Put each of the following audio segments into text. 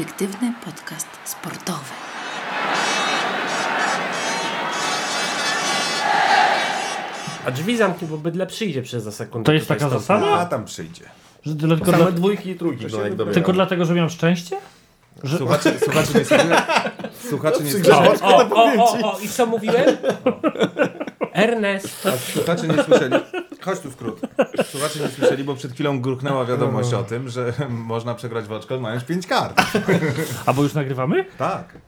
Subiektywny podcast sportowy. A drzwi zamknij, bo bydle przyjdzie przez za sekundę. To jest taka stąd. zasada? A tam przyjdzie. Że tylko, Same dla, dwójki i trójki no, tylko dlatego, że miałem szczęście? Słuchacze, słuchacze nie słyszeli. Słuchacze nie O, słyszeli. o, o, o, o, i co mówiłem? Ernest. Słuchacze nie słyszeli. Chodź tu skrót. Słuchacze nie słyszeli, bo przed chwilą gruchnęła wiadomość o tym, że można przegrać w oczko, mając 5 kart. A bo już nagrywamy? Tak.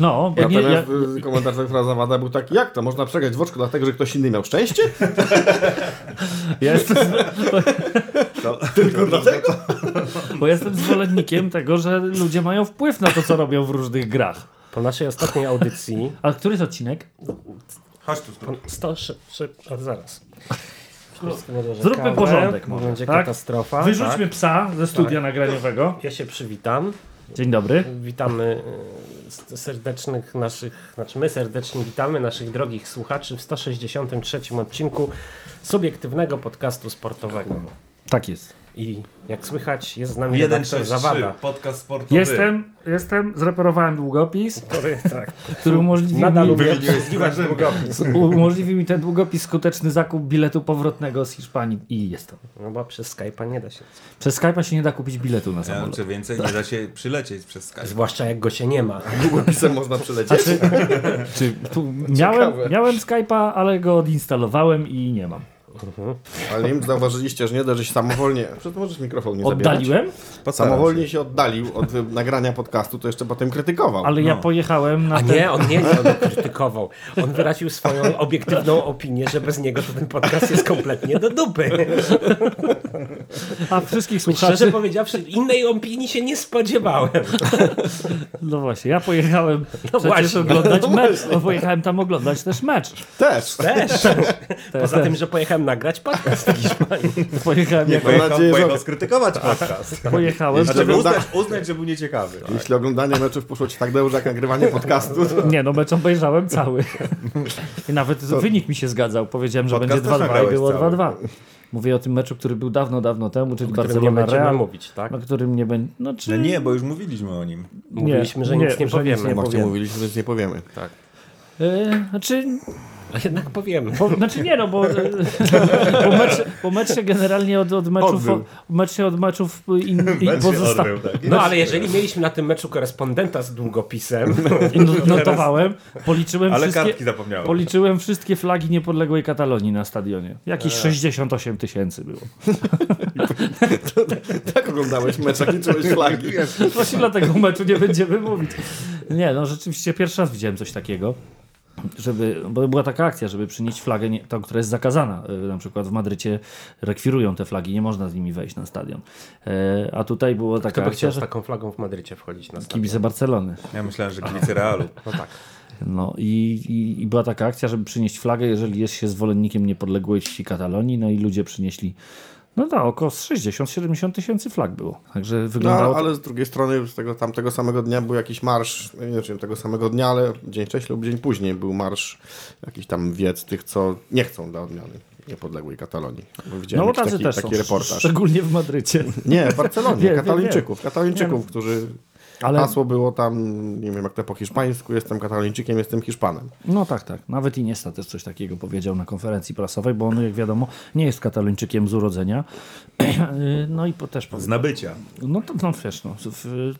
No, bo Ja nie, ja, komentarz doktora Zawada był taki, jak to można przegrać w oczku dlatego, że ktoś inny miał szczęście? ja jestem, Tylko dlatego? bo jestem zwolennikiem tego, że ludzie mają wpływ na to, co robią w różnych grach. Po naszej ostatniej audycji A który jest odcinek? Chodź tu skrót. 100 szy, szy, a zaraz. Zróbmy Kawę, porządek bo może, Będzie tak? katastrofa. Wyrzućmy tak. psa ze studia nagraniowego. Ja się przywitam. Dzień dobry. Witamy e, serdecznych naszych, znaczy my serdecznie witamy naszych drogich słuchaczy w 163 odcinku subiektywnego podcastu sportowego. Tak jest. I jak słychać jest z nami 1, redaktor 6, 3. Zawada. Podcast sportowy. Jestem, jestem, zreperowałem długopis, Który, tak, który umożliwi nadal mi, długopis. umożliwi mi ten długopis skuteczny zakup biletu powrotnego z Hiszpanii i jest to. No bo przez Skype'a nie da się. Przez Skype'a się nie da kupić biletu na Ja, samolot. czy więcej nie da się przylecieć przez Skype. Zwłaszcza jak go się nie ma. Długopisem można przelecieć. Czy, czy tu miałem, miałem Skype'a, ale go odinstalowałem i nie mam. Ale nie wiem, zauważyliście, że nie da, że się samowolnie... Możesz mikrofon nie zabierać? Oddaliłem, Samowolnie się oddalił od nagrania podcastu, to jeszcze potem krytykował. ale ja pojechałem na A ten... nie, on nie, on krytykował. On wyraził swoją obiektywną opinię, że bez niego to ten podcast jest kompletnie do dupy. A wszystkich Szczerze słuchaczy... powiedziawszy, innej opinii się nie spodziewałem. No właśnie, ja pojechałem No właśnie. oglądać mecz. No, pojechałem tam oglądać też mecz. Też. Też. Poza tym, że pojechałem nagrać podcast w Hiszpanii. Pojechałem, jako, Mam nadzieję, że- pojechał skrytykować podcast. pojechałem Znaczy, żeby... ogląda- Uznać, uznać, że był nieciekawy. Jeśli oglądanie meczów poszło ci tak dobrze, jak nagrywanie podcastu, Nie, no mecz obejrzałem cały. I nawet wynik mi się zgadzał. Powiedziałem, że Podcast będzie też 2-2 i było cały. 2-2. Mówię o tym meczu, który był dawno, dawno temu, czyli O którym nie Barcelona Real. mówić, tak? O którym nie będzie... No, czy... No nie, bo już mówiliśmy o nim. Mówiliśmy, że nic nie powiemy. nie powiemy. mówiliśmy, więc nie powiemy. Tak. E, znaczy, A jednak powiemy. bo, znaczy nie no, bo, bo, mecz, bo mecz się generalnie od, od meczów, Odbył. mecz się od meczów in, in, pozosta- No ale jeżeli mieliśmy na tym meczu korespondenta z długopisem, in, notowałem, policzyłem Ale wszystkie, kartki zapomniałem. policzyłem wszystkie flagi niepodległej Katalonii na stadionie. Jakieś 68 tysięcy było. Tak oglądałeś mecz, jak liczyłeś flagi. Właśnie dlatego meczu nie będziemy mówić. Nie, no rzeczywiście pierwszy raz widziałem coś takiego. Żeby, bo była taka akcja, żeby przynieść flagę, nie, tą, która jest zakazana. E, Na przykład w Madrycie rekwirują te flagi, nie można z nimi wejść na stadion. E, a tutaj była kto taka by akcja, chciał z że taką flagą w Madrycie wchodzić na stadion? kibice Barcelony. Ja myślałem, że kibice Realu. No tak. No i, i, i była taka akcja, żeby przynieść flagę, jeżeli jest się zwolennikiem niepodległości Katalonii, no i ludzie przynieśli no tak, około 60-70 tysięcy flag było. Także No, wyglądało to ale z drugiej strony z tego tamtego samego dnia był jakiś marsz, nie wiem czy tego samego dnia, ale dzień wcześniej lub dzień później był marsz jakiś tam wiec tych, co nie chcą dla odmiany niepodległej Katalonii. Widziałem No taki, też taki są, reportaż. szczególnie w Madrycie. Nie, w Barcelonie, wiem, Katalończyków. wiem. Katalończyków, którzy... Ale- Hasło było tam, nie wiem jak to po hiszpańsku, jestem katalończykiem, jestem Hiszpanem. No tak, tak. Nawet Iniesta też coś takiego powiedział na konferencji prasowej, bo on, jak wiadomo, nie jest katalończykiem z urodzenia. No i po, też Z nabycia. No to no, wiesz, no, w,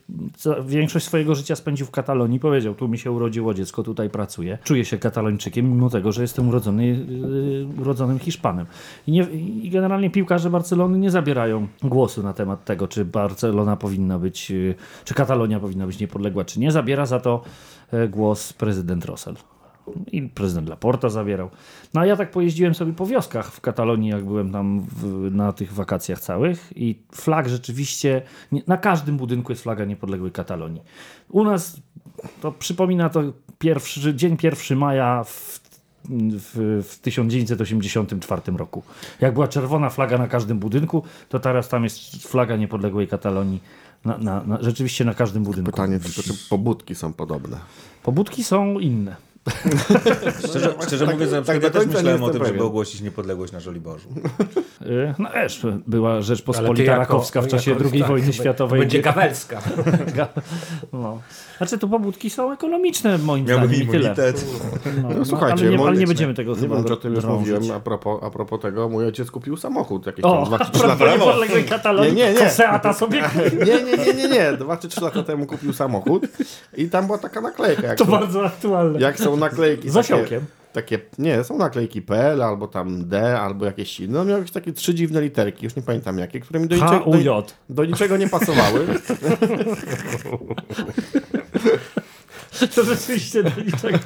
większość swojego życia spędził w Katalonii. Powiedział, tu mi się urodziło dziecko, tutaj pracuję. Czuję się katalończykiem, mimo tego, że jestem urodzony, yy, urodzonym Hiszpanem. I, nie, I generalnie piłkarze Barcelony nie zabierają głosu na temat tego, czy Barcelona powinna być, yy, czy Katalonia powinna być niepodległa, czy nie. Zabiera za to e, głos prezydent Rosell. I prezydent Laporta zabierał. No a ja tak pojeździłem sobie po wioskach w Katalonii, jak byłem tam w, na tych wakacjach całych i flag rzeczywiście, nie, na każdym budynku jest flaga niepodległej Katalonii. U nas to przypomina to pierwszy, dzień 1 maja w, w, w 1984 roku. Jak była czerwona flaga na każdym budynku, to teraz tam jest flaga niepodległej Katalonii na, na, na, rzeczywiście na każdym budynku. Pytanie tylko, czy pobudki są podobne. Pobudki są inne. Szczerze, szczerze tak- mówiąc, na tak przykład do ja też nie myślałem o tym, żeby pewien. ogłosić niepodległość na Żoliborzu. Y, No też była Rzeczpospolita jako- Rakowska w czasie jako- II tak, wojny to światowej. Będzie Gawelska. No. Znaczy to pobudki są ekonomiczne moim Miałbym zdaniem i tyle. immunitet. No, No, słuchajcie, ale, nie, ale nie będziemy tego Nie chyba wiem, czy o tym już drążyć. mówiłem, a propos, a propos tego, mój ojciec kupił samochód jakieś O, tam dwa a czy trzy lata propos niepodległej Katalonii, Nie, nie, nie. Seata sobie Nie, nie, nie, nie, nie. Dwa czy trzy lata temu kupił samochód i tam była taka naklejka. Jak to są, bardzo aktualne. jak są naklejki. Z takie- osiołkiem. Takie, nie, są naklejki PL albo tam D, albo jakieś inne. No miał jakieś takie trzy dziwne literki, już nie pamiętam jakie, które mi do niczego, do, do niczego nie pasowały. To rzeczywiście do niczego.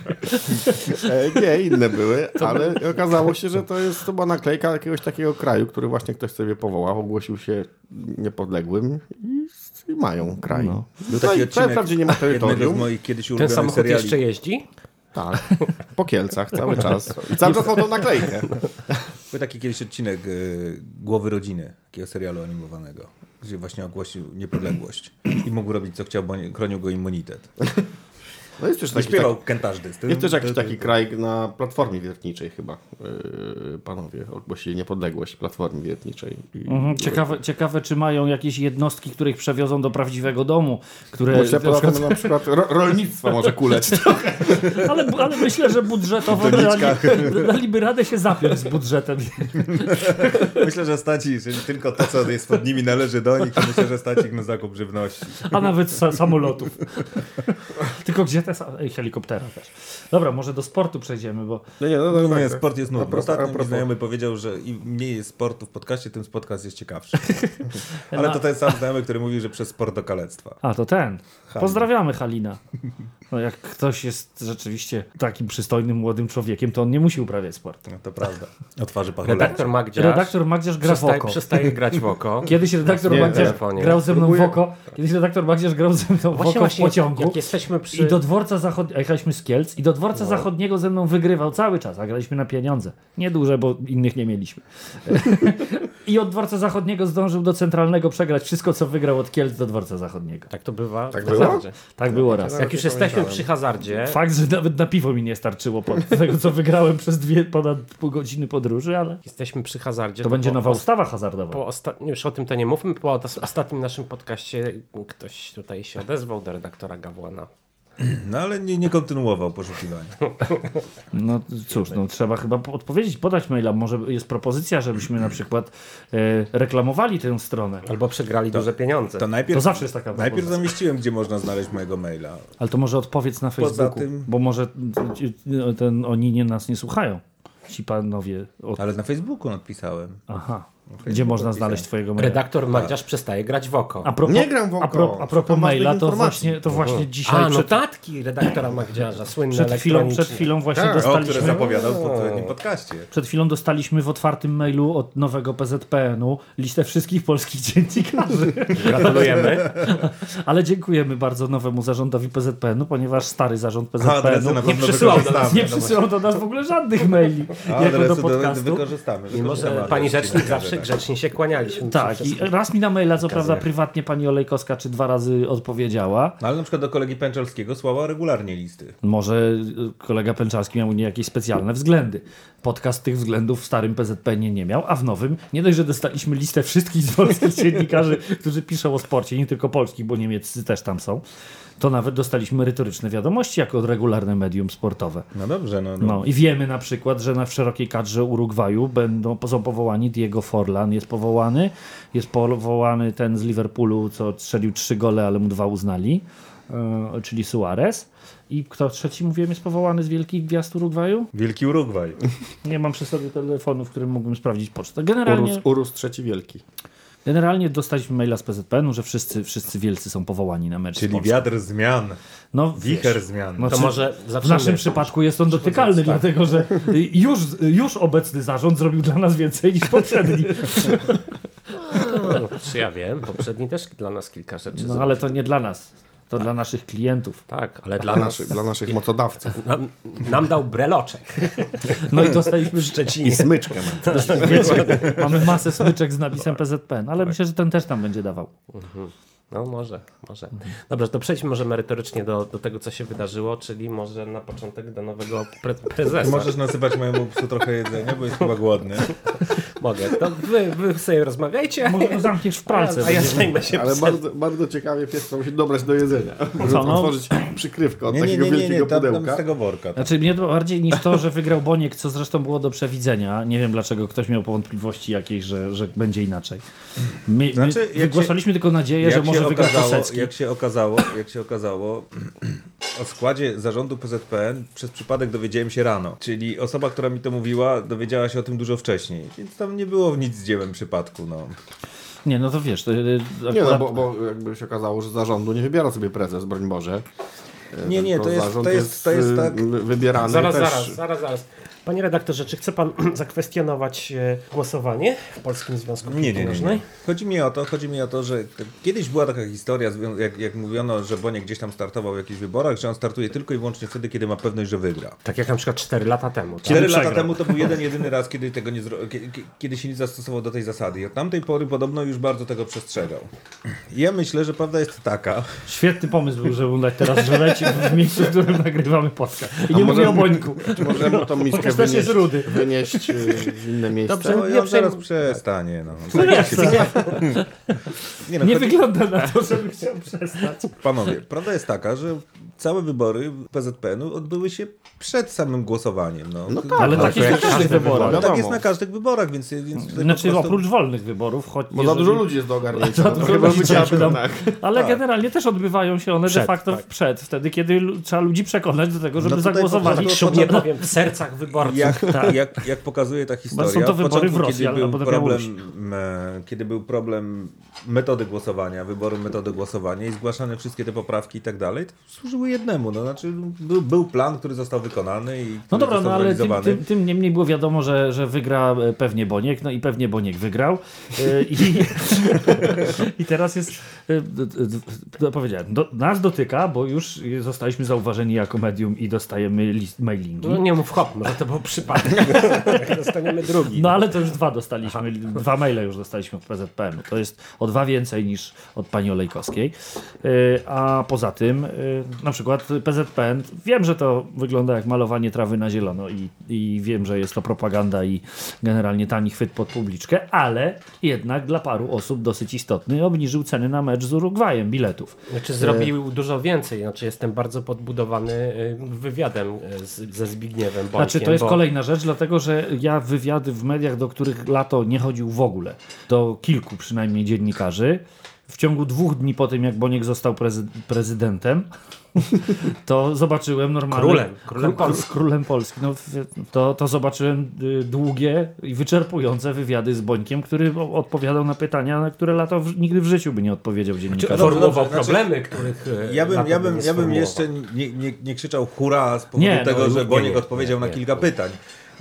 E, nie, inne były, ale okazało się, że to jest to była naklejka jakiegoś takiego kraju, który właśnie ktoś sobie powołał, ogłosił się niepodległym i, i mają kraj. No. Był No taki i odcinek nie ma jednego z terytorium. moich kiedyś Ten samochód seriali. jeszcze jeździ? Tak, po Kielcach cały czas. Cały czas ma tą naklejkę. Był taki kiedyś odcinek y, Głowy Rodziny, takiego serialu animowanego, gdzie właśnie ogłosił niepodległość i mógł robić co chciał, bo chronił go immunitet. No jest też taki, śpiewał taki, kentażdy z tym. jest też jakiś taki kraj na Platformie Wiertniczej chyba. Yy, panowie ogłosili niepodległość Platformy Wiertniczej. Mhm. Ciekawe, ciekawe, czy mają jakieś jednostki, których przewiozą do prawdziwego domu, które Myślę, na przykład, na przykład ro, rolnictwo może kuleć. ale, ale myślę, że budżetowo dali, daliby radę się zapiąć z budżetem. Myślę, że stać ich, że tylko to, co jest pod nimi, należy do nich, to myślę, że stać ich na zakup żywności. A nawet sa samolotów. Tylko gdzie te Ej, helikoptera też. Dobra, może do sportu przejdziemy, bo No nie, no, no, No nie, tak. sport jest nudny. Ostatnio mi znajomy powiedział, że im mniej jest sportu w podcaście, tym podcast jest ciekawszy. Ale Na- to ten sam znajomy, który mówi, że przez sport do kalectwa. A, to ten. Pozdrawiamy Halina. No jak ktoś jest rzeczywiście takim przystojnym, młodym człowiekiem, to on nie musi uprawiać sportu. No to prawda. O twarzy. Redaktor Magdziarz Redaktor Magdziarz gra w przestaje, oko. przestaje grać w oko. Kiedyś redaktor Nie, Magdziarz telefonie. grał ze mną w oko. Kiedyś redaktor Magdziarz grał ze mną w oko w pociągu. jak jesteśmy przy... I do dworca zachodniego, jechaliśmy z Kielc i do dworca zachodniego ze mną wygrywał cały czas, a graliśmy na pieniądze. Nieduże, bo innych nie mieliśmy. I od dworca zachodniego zdążył do centralnego przegrać wszystko, co wygrał od Kielc do dworca zachodniego. Tak to bywa. Tak w było? Hazardzie. Tak było raz. Jak już jesteśmy przy hazardzie, Fakt, że nawet na piwo mi nie starczyło po tego, co wygrałem przez dwie, ponad pół godziny podróży, ale jesteśmy przy hazardzie. to będzie po, nowa ustawa hazardowa. Po osta- już o tym to nie mówmy. Po os- ostatnim naszym podcaście ktoś tutaj się odezwał do redaktora Gawłana. No ale nie, nie kontynuował poszukiwania. No cóż, no, trzeba chyba po- odpowiedzieć, podać maila. Może jest propozycja, żebyśmy na przykład e, reklamowali tę stronę. Albo przegrali duże pieniądze. To najpierw, To zawsze jest taka Najpierw propozycja. zamieściłem, gdzie można znaleźć mojego maila. Ale to może odpowiedz na Facebooku, tym- bo może y, ten, oni nie, nas nie słuchają. Ci panowie. Od... Ale na Facebooku odpisałem. Aha. Gdzie można znaleźć twojego maila? Redaktor Magdziarz przestaje grać w oko. A propos, Nie gram w oko. A, pro, a propos maila, to właśnie, to właśnie dzisiaj A, przed, notatki redaktora Magdziarza, słynne przed, chwilą, przed chwilą właśnie Tak, o, O, które dostaliśmy. zapowiadał w poprzednim podcaście. Przed chwilą dostaliśmy w otwartym mailu od nowego PZPN-u listę wszystkich polskich dziennikarzy. Gratulujemy. Ale dziękujemy bardzo nowemu zarządowi PZPN-u, ponieważ stary zarząd adresy PZPN-u nie przysyłał do nas, nie przysyłał do nas w ogóle żadnych maili A, jako do adresy podcastu. wykorzystamy. Mimo, wykorzystamy że pani adresy rzecznik zawsze tak. grzecznie się kłanialiśmy. Tak, i raz mi na maila, co prawda prywatnie pani Olejkowska czy dwa razy odpowiedziała. No ale na przykład do kolegi Pęczelskiego słała regularnie listy. Może y, kolega Pęczarski miał u niej jakieś specjalne względy. Podcast tych względów w starym PZPN nie miał, a w nowym nie dość, że dostaliśmy listę wszystkich z polskich dziennikarzy, którzy piszą o sporcie, nie tylko polskich, bo niemieccy też tam są, to nawet dostaliśmy merytoryczne wiadomości jako regularne medium sportowe. No dobrze, no. no. No i wiemy na przykład, że na szerokiej kadrze Urugwaju będą są powołani Diego Forlan jest powołany, jest powołany ten z Liverpoolu, co strzelił trzy gole, ale mu dwa uznali, e, czyli Suarez. I kto trzeci, mówiłem, jest powołany z wielkich gwiazd Urugwaju? Wielki Urugwaj. Nie mam przy sobie telefonu, w którym mógłbym sprawdzić pocztę. Generalnie, Urus, Urus trzeci wielki. Generalnie dostaliśmy maila z PZPN-u, że wszyscy, wszyscy wielcy są powołani na mecz Czyli wiatr zmian. No, Wicher wiesz, zmian. no, To może W naszym przypadku jest on dotykalny, dlatego że już, już obecny zarząd zrobił dla nas więcej niż poprzedni. No, czy ja wiem, poprzedni też dla nas kilka rzeczy No ale to nie dla nas, to dla naszych klientów. Tak, ale dla Dla, nas... naszych, dla naszych mocodawców. Nam, nam dał breloczek. No i dostaliśmy I Szczecinie. smyczkę. wiecie, mamy masę smyczek z napisem PZPN, ale myślę, że ten też tam będzie dawał. No może, może. Dobrze, to przejdźmy może merytorycznie do, do tego, co się wydarzyło, czyli może na początek do nowego pre prezesa. Możesz nasypać mojemu psu trochę jedzenia, bo jest chyba głodny. Mogę. To wy, wy sobie rozmawiajcie, Może go zamkniesz w pralce. a ja zajmę się Ale bardzo, bardzo ciekawie pies chciał się dobrać do jedzenia. Może no? otworzyć przykrywkę od Nie, takiego nie, nie, wielkiego nie tam, tam pudełka. z tego worka. Znaczy mnie to bardziej niż to, że wygrał Boniek, co zresztą było do przewidzenia. Nie wiem dlaczego ktoś miał wątpliwości jakieś, że, że będzie inaczej. My, my Znaczy, jak wygłaszaliśmy tylko nadzieję, że może się okazało, jak się okazało, jak się okazało, o składzie zarządu PZPN przez przypadek dowiedziałem się rano. Czyli osoba, która mi to mówiła, dowiedziała się o tym dużo wcześniej. Więc tam nie było nic z dziełem przypadku. No. Nie, no to wiesz, to, Nie no, akurat- bo, bo jakby się okazało, że zarządu nie wybiera sobie prezes, broń Boże. Nie, nie, tylko to jest- to jest- to jest y, tak- wybierany Zaraz, też... zaraz, zaraz, zaraz. Panie redaktorze, czy chce pan zakwestionować e, głosowanie w Polskim Związku Nie, Piłki nie, nie, nie. Chodzi mi o to, chodzi mi o to, że kiedyś była taka historia, jak, jak mówiono, że Boniek gdzieś tam startował w jakichś wyborach, że on startuje tylko i wyłącznie wtedy, kiedy ma pewność, że wygra. Tak jak na przykład 4 lata temu. Tak? Cztery lata przegrał. temu to był jeden, jedyny raz, kiedy tego nie kiedy się nie zastosował do tej zasady. I od tamtej pory podobno już bardzo tego przestrzegał. I ja myślę, że prawda jest taka, Świetny pomysł był, żeby dać teraz żreć w miejscu, w którym nagrywamy podcast. I nie A mówię może- o Bońku. Czy możemy tą miskę Też jest wynieść, rudy. wynieść y, w inne miejsce? Dobrze. no, ja zaraz przestanie. No. Nie, no, Nie chodzi- wygląda na to, żeby chciał przestać. Panowie, prawda jest taka, że całe wybory PZPN-u odbyły się przed samym głosowaniem. No, No tak, Ale tak jest na każdych każdy wyborach. wybór, tak jest na każdych wyborach, więc, więc Znaczy prostu... oprócz wolnych wyborów, choć Bo za dużo ludzi jest do ogarnięcia. Za no dużo ludzi tam- tak. Ale generalnie też odbywają się one de Przed, facto tak. przed, wtedy kiedy trzeba ludzi przekonać do tego, żeby No zagłosowali. Szumnie powiem, w sercach wyborców. Jak, Tak. jak, jak pokazuje ta historia, są to w wybory w początku, Rosji, kiedy, był problem, e, kiedy był problem metody głosowania, wyboru metody głosowania i zgłaszane wszystkie te poprawki i tak dalej, to służyły jednemu. No, znaczy, był, był plan, który został wykonany i No dobra, został no ale tym, zrealizowany. tym, tym niemniej było wiadomo, że, że wygra e, pewnie Boniek, no i pewnie Boniek wygrał. E, I, i teraz jest, powiedziałem, do, nas dotyka, bo już zostaliśmy zauważeni jako medium i dostajemy list mailingi. No nie mów hop, może to był przypadek. Dostaniemy drugi. No ale to już dwa dostaliśmy, dwa maile już dostaliśmy od PZPN. To jest o dwa więcej niż od pani Olejkowskiej. Yy, A poza tym, yy, na przykład PZPN, wiem, że to wygląda jak malowanie trawy na zielono i, i wiem, że jest to propaganda i generalnie tani chwyt pod publiczkę, ale jednak dla paru osób dosyć istotny obniżył ceny na mecz z Urugwajem biletów. Znaczy zrobił dużo więcej. Znaczy jestem bardzo podbudowany y, wywiadem y, z, ze Zbigniewem Bońkiem. Znaczy, to jest bo- kolejna rzecz, dlatego że ja wywiady w mediach, do których lato nie chodził w ogóle, do kilku przynajmniej dziennikarzy, w ciągu dwóch dni po tym, jak Boniek został prezy prezydentem, to zobaczyłem normalnie... Królem, królem Kró- Polski. Królem Polski. No, to, to zobaczyłem y, długie i wyczerpujące wywiady z Bońkiem, który odpowiadał na pytania, na które lato w, nigdy w życiu by nie odpowiedział dziennikarz. Formułował Dobrze, znaczy- problemy, których y, Ja bym, ja by bym, ja bym jeszcze nie, nie, nie krzyczał hurra z powodu Nie, no, tego, nie, że nie, Boniek nie, odpowiedział nie, na nie. kilka pytań.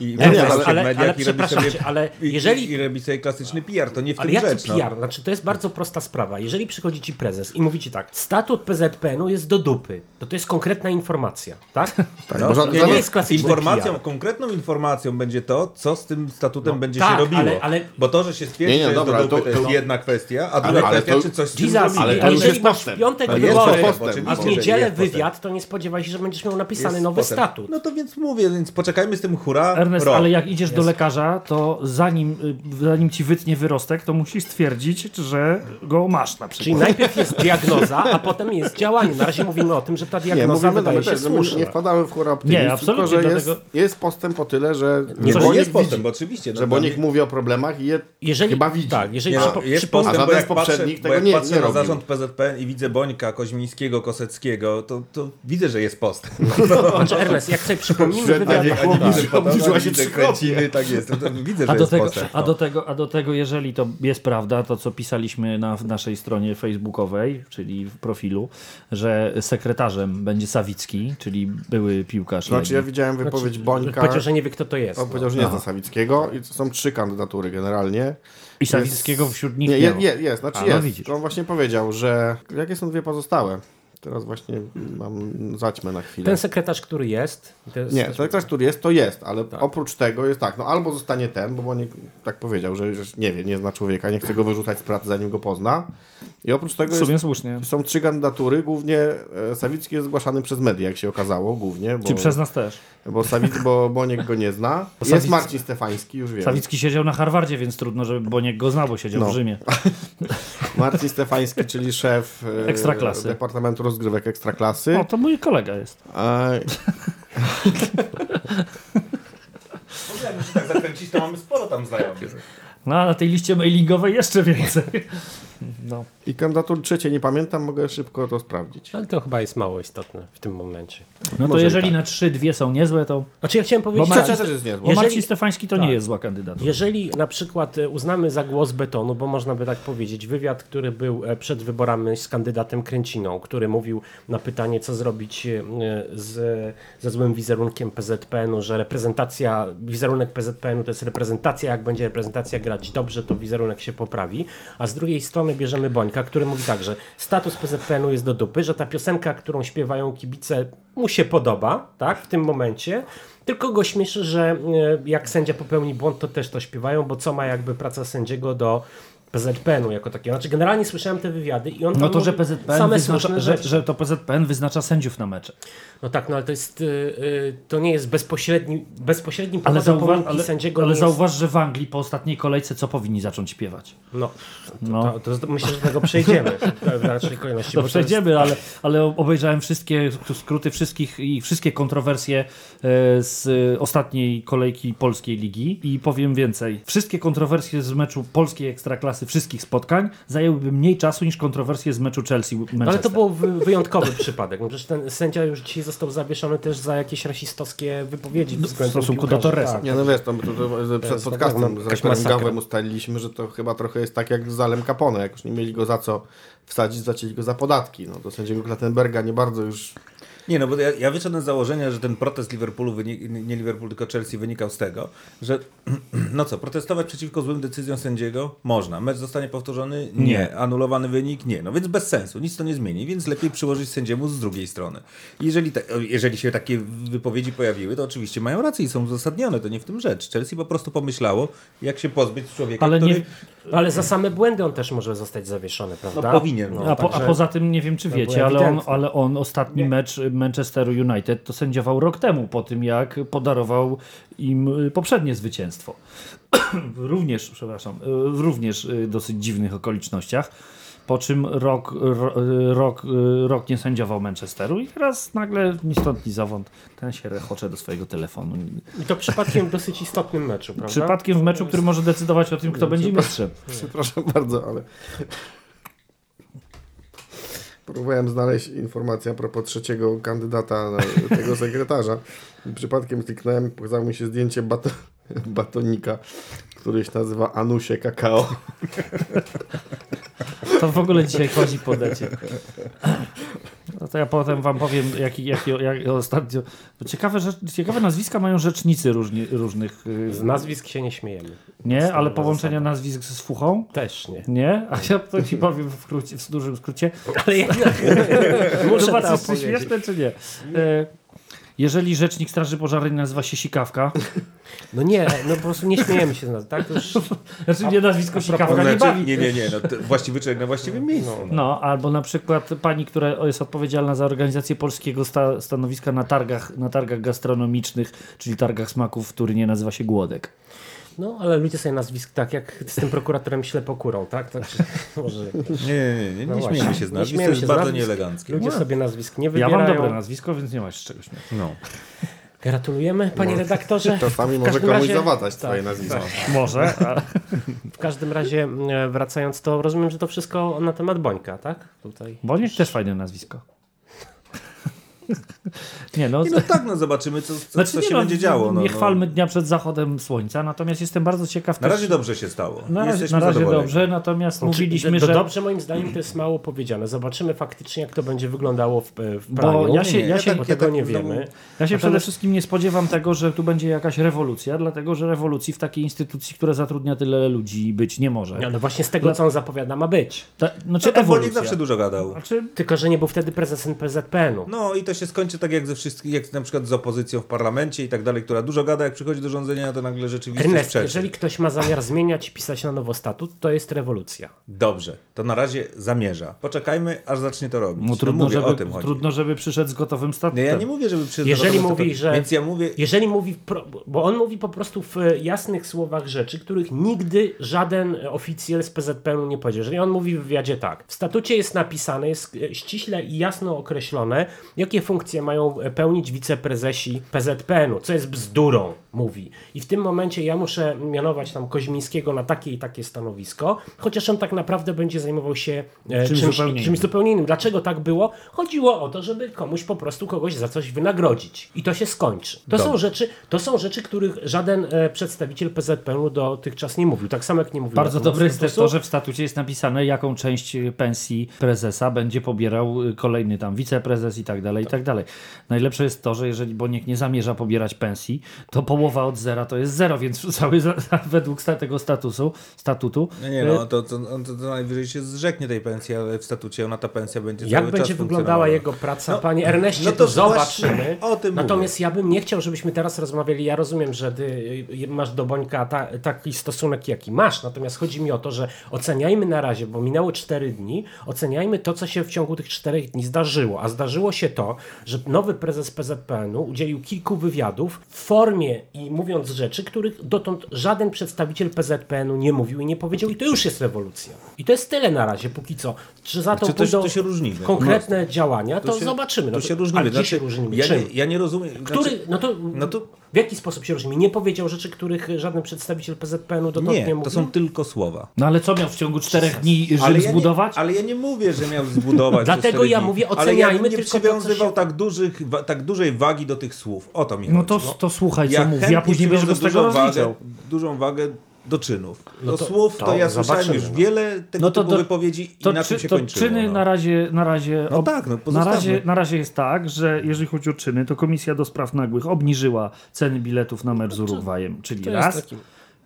I Nie, ale- ale- mediach ale i robi przepraszam sobie, ale jeżeli- i, i robi sobie klasyczny PR, to nie w Ale jaki rzecz. no. PR? Znaczy, to jest bardzo prosta sprawa. Jeżeli przychodzi ci prezes i mówi ci tak, statut PZPN-u jest do dupy, to to jest konkretna informacja, tak? Tak, No, bo ża- nie, jest klasyczny Informacją, PR. konkretną informacją będzie to, co z tym statutem No będzie tak, się robiło. ale- ale- Bo to, że się stwierdzi, Nie, nie, że jest dobra, do dupy, to- to, jest to- jedna kwestia, a druga kwestia, to- czy coś z tym Jesus, ale to już jeżeli jest masz postęp. w piątek To jest wybory, postęp, a w niedzielę jest postęp. wywiad, to nie spodziewaj się, że będziesz miał napisany Jest nowy potem. statut. No to więc mówię, więc poczekajmy z tym hura Ernest, rok. ale jak idziesz do lekarza, to zanim, y, zanim ci wytnie wyrostek, to musisz stwierdzić, że go masz na Czyli przykład. najpierw jest diagnoza, a potem jest działanie. Na razie mówimy o tym, że ta Nie, diagnoza mówimy wydaje się słuszna. nie wpadamy w chóra optymizm, Nie, absolutnie, tylko że jest, dlatego- jest postęp o tyle, że Nie, bo jest postęp, widzi, bo oczywiście. no, że dla Boniek mnie- mówi o problemach i je Jeżeli, chyba widzi. Tak, jeżeli Nie, no, przypo- jest postęp, A bo jak patrzę, poprzednik bo tego jak nie- patrzę nie na zarząd PZPN i widzę Bońka, Koźmińskiego, Koseckiego, to, to widzę, że jest postęp. Znaczy Ernest, jak sobie przypomnimy Że- wywiad... nie- nie Tak. obniżyła się kręciny, tak jest. Widzę, że jest postęp. a, do tego, a do tego, jeżeli to jest prawda, to co pisaliśmy na w naszej stronie facebookowej, czyli w profilu, że będzie Sawicki, czyli były piłkarz. Znaczy ja widziałem wypowiedź Bońka, Powiedział, że nie wie, kto to jest. on no. powiedział, że nie zna Sawickiego i to są trzy kandydatury generalnie. I Sawickiego wśród nich Nie, nie, je, jest, znaczy A, no jest. widzisz. To on właśnie powiedział, że jakie są dwie pozostałe? Teraz właśnie mam zaćmę na chwilę. Ten sekretarz, który jest... to jest Nie, sekretarz, który jest, to jest, ale oprócz tego jest tak, no albo zostanie ten, bo Boniek tak powiedział, że, że nie wie, nie zna człowieka, nie chce go wyrzucać z pracy, zanim go pozna. I oprócz tego W sumie jest, słusznie. są trzy kandydatury, głównie e, Sawicki jest zgłaszany przez media, jak się okazało, głównie, bo, Czy przez nas też. Bo, Sawic, bo Boniek go nie zna. Jest Sawicki- Marcin Stefański, już wiem. Sawicki siedział na Harvardzie, więc trudno, żeby Boniek go znał, bo siedział No. w Rzymie. Marcin Stefański, czyli szef e, Ekstraklasy. Departamentu Rozgrywek Ekstraklasy. O, to mój kolega jest. A, Jakby się tak zakręcić, to mamy sporo tam znajomych. No, a na tej liście mailingowej jeszcze więcej. No. I kandydatur trzeciej nie pamiętam, mogę szybko to sprawdzić. Ale to chyba jest mało istotne w tym momencie. No to jeżeli tak. na trzy dwie są niezłe, to... Znaczy ja chciałem powiedzieć... Bo tak, Jeżeli- Marcin Stefański to nie Tak. jest zła kandydatura. Jeżeli na przykład e, uznamy za głos betonu, bo można by tak powiedzieć, wywiad, który był e, przed wyborami z kandydatem Kręciną, który mówił na pytanie, co zrobić e, z, ze złym wizerunkiem PZPN-u, że reprezentacja, wizerunek PZPN-u to jest reprezentacja, jak będzie reprezentacja grać dobrze, to wizerunek się poprawi, a z drugiej strony bierzemy Bońka, który mówi tak, że status PZPN-u jest do dupy, że ta piosenka, którą śpiewają kibice mu się podoba, tak, w tym momencie, tylko go śmieszy, że e, jak sędzia popełni błąd, to też to śpiewają, bo co ma jakby praca sędziego do PZPN-u jako takiego. Znaczy generalnie słyszałem te wywiady i on No to, że PZPN same wyznacza, że, że to PZPN wyznacza sędziów na mecze. No tak, no ale to jest, y, y, to nie jest bezpośredni, bezpośrednim Ale, zauważ, ale, sędziego. ale nie jest, zauważ, że w Anglii po ostatniej kolejce co powinni zacząć śpiewać? No, No. to, to, to myślę, że do tego przejdziemy w dalszej kolejności. To przejdziemy, ale, ale obejrzałem wszystkie skróty wszystkich i wszystkie kontrowersje e, z ostatniej kolejki polskiej ligi i powiem więcej. Wszystkie kontrowersje z meczu polskiej ekstraklasy, wszystkich spotkań zajęłyby mniej czasu niż kontrowersje z meczu Chelsea Manchester. Ale to był wy- wyjątkowy przypadek. No przecież ten sędzia już dzisiaj został zawieszony też za jakieś rasistowskie wypowiedzi No, w stosunku do. Torresa. Tak. Nie no wiesz, to, to, to, przed podcastem naprawdę z. Gawem ustaliliśmy, że to chyba trochę jest tak jak z Zalem Capone. Jak już nie mieli go za co wsadzić, zaczęli go za podatki. No to sędziego Klattenberga nie bardzo już... Nie, no bo ja, ja wyszedłem z założenia, że ten protest Liverpoolu, wynik, nie Liverpool, tylko Chelsea wynikał z tego, że no co, protestować przeciwko złym decyzjom sędziego można. Mecz zostanie powtórzony? Nie. Nie. Anulowany wynik? Nie. No więc bez sensu, nic to nie zmieni, więc lepiej przyłożyć sędziemu z drugiej strony. I Jeżeli, te, jeżeli się takie wypowiedzi pojawiły, to oczywiście mają rację i są uzasadnione, to nie w tym rzecz. Chelsea po prostu pomyślało, jak się pozbyć człowieka, Ale który... nie, Ale za same błędy on też może zostać zawieszony, prawda? No, powinien, no. a, po, a poza tym nie wiem, czy wiecie, ale on, ale on ostatni mecz Manchesteru United to sędziował rok temu, po tym jak podarował im y, poprzednie zwycięstwo. również, przepraszam, y, w również y, dosyć dziwnych okolicznościach. Po czym rok, ro, rok, rok nie sędziował Manchesteru i teraz nagle ni stąd ni zowąd ten się rechocze do swojego telefonu. I to przypadkiem w dosyć istotnym meczu, prawda? Przypadkiem w meczu, który może decydować o tym, kto będzie mistrzem. Przepraszam bardzo, ale... Próbowałem znaleźć informację a propos trzeciego kandydata na tego sekretarza. Przypadkiem kliknąłem, pokazało mi się zdjęcie bato, batonika, który się nazywa Anusie Kakao. To w ogóle dzisiaj chodzi po necie. No to ja potem wam powiem, jaki, jaki, jak ostatnio. Ciekawe, że, ciekawe nazwiska mają rzecznicy różni, różnych. y, Z nazwisk się nie śmiejemy. Nie, ale połączenia nazwisk z fuchą? Też nie. Nie? A ja to ci powiem w, skrócie, w dużym skrócie. Ale ja muszę to Zobaczysz, czy śmieszne, czy nie. E, jeżeli rzecznik Straży Pożarnej nazywa się Sikawka, No nie, no po prostu nie śmiejemy się z nas, tak? To już... znaczy nie nazwisko Sikawka nie Znaczy, bawi. nie, nie, nie, no, to właściwy człowiek na właściwym miejscu. No. No, albo na przykład pani, która jest odpowiedzialna za organizację polskiego sta stanowiska na targach, na targach gastronomicznych, czyli targach smaków, który nie nazywa się Głodek. No, ale ludzie sobie nazwisk tak, jak z tym prokuratorem ślepokurą, tak? tak może... Nie, nie, nie, nie, No śmiejmy się z Nie nazwisk, to jest bardzo nieeleganckie. Ludzie sobie nazwisk nie Ja wybierają. mam dobre nazwisko, więc nie ma się z czegoś. No. Gratulujemy, panie redaktorze. Czasami może komuś razie- zawadzać tak, twoje nazwisko. Może, a... W każdym razie, e, wracając, to rozumiem, że to wszystko na temat Bońka, tak? Tutaj. Boniek też fajne nazwisko. Nie no, I no tak, no zobaczymy, co, co, znaczy, co się no, będzie działo. No, nie no. chwalmy dnia przed zachodem słońca, natomiast jestem bardzo ciekaw Na też- razie dobrze się stało. Na razie, na razie dobrze, natomiast Znaczy, mówiliśmy, to że... dobrze moim zdaniem to jest mało powiedziane. Zobaczymy faktycznie, jak to będzie wyglądało w, w Bo praniu. ja się- Nie, ja się- bo tak- tego tak nie wiemy. Ja się przede Natomiast- wszystkim nie spodziewam tego, że tu będzie jakaś rewolucja, dlatego że rewolucji w takiej instytucji, która zatrudnia tyle ludzi być nie może. No, no właśnie z tego, co on zapowiada, ma być. Ta, znaczy Czy ewolucja. zawsze dużo gadał. Znaczy, Tylko, że nie był wtedy prezesem PZPN-u. No i to się skończy tak jak ze wszystkich, jak na przykład z opozycją w parlamencie i tak dalej, która dużo gada, jak przychodzi do rządzenia, to nagle rzeczywiście Ernest, jeżeli ktoś ma zamiar zmieniać i pisać na nowo statut, to jest rewolucja. Dobrze, to na razie zamierza. Poczekajmy, aż zacznie to robić. no, trudno, mówię, żeby, o tym chodzi. trudno, żeby przyszedł z gotowym statutem. Nie, ja nie mówię, żeby przyszedł Jeżeli tego mówi, że- Więc ja mówię, Jeżeli mówi, pro- bo on mówi po prostu w jasnych słowach rzeczy, których nigdy żaden oficjel z PZPN-u nie powiedział. Jeżeli on mówi w wywiadzie tak, w statucie jest napisane, jest ściśle i jasno określone, jakie funkcje mają pełnić wiceprezesi PZPN-u, co jest bzdurą, mówi. I w tym momencie ja muszę mianować tam Koźmińskiego na takie i takie stanowisko, chociaż on tak naprawdę będzie zajmował się e, Czymś czymś, zupełnie czymś zupełnie innym. Dlaczego tak było? Chodziło o to, żeby komuś po prostu kogoś za coś wynagrodzić. I to się skończy. To, są rzeczy, to są rzeczy, których żaden e, przedstawiciel PZPN-u dotychczas nie mówił. Tak samo jak nie mówił Bardzo dobre jest też to, że w statucie jest napisane, jaką część pensji prezesa będzie pobierał y, kolejny tam wiceprezes i tak dalej, i tak dalej. Najlepsze jest to, że jeżeli Boniek nie zamierza pobierać pensji, to połowa od zera to jest zero, więc cały za- według tego statusu, statutu nie, nie, no, to, to, on to, to najwyżej się zrzeknie tej pensji, ale w statucie ona ta pensja będzie Jak cały będzie wyglądała jego praca, No, panie Erneście, no to, to zobaczymy. o tym Natomiast ja bym nie chciał, żebyśmy teraz rozmawiali. Ja rozumiem, że ty y, masz do Bońka ta, taki stosunek, jaki masz. Natomiast chodzi mi o to, że oceniajmy na razie, bo minęły 4 dni, oceniajmy to, co się w ciągu tych 4 dni zdarzyło. A zdarzyło się to, że nowy prezes PZPN-u udzielił kilku wywiadów w formie i mówiąc rzeczy, których dotąd żaden przedstawiciel PZPN-u nie mówił i nie powiedział. I to już jest rewolucja. I to jest tyle na razie, póki co. Czy za to Czy to- pójdą to się różnimy. konkretne działania, to, się- zobaczymy. No To się różnimy. Ale gdzie się Znaczy, różnimy? Ja nie, ja nie rozumiem. Który, Znaczy, no, to, no to- w jaki sposób się różnimy? Nie powiedział rzeczy, których żaden przedstawiciel PZPN-u dotąd nie, nie, mówił? to są tylko słowa. No ale co miał w ciągu czterech dni Rzym Ale ja, nie, zbudować? ale ja nie mówię, że miał zbudować. Dlatego ja dni. mówię, Ale ja oceniajmy bym nie tylko przywiązywał się- tak, dużych, wa- tak dużej wagi do tych słów. O to mi No chodzi. to, to słuchaj, co ja mówi, a chętnie później będziesz go z tego wagę, dużą wagę do czynów. No do to- słów to, to ja słyszałem już no. wiele tego No to typu do- wypowiedzi i To, na czy, tym się to kończyło. czyny no. na razie, na razie, No ob- tak, no na, razie, na razie jest tak, że jeżeli chodzi o czyny, to Komisja do Spraw Nagłych obniżyła ceny biletów na mecz z Urugwajem, czyli To jest raz. taki...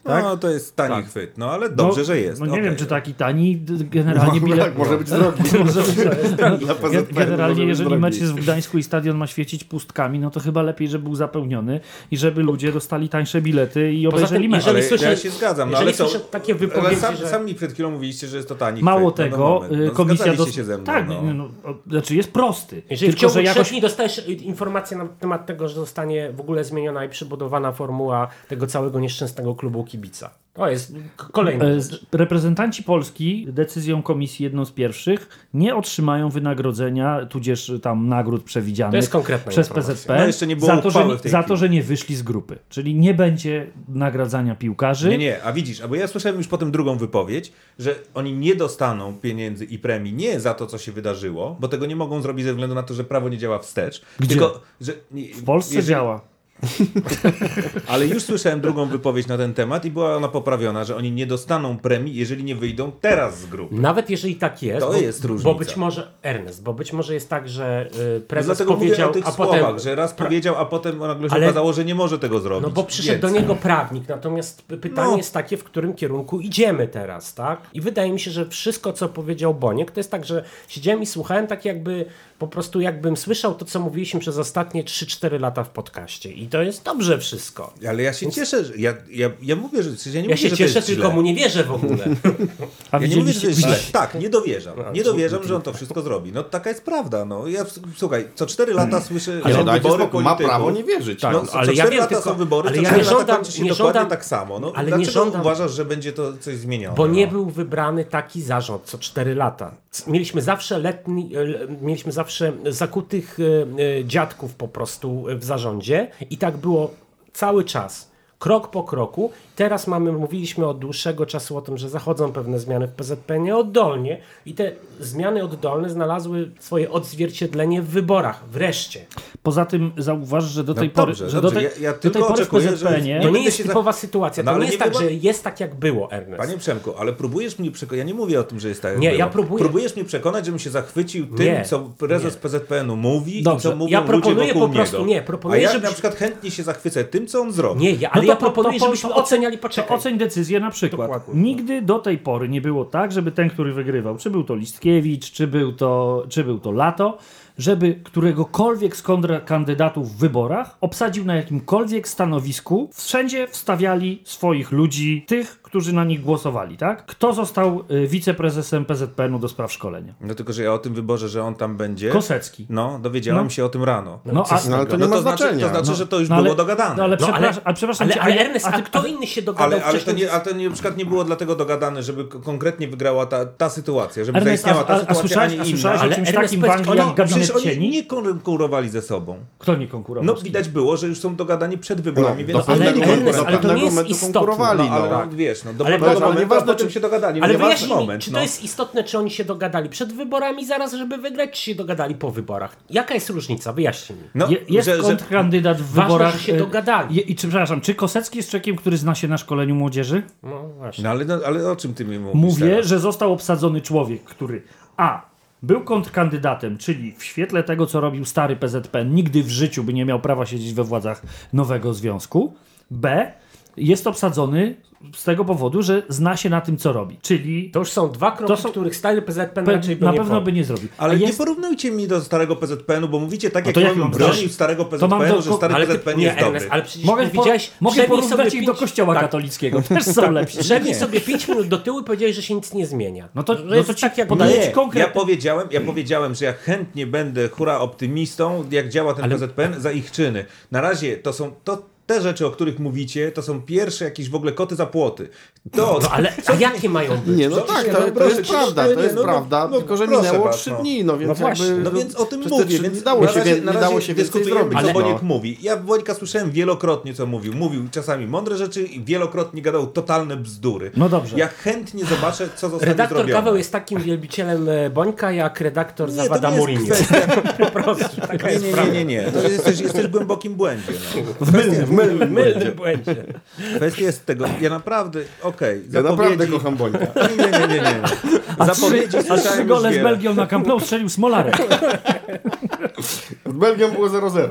tak? No to jest tani Tak. chwyt, no ale dobrze, no, że jest. No nie Okej. wiem, czy taki tani, generalnie No, bilet... tak, może być drogi. może być drogi. Generalnie, być jeżeli drogi. mecz jest w Gdańsku i stadion ma świecić pustkami, no to chyba lepiej, żeby był zapełniony i żeby ludzie dostali tańsze bilety i obejrzeli mecz. jeżeli Ale słyszę- ja się zgadzam, no ale co? słyszę takie Ale wypowiedzi, sam, że- sami przed chwilą mówiliście, że jest to tani Mało chwyt. No, tego, no, y, no, komisja zgadzaliście dos- się ze mną. Tak, no. no, znaczy jest prosty. Jeżeli w tylko, ciągu że jakoś... dni dostajesz y, informację na temat tego, że zostanie w ogóle zmieniona i przybudowana formuła tego całego nieszczęsnego klubu kibica. To jest k- kolejna E, Reprezentanci Polski decyzją komisji jedną z pierwszych nie otrzymają wynagrodzenia, tudzież tam nagród przewidzianych To jest konkretna przez. PZP No jeszcze nie było za, to, że, za to, że nie wyszli z grupy. Czyli nie będzie nagradzania piłkarzy. Nie, nie, a widzisz, a bo ja słyszałem już potem drugą wypowiedź, że oni nie dostaną pieniędzy i premii nie za to, co się wydarzyło, bo tego nie mogą zrobić ze względu na to, że prawo nie działa wstecz. Gdzie? Tylko, że, nie, W Polsce jeżeli- działa. Ale już słyszałem drugą wypowiedź na ten temat i była ona poprawiona, że oni nie dostaną premii, jeżeli nie wyjdą teraz z grupy. Nawet jeżeli tak jest, To bo, jest różnica. bo być może, Ernest, bo być może jest tak, że y, No prezes dlatego powiedział, a słowach, potem... że raz powiedział, a potem nagle się Ale- okazało, że nie może tego zrobić. No bo przyszedł do niego prawnik, natomiast pytanie No. jest takie, w którym kierunku idziemy teraz, tak? I wydaje mi się, że wszystko, co powiedział Boniek, to jest tak, że siedziałem i słuchałem tak jakby, po prostu jakbym słyszał to, co mówiliśmy przez ostatnie 3-4 lata w podcaście. I to jest dobrze wszystko. Ale ja się cieszę, że ja, ja, ja mówię, że ja nie Ja mówię, się że to cieszę, jest tylko źle. mu nie wierzę w ogóle. A Ja nie mówię, że to jest źle. Tak, nie dowierzam. Nie dowierzam, że on to wszystko zrobi. No taka jest prawda. No. Ja, słuchaj, co cztery lata słyszę, Ale że dajcie wybory spokój, ma prawo nie wierzyć. Tak, no. no, ale co ja cztery wiem, lata tylko- są wybory, ale co ja cztery nie lata żądam- nie dokładnie żądam- tak samo. No, ale nie dlaczego żądam- uważasz, że będzie to coś zmienione? Bo nie no? był wybrany taki zarząd co 4 lata. Mieliśmy zawsze letni, e, mieliśmy zawsze zakutych e, e, dziadków po prostu w zarządzie i tak było cały czas. Krok po kroku. Teraz mamy, mówiliśmy od dłuższego czasu o tym, że zachodzą pewne zmiany w PZP nieoddolnie i te zmiany oddolne znalazły swoje odzwierciedlenie w wyborach. Wreszcie. Poza tym zauważ, że do tej No pory, dobrze, że dobrze. do tej, Ja- ja do tylko tej pory w oczekuję, że- PZPN-ie To będę nie jest się za- typowa sytuacja. No, To nie jest nie tak, bywa- że jest tak, jak było, Ernest. Panie Przemku, ale próbujesz mnie przekonać, ja nie mówię o tym, że jest tak jak Nie, było. ja próbuję- Próbujesz mnie przekonać, żebym się zachwycił tym, Nie, co prezes nie. PZPN-u mówi Dobrze, i co mówią ja proponuję ludzie wokół po prostu- niego. nie, proponuję, A ja żeby- na przykład chętnie się zachwycę tym, co on zrobi. Nie, ja, No ale to ja po- proponuję, to żebyśmy to ocen- oceniali, To poczekaj. oceń decyzję na przykład. Dokładnie. Nigdy do tej pory nie było tak, żeby ten, który wygrywał, czy był to Listkiewicz, czy był to, czy był to Lato, żeby któregokolwiek z kontrkandydatów w wyborach obsadził na jakimkolwiek stanowisku, wszędzie wstawiali swoich ludzi, tych, którzy na nich głosowali, tak? Kto został y, wiceprezesem PZPN-u do spraw szkolenia? No tylko, że ja o tym wyborze, że on tam będzie. Kosecki. No, dowiedziałem No. się o tym rano. No, a, No ale to nie ma znaczy, znaczenia. to znaczy, No, że to już no, ale- było dogadane. no, ale No, przepraszam, ale, przepraszam ale, cię, ale a- Ernest, a, ty- kto inny się dogadał Ale, ale, to nie, ale to nie, na przykład nie było dlatego dogadane, żeby konkretnie wygrała ta, ta sytuacja, żeby Ernest, zaistniała ta a- a sytuacja, a, słyszałeś- nie a inna. słyszałeś o czymś takim w Anglii jak No, gabinet cieni? nie konkurowali ze sobą. Kto nie konkurował? No widać było, że już są dogadani przed wyborami, No, więc ale to nie pewnego jest momentu istotne. konkurowali. No, ale no. no, wiesz, no, do Ale pewnego to- momentu, a nieważne, potem czy- się dogadali. Ale wyjaśnij mi, moment, czy no. to jest istotne, czy oni się dogadali przed wyborami zaraz, żeby wygrać, czy się dogadali po wyborach? Jaka jest różnica? Wyjaśnij mi. No, Je, jest że, że, kontrkandydat w Ważne, wyborach. że się e, dogadali. Je, I czy, przepraszam, czy Kosecki jest człowiekiem, który zna się na szkoleniu młodzieży? No właśnie. no, ale, no, ale o czym ty mi mówisz Mówię, teraz? że został obsadzony człowiek, który A. Był kontrkandydatem, czyli w świetle tego, co robił stary PZPN, nigdy w życiu by nie miał prawa siedzieć we władzach nowego związku. B. Jest obsadzony z tego powodu, że zna się na tym, co robi. Czyli To już są dwa kroki, To są- których stary PZPN pe- raczej by na nie pewno by nie zrobił. Ale A nie jest, porównujcie mi do starego PZPN-u, bo mówicie tak, No jak jak mam bronił bronić? starego PZPN-u, do- że stary Ale ty, PZPN nie, jest dobry. Ernest, ale przecież mogę, po, widziałeś... mogę porównać sobie ich do pięć- kościoła tak, katolickiego. Też są lepsi. Przebij Nie. sobie 5 minut do tyłu i powiedziałeś, że się nic nie zmienia. No to- no jest to ci tak jak podaję było. ci konkret- Ja powiedziałem, ja powiedziałem, że ja chętnie będę hura optymistą, jak działa ten PZPN, za ich czyny. Na razie to są to, te rzeczy, o których mówicie, to są pierwsze jakieś w ogóle koty za płoty. To, No ale a jakie mają być? Nie, no tak, nie, to, no to jest prawda, nie, to nie, jest no, no, prawda, no, tylko że minęło trzy no. dni, no więc No właśnie, jakby... No więc o tym mówię, więc dni dało na się, razie, nie razie dało się więcej dyskutujemy, zrobić. co Ale- Boniek no. mówi. Ja Wońka słyszałem wielokrotnie, co mówił. Mówił czasami mądre rzeczy i wielokrotnie gadał totalne bzdury. No dobrze. Ja chętnie zobaczę, co zostanie Redaktor zrobione. Gaweł jest takim wielbicielem e, Bońka, jak redaktor Nie, Zawada nie Mourinho. Po prostu, taka Nie, jest nie, nie, nie, nie. To jesteś, jesteś w głębokim błędzie. No. W mylnym, w mylnym błędzie. błędzie. Kwestia jest tego, ja naprawdę, okej, Ja naprawdę kocham Bońka. Nie, nie, nie, nie. A Zapowiedzi trzy, a trzy gole z. Belgią na Camp Nou strzelił Smolarek. Z Belgią było 0-0.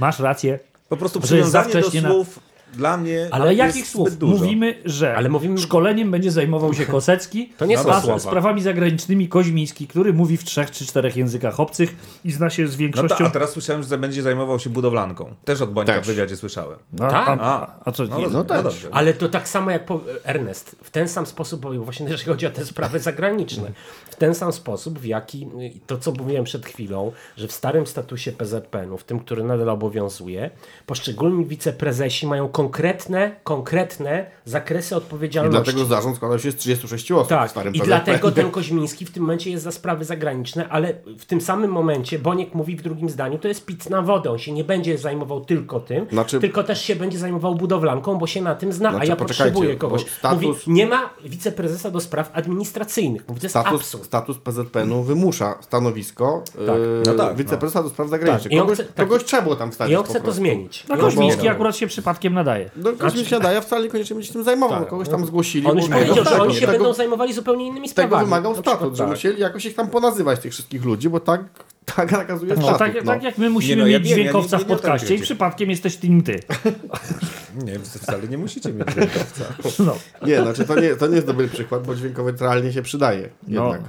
Masz rację. Po prostu przywiązanie do wcześnie na- słów dla mnie Ale jakich słów? dużo. Mówimy, że Ale mówimy- szkoleniem będzie zajmował się Kosecki, To nie są a słowa. sprawami zagranicznymi Koźmiński, który mówi w trzech czy czterech językach obcych i zna się z No większością... to, a teraz słyszałem, że będzie zajmował się budowlanką. Też od Bońka Też. w wywiadzie słyszałem. a, Tak? a, a co? No, nie, no, też. no dobrze. Ale to tak samo jak po, Ernest, w ten sam sposób, bo właśnie jeżeli chodzi o te sprawy zagraniczne, w ten sam sposób, w jaki to, co mówiłem przed chwilą, że w starym statusie PZPN-u, w tym, który nadal obowiązuje, poszczególni wiceprezesi mają konkretne, konkretne zakresy I odpowiedzialności. dlatego zarząd składał się z 36 osób w Tak, starym i PZP. dlatego ten Koźmiński w tym momencie jest za sprawy zagraniczne, ale w tym samym momencie Boniek mówi w drugim zdaniu, to jest pic na wodę. On się nie będzie zajmował tylko tym, Znaczy- tylko też się będzie zajmował budowlanką, bo się na tym zna, a Znaczy, ja poczekajcie, potrzebuję kogoś. status- Mówi, nie ma wiceprezesa do spraw administracyjnych. Mówi, to jest Status, absurd. status PZPN-u wymusza stanowisko Tak. e, No tak, wiceprezesa do spraw zagranicznych. Tak. I Kogoś, chce- tak. kogoś trzeba było tam wstawić I on chce to zmienić. No I Koźmiński akurat się przypadkiem nadaje. No, ktoś mi się daje, wcale niekoniecznie będzie się tym zajmował. Tak. Kogoś tam zgłosili. On bo już powiedział, że tak, oni się tego, będą zajmowali zupełnie innymi sprawami. Tego wymagał statut, że tak. musieli jakoś ich tam ponazywać, tych wszystkich ludzi, bo tak, tak nakazuje No, statut. tak, no. tak jak my musimy Nie, no, ja mieć wiem, ja dźwiękowca nie- w nie to podcaście i przypadkiem jesteś tym ty. Nie, wcale nie musicie mieć dźwiękowca. No, Nie, znaczy to nie, to nie jest dobry przykład, bo dźwiękowy realnie się przydaje. no, Jednak. no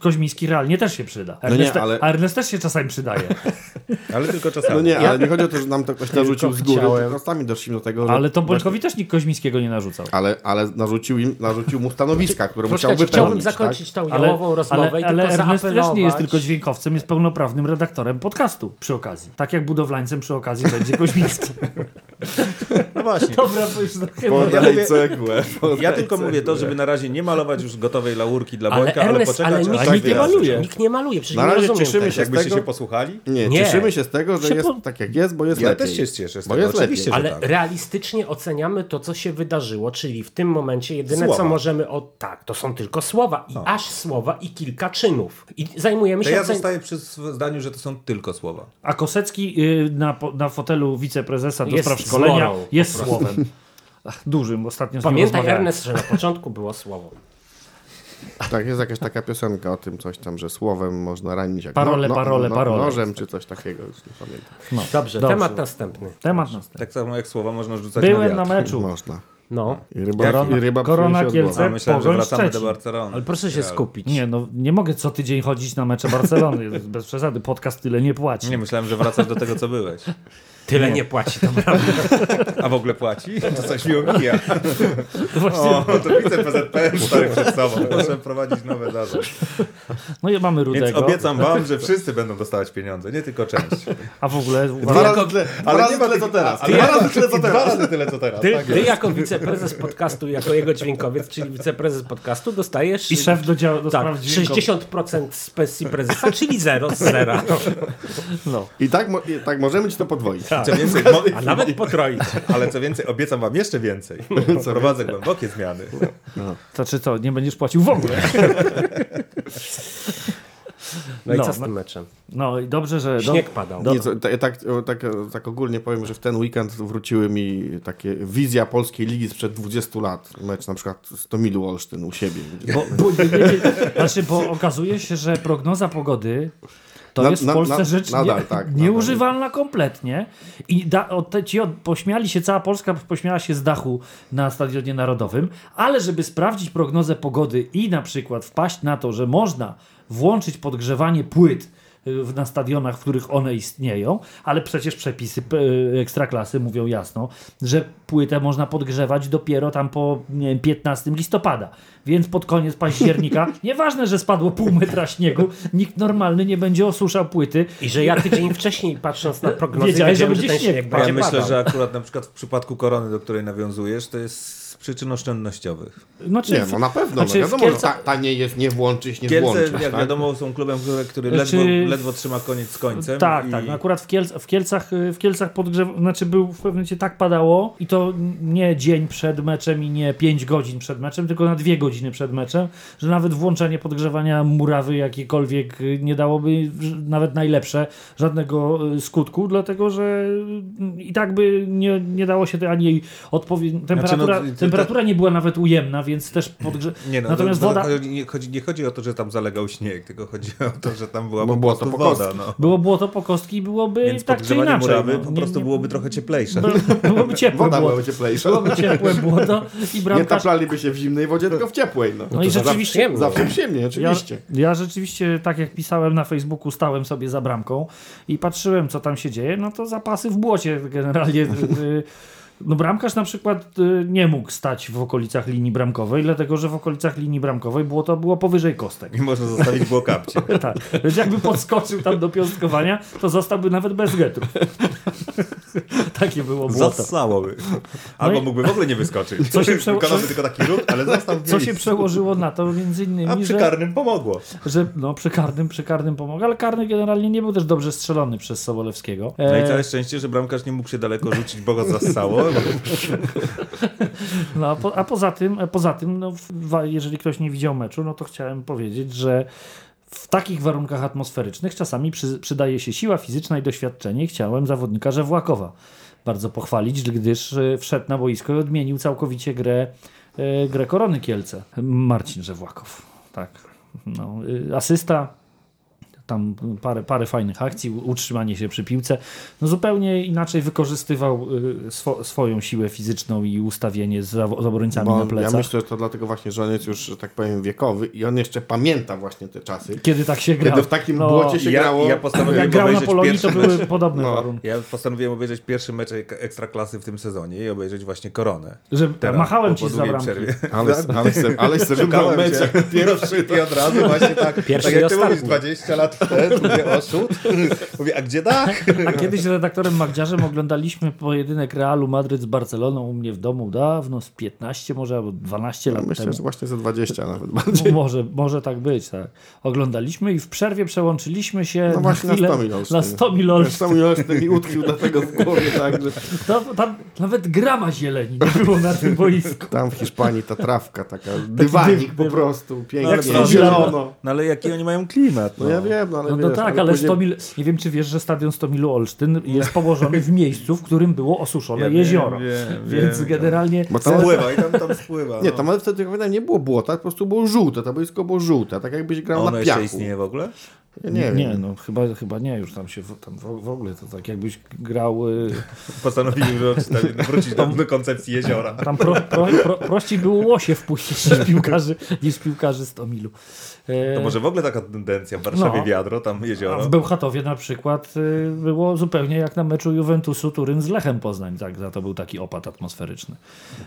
Koźmiński realnie też się przyda. nie, Ernest, ale- A Ernest też się czasami przydaje. Ale tylko czasami. No nie, ale nie chodzi o to, że nam to ktoś narzucił z góry, chciałem- tylko sami doszliśmy do tego, że... Ale to Bońkowi też nikt Koźmińskiego nie narzucał. Ale, ale narzucił, im, narzucił mu stanowiska, które musiał wypełnić. chciałbym zakończyć tą Ale, jałową rozmowę ale, i ale tylko Ernest też nie jest tylko dźwiękowcem, jest pełnoprawnym redaktorem podcastu przy okazji. Tak jak budowlańcem przy okazji będzie Koźmiński. No właśnie. Dobra, to już chyba... Ja cegłę. podaj Ja tylko mówię to, cegłę. żeby na razie nie malować już gotowej laurki dla Ale ale, poczekać, ale nikt tak nikt nie maluje. Nikt nie maluje, przecież Na nie razie rozumiem cieszymy tego. się Jakbyście tego- się posłuchali? Nie, Nie. cieszymy się z tego, że jest tak jak jest, bo jest Ja lepiej. też się cieszę z Bo tego, jest oczywiście, lepiej. Ale tak. realistycznie oceniamy to, co się wydarzyło, czyli w tym momencie jedyne, Słowa. co możemy od tak, to są tylko słowa i aż słowa i kilka czynów. I zajmujemy To się ja ocen- zostaję przy zdaniu, że to są tylko słowa. A Kosecki y, na, na fotelu wiceprezesa do Jest spraw szkolenia zmorą po jest słowem. Ach, dużym, ostatnio Pamiętaj. Ernest, że na początku było słowo. Tak, jest jakaś taka piosenka o tym coś tam, że słowem można ranić. Jak Parole, parole, parole. Nożem czy coś takiego, już nie pamiętam. No. Dobrze, Dobrze. temat następny. Temat następny. Tak samo jak słowa można rzucać Byłem na na meczu. Można. No, I ryba, Korona- i ryba Korona Kielce. A myślałem, że wracamy do Szczecin. Barcelony. ale proszę się skupić. Nie, no nie mogę co tydzień chodzić na mecze Barcelony. Bez przesady, podcast tyle nie płaci. Nie, myślałem, że wracasz do tego, co byłeś. Tyle nie płaci, to prawda. A w ogóle płaci? To coś mi omija. Właśnie, O, to widzę PZPN stary przed sobą. Muszę prowadzić nowe zarząd. no i mamy Więc Rudego. obiecam wam, że wszyscy będą dostawać pieniądze, nie tylko część. A w ogóle Dwa razy tyle, dwa Ale razy nie tyle co teraz. Dwa razy tyle co Dwa teraz. razy tyle, co teraz. Ty, tak ty jako wiceprezes podcastu, jako jego dźwiękowiec, czyli wiceprezes podcastu, dostajesz... i szef do, działu, do Tak, spraw dźwiękowych. 60% z pensji prezesa, czyli zero z zera. No. I tak, tak możemy ci to podwoić. Co więcej, mo- A nawet potroić. ale co więcej, obiecam wam jeszcze więcej. Prowadzę głębokie zmiany. To czy co, nie będziesz płacił w ogóle? No i No, co z no. tym meczem? No i dobrze, że... do- Śnieg padał. Do- Nie, co, ta- tak, tak, tak ogólnie powiem, że w ten weekend wróciły mi takie wizja polskiej ligi sprzed 20 lat. Mecz na przykład z Tomilu Olsztyn u siebie. Bo, bo, nie, nie, znaczy, bo okazuje się, że prognoza pogody to Na- jest w Polsce na- rzecz nadal, nie, tak, nieużywalna kompletnie. I da, od, ci od, pośmiali się, cała Polska pośmiała się z dachu na Stadionie Narodowym, ale żeby sprawdzić prognozę pogody i na przykład wpaść na to, że można włączyć podgrzewanie płyt na stadionach, w których one istnieją, ale przecież przepisy y, ekstraklasy mówią jasno, że płytę można podgrzewać dopiero tam po nie wiem, 15 listopada. Więc pod koniec października, nieważne, że spadło pół metra śniegu, nikt normalny nie będzie osuszał płyty. I że ja tydzień wcześniej, patrząc na że wiedziałem, że będzie ten śnieg śnieg padał. Ja myślę, padał. że akurat na przykład w przypadku korony, do której nawiązujesz, to jest przyczyn oszczędnościowych. Znaczy, Nie, no na pewno. Znaczy, no wiadomo, że ta, taniej jest nie włączyć, nie Kielce, włączyć. jak tak? wiadomo, są klubem, który, który Znaczy- ledwo, ledwo trzyma koniec z końcem. Tak, i... tak. No akurat w, Kielc, w Kielcach, y, w Kielcach podgrzew... znaczy był w pewnym momencie tak padało i to nie dzień przed meczem i nie 5 godzin przed meczem, tylko na dwie godziny przed meczem, że nawet włączenie podgrzewania murawy jakiekolwiek y, nie dałoby nawet najlepsze żadnego y, skutku, dlatego że i tak by nie, nie dało się ani odpowiedź. Temperatura, no, to- temperatura nie była nawet ujemna, więc też podgrze... Nie, no, Natomiast to, to, woda... chodzi- nie, chodzi, nie chodzi o to, że tam zalegał śnieg, tylko chodzi o to, że tam była Bo po było prostu po woda. No. Było błoto po kostki i byłoby Więc tak czy inaczej. murawy no. po Nie- prostu nie- byłoby trochę cieplejsze. By- Byłoby ciepłe Woda była cieplejsza. Byłoby ciepłe błoto i Nie taplaliby się w zimnej wodzie, tylko w ciepłej. No, No i rzeczywiście... Zawsze przyjemnie, Ja, oczywiście. ja rzeczywiście, tak jak pisałem na Facebooku, stałem sobie za bramką i patrzyłem, co tam się dzieje, no to zapasy w błocie generalnie. No bramkarz na przykład y, nie mógł stać w okolicach linii bramkowej, dlatego że w okolicach linii bramkowej było to było powyżej kostek. I można zostawić było kapcie. Tak. Więc jakby podskoczył tam do piąstkowania, to zostałby nawet bez getrów. Takie było błoto. Zassałoby. Albo No i- mógłby w ogóle nie wyskoczyć. Co się przeło- tylko taki ruch, ale został Co się przełożyło na to między A innymi, przy że, karnym pomogło. że no, przy karnym, przy karnym pomogł, ale karny generalnie nie był też dobrze strzelony przez Sobolewskiego. No i E, całe szczęście, że bramkarz nie mógł się daleko rzucić, bo go zassało. No, a, po, a poza tym, poza tym no, jeżeli ktoś nie widział meczu, no to chciałem powiedzieć, że w takich warunkach atmosferycznych czasami przy, przydaje się siła fizyczna i doświadczenie. Chciałem zawodnika Żewłakowa bardzo pochwalić, gdyż e, wszedł na boisko i odmienił całkowicie grę, e, grę Korony Kielce. Marcin Żewłakow. Tak. No, y, asysta, tam parę, parę fajnych akcji, utrzymanie się przy piłce. No zupełnie inaczej wykorzystywał y, swo, swoją siłę fizyczną i ustawienie z, z obrońcami Bo na ja plecach. myślę, że to dlatego właśnie, że on jest już, że tak powiem, wiekowy i on jeszcze pamięta właśnie te czasy. Kiedy tak się grało. Kiedy w takim No, błocie się ja- grało. ja postanowiłem Jak grał na Polonii, to były mecz. podobne No. warunki. Ja postanowiłem obejrzeć pierwszy mecz ek- Ekstraklasy w tym sezonie i obejrzeć właśnie Koronę. Że Teraz, machałem ci za bramki. przerwie. Ale, ale, ale, ale Szukałem mecz pierwszy. I od razu właśnie tak, Pierwszy tak jak ty mówisz, ostatni. 20 lat gdzie oszód. Mówię, a gdzie tak? A kiedyś z redaktorem Magdziarzem oglądaliśmy pojedynek Realu Madryt z Barceloną u mnie w domu dawno, z 15 może albo 12 lat Myślę, temu. że właśnie za 20 nawet bardziej. Może, może tak być, tak. Oglądaliśmy i w przerwie przełączyliśmy się No właśnie na chwilę 100 mil Olsztyn. na 100 mil Olsztyn. Zresztą mi utkwił dlatego w głowie, tak, że To, tam nawet grama zieleni nie było na tym boisku. tam w Hiszpanii ta trawka taka, dywanik po prostu, pięknie, no, zielono. No ale jaki oni mają klimat? No ja wiem, no ale No, no wiesz, tak, ale później- 100 mil, nie wiem czy wiesz, że stadion 100 milu Olsztyn jest położony w miejscu, w którym było osuszone Ja jezioro. wiem, Więc wiem. generalnie Bo tam, Spływa i tam, tam spływa. nie, no. tam ale wtedy jak pamiętam, nie było błota, po prostu było żółte, to boisko było żółte, tak jakbyś grał Ono na jeszcze piachu. istnieje w ogóle? Ja nie, nie, nie, no chyba, chyba nie, już tam się w, tam w, w ogóle to tak jakbyś grał y, Postanowili wrócić, wrócić do, koncepcji jeziora. tam pro, pro, pro, prościej było łosie wpuścić niż piłkarzy, niż piłkarzy 100 milu. E, To może w ogóle taka tendencja. W Warszawie No. wiadro, tam jezioro. w Bełchatowie na przykład y, było zupełnie jak na meczu Juventusu Turyn z Lechem Poznań. Tak, za to był taki opad atmosferyczny.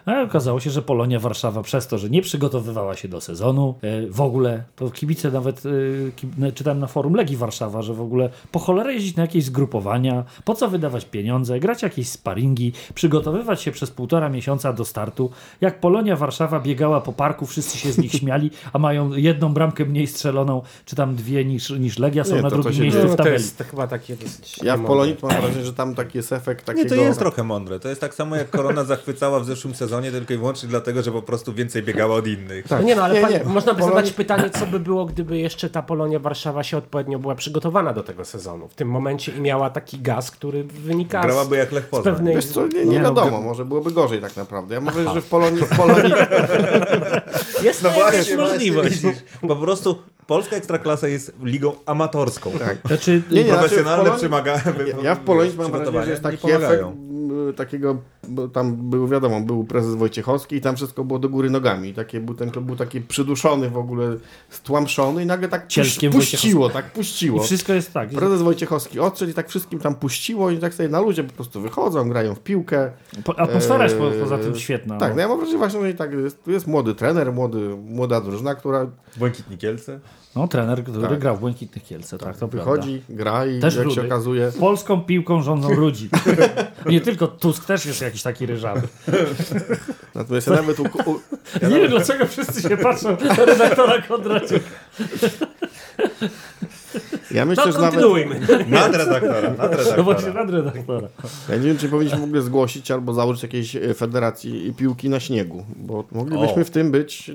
A okazało się, że Polonia Warszawa przez to, że nie przygotowywała się do sezonu y, w ogóle, to kibice nawet y, ki- czytałem na forum Legii Warszawa, że w ogóle po cholerę jeździć na jakieś zgrupowania, po co wydawać pieniądze, grać jakieś sparingi, przygotowywać się przez półtora miesiąca do startu. Jak Polonia Warszawa biegała po parku, wszyscy się z nich śmiali, a mają jedną bramkę mniej strzeloną, czy tam dwie niż, niż Legia, są Nie, na to- to drugim się miejscu dzieje. w No, to tabeli. jest to chyba takie dosyć... Ja w. Polonii to mam wrażenie, że tam taki jest efekt Nie, takiego... to jest trochę mądre. To jest tak samo jak Korona zachwycała w zeszłym sezonie tylko i wyłącznie dlatego, że po prostu więcej biegała od innych. Tak. Nie no, ale Nie, nie. można by Polonii- zadać pytanie, co by było, gdyby jeszcze ta Polonia Warszawa się odpowiednio była przygotowana do tego sezonu w tym momencie i miała taki gaz, który wynika Grałaby jak Lech z pewnej... Wiesz co, nie, nie no, wiadomo, może byłoby gorzej tak naprawdę. Ja mówię, że w Polonii, w Polonii Jest No właśnie, możliwość. Po prostu polska ekstraklasa jest ligą amatorską. tak. Znaczy, Nie, nie, Profesjonalne znaczy w przymaga... Ja w Polonii mam wrażenie, że jest nie taki efekt pomagają. m, takiego, bo tam był wiadomo, był prezes Wojciechowski i tam wszystko było do góry nogami. Takie, był, ten klub był taki przyduszony w ogóle, stłamszony i nagle tak puś, Cielkiem puściło, tak I puściło. wszystko jest tak. Prezes Wojciechowski odszedł i tak wszystkim tam puściło i tak sobie na ludzie po prostu wychodzą, grają w piłkę. Po- Atmosfera jest po, Eee, poza tym świetna. Tak, no. no ja mam wrażenie właśnie, że i tak jest, tu jest młody trener, młody, młoda drużyna, która Błękitni Kielce. No, trener, który Tak. grał w Błękitnych Kielce, tak, to wychodzi, gra i Też jak się okazuje... prawda. Polską piłką rządzą ludzi. Nie tylko Tusk też jest jakiś taki ryżawy. Natomiast ja nawet u, u, Nie wiem dlaczego wszyscy się patrzą na redaktora Kondraciuka. ja myślę, No że nawet... kontynuujmy. Nadredaktora, nadredaktora. No właśnie nadredaktora. Ja nie wiem, czy powinniśmy w ogóle zgłosić albo założyć jakiejś e, federacji piłki na śniegu, bo moglibyśmy O. w tym być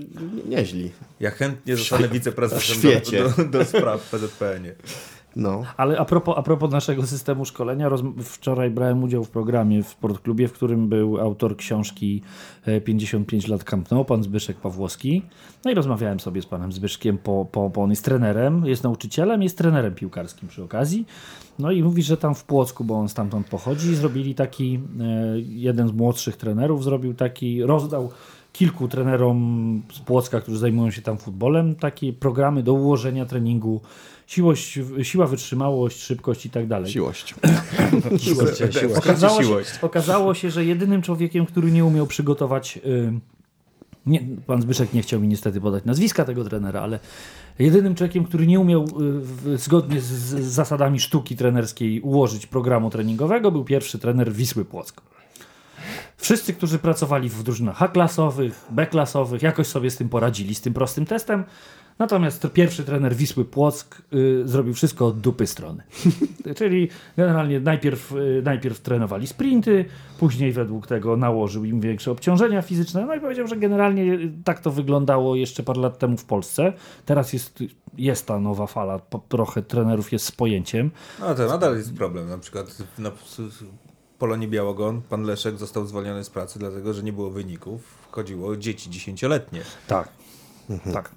nieźli. Ja chętnie zostanę wiceprezesem. Do, do, do spraw PZPN-ie. No. Ale a propos, a propos naszego systemu szkolenia, wczoraj brałem udział w programie w Sportklubie, w którym był autor książki e, 55 lat Camp pan Zbyszek Pawłowski. No i rozmawiałem sobie z panem Zbyszkiem, po, po, on jest trenerem, jest nauczycielem, jest trenerem piłkarskim przy okazji. No i mówi, że tam w Płocku, bo on stamtąd pochodzi, zrobili taki, e, jeden z młodszych trenerów zrobił taki, rozdał kilku trenerom z Płocka, którzy zajmują się tam futbolem, takie programy do ułożenia treningu, siłość, siła, wytrzymałość, szybkość i tak dalej. Siłość. Siłość. Skrócie Okazało się, siłość. okazało się, że jedynym człowiekiem, który nie umiał przygotować. y, Nie, pan Zbyszek nie chciał mi niestety podać nazwiska tego trenera, ale jedynym człowiekiem, który nie umiał y, zgodnie z, z zasadami sztuki trenerskiej ułożyć programu treningowego, był pierwszy trener Wisły Płock. Wszyscy, którzy pracowali w drużynach A-klasowych, B-klasowych, jakoś sobie z tym poradzili, z tym prostym testem. Natomiast to pierwszy trener Wisły Płock y, zrobił wszystko od dupy strony. Czyli generalnie najpierw, y, najpierw trenowali sprinty, później według tego nałożył im większe obciążenia fizyczne. No i powiedział, że generalnie tak to wyglądało jeszcze parę lat temu w Polsce. Teraz jest, jest ta nowa fala, po, trochę trenerów jest z pojęciem. No to nadal jest problem. Na przykład na Polonii Białogon pan Leszek został zwolniony z pracy, dlatego że nie było wyników. Chodziło o dzieci dziesięcioletnie. Tak. Tak.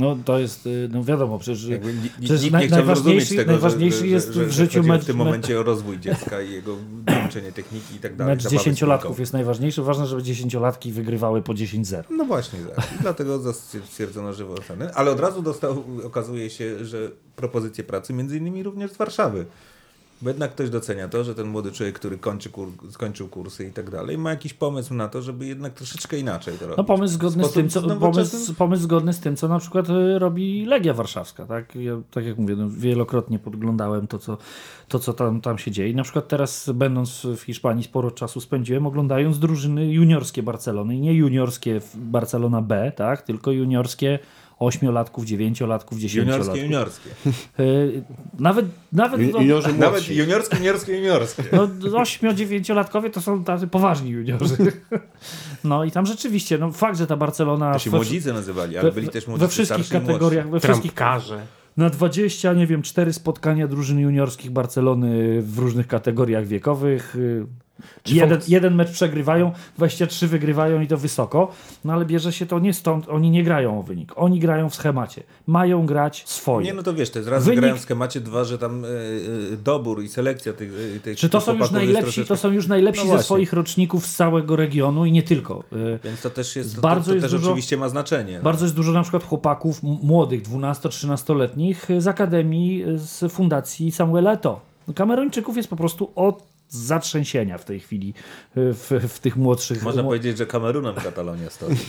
No to jest, y, no wiadomo, przecież, Jakby przecież nikt nie najważniejszy, tego, najważniejszy że, jest że, że w życiu mecz, w tym momencie o rozwój dziecka i jego nauczenie techniki i tak dalej. mecz dziesięciolatków jest najważniejszy. Ważne, żeby dziesięciolatki wygrywały po 10-0. No właśnie, tak. Dlatego stwierdzono żywe oceny. Ale od razu dostał, okazuje się, że propozycje pracy, między innymi również z Warszawy. Bo jednak ktoś docenia to, że ten młody człowiek, który kończy kur, skończył kursy i tak dalej, ma jakiś pomysł na to, żeby jednak troszeczkę inaczej to robić. No pomysł zgodny, z tym, co, pomysł, pomysł zgodny z tym, co na przykład y, robi Legia Warszawska. Tak, ja, tak jak mówię, no, wielokrotnie podglądałem to, co, to, co tam, tam się dzieje. I na przykład teraz, będąc w Hiszpanii, sporo czasu spędziłem oglądając drużyny juniorskie Barcelony. I nie juniorskie Barcelona B, tak, tylko juniorskie ośmiolatków, dziewięciolatków, dziesięciolatków. Juniorskie, juniorskie. Y, nawet nawet no, Nawet juniorskie, juniorskie, juniorskie. no, 8-9-latkowie to są tacy poważni juniorzy. No i tam rzeczywiście, no fakt, że ta Barcelona To się we- młodzicy nazywali, ale we, byli też we młodzicy wszystkich starsi i kategoriach, we wszystkich Trampkarze. na 20, nie wiem, 4 spotkania drużyn juniorskich Barcelony w różnych kategoriach wiekowych. Jeden, jeden mecz przegrywają, 23 wygrywają i to wysoko, no ale bierze się to nie stąd, oni nie grają o wynik, oni grają w schemacie, mają grać swoje. Nie, no to wiesz, to jest raz, Wynik- że grają w schemacie, dwa, że tam y, y, dobór i selekcja tych, y, tych Czy to są już najlepsi, to troszeczkę- są już najlepsi No ze swoich roczników z całego regionu i nie tylko. Y, Więc to też jest, to, Bardzo to, to jest też dużo- oczywiście ma znaczenie. no. Bardzo jest dużo na przykład chłopaków młodych, 12-13-letnich z Akademii z Fundacji Samuela Eto'o. Kameruńczyków jest po prostu od zatrzęsienia w tej chwili y, w, w tych młodszych. Można powiedzieć, że Kamerunem Katalonia stoi.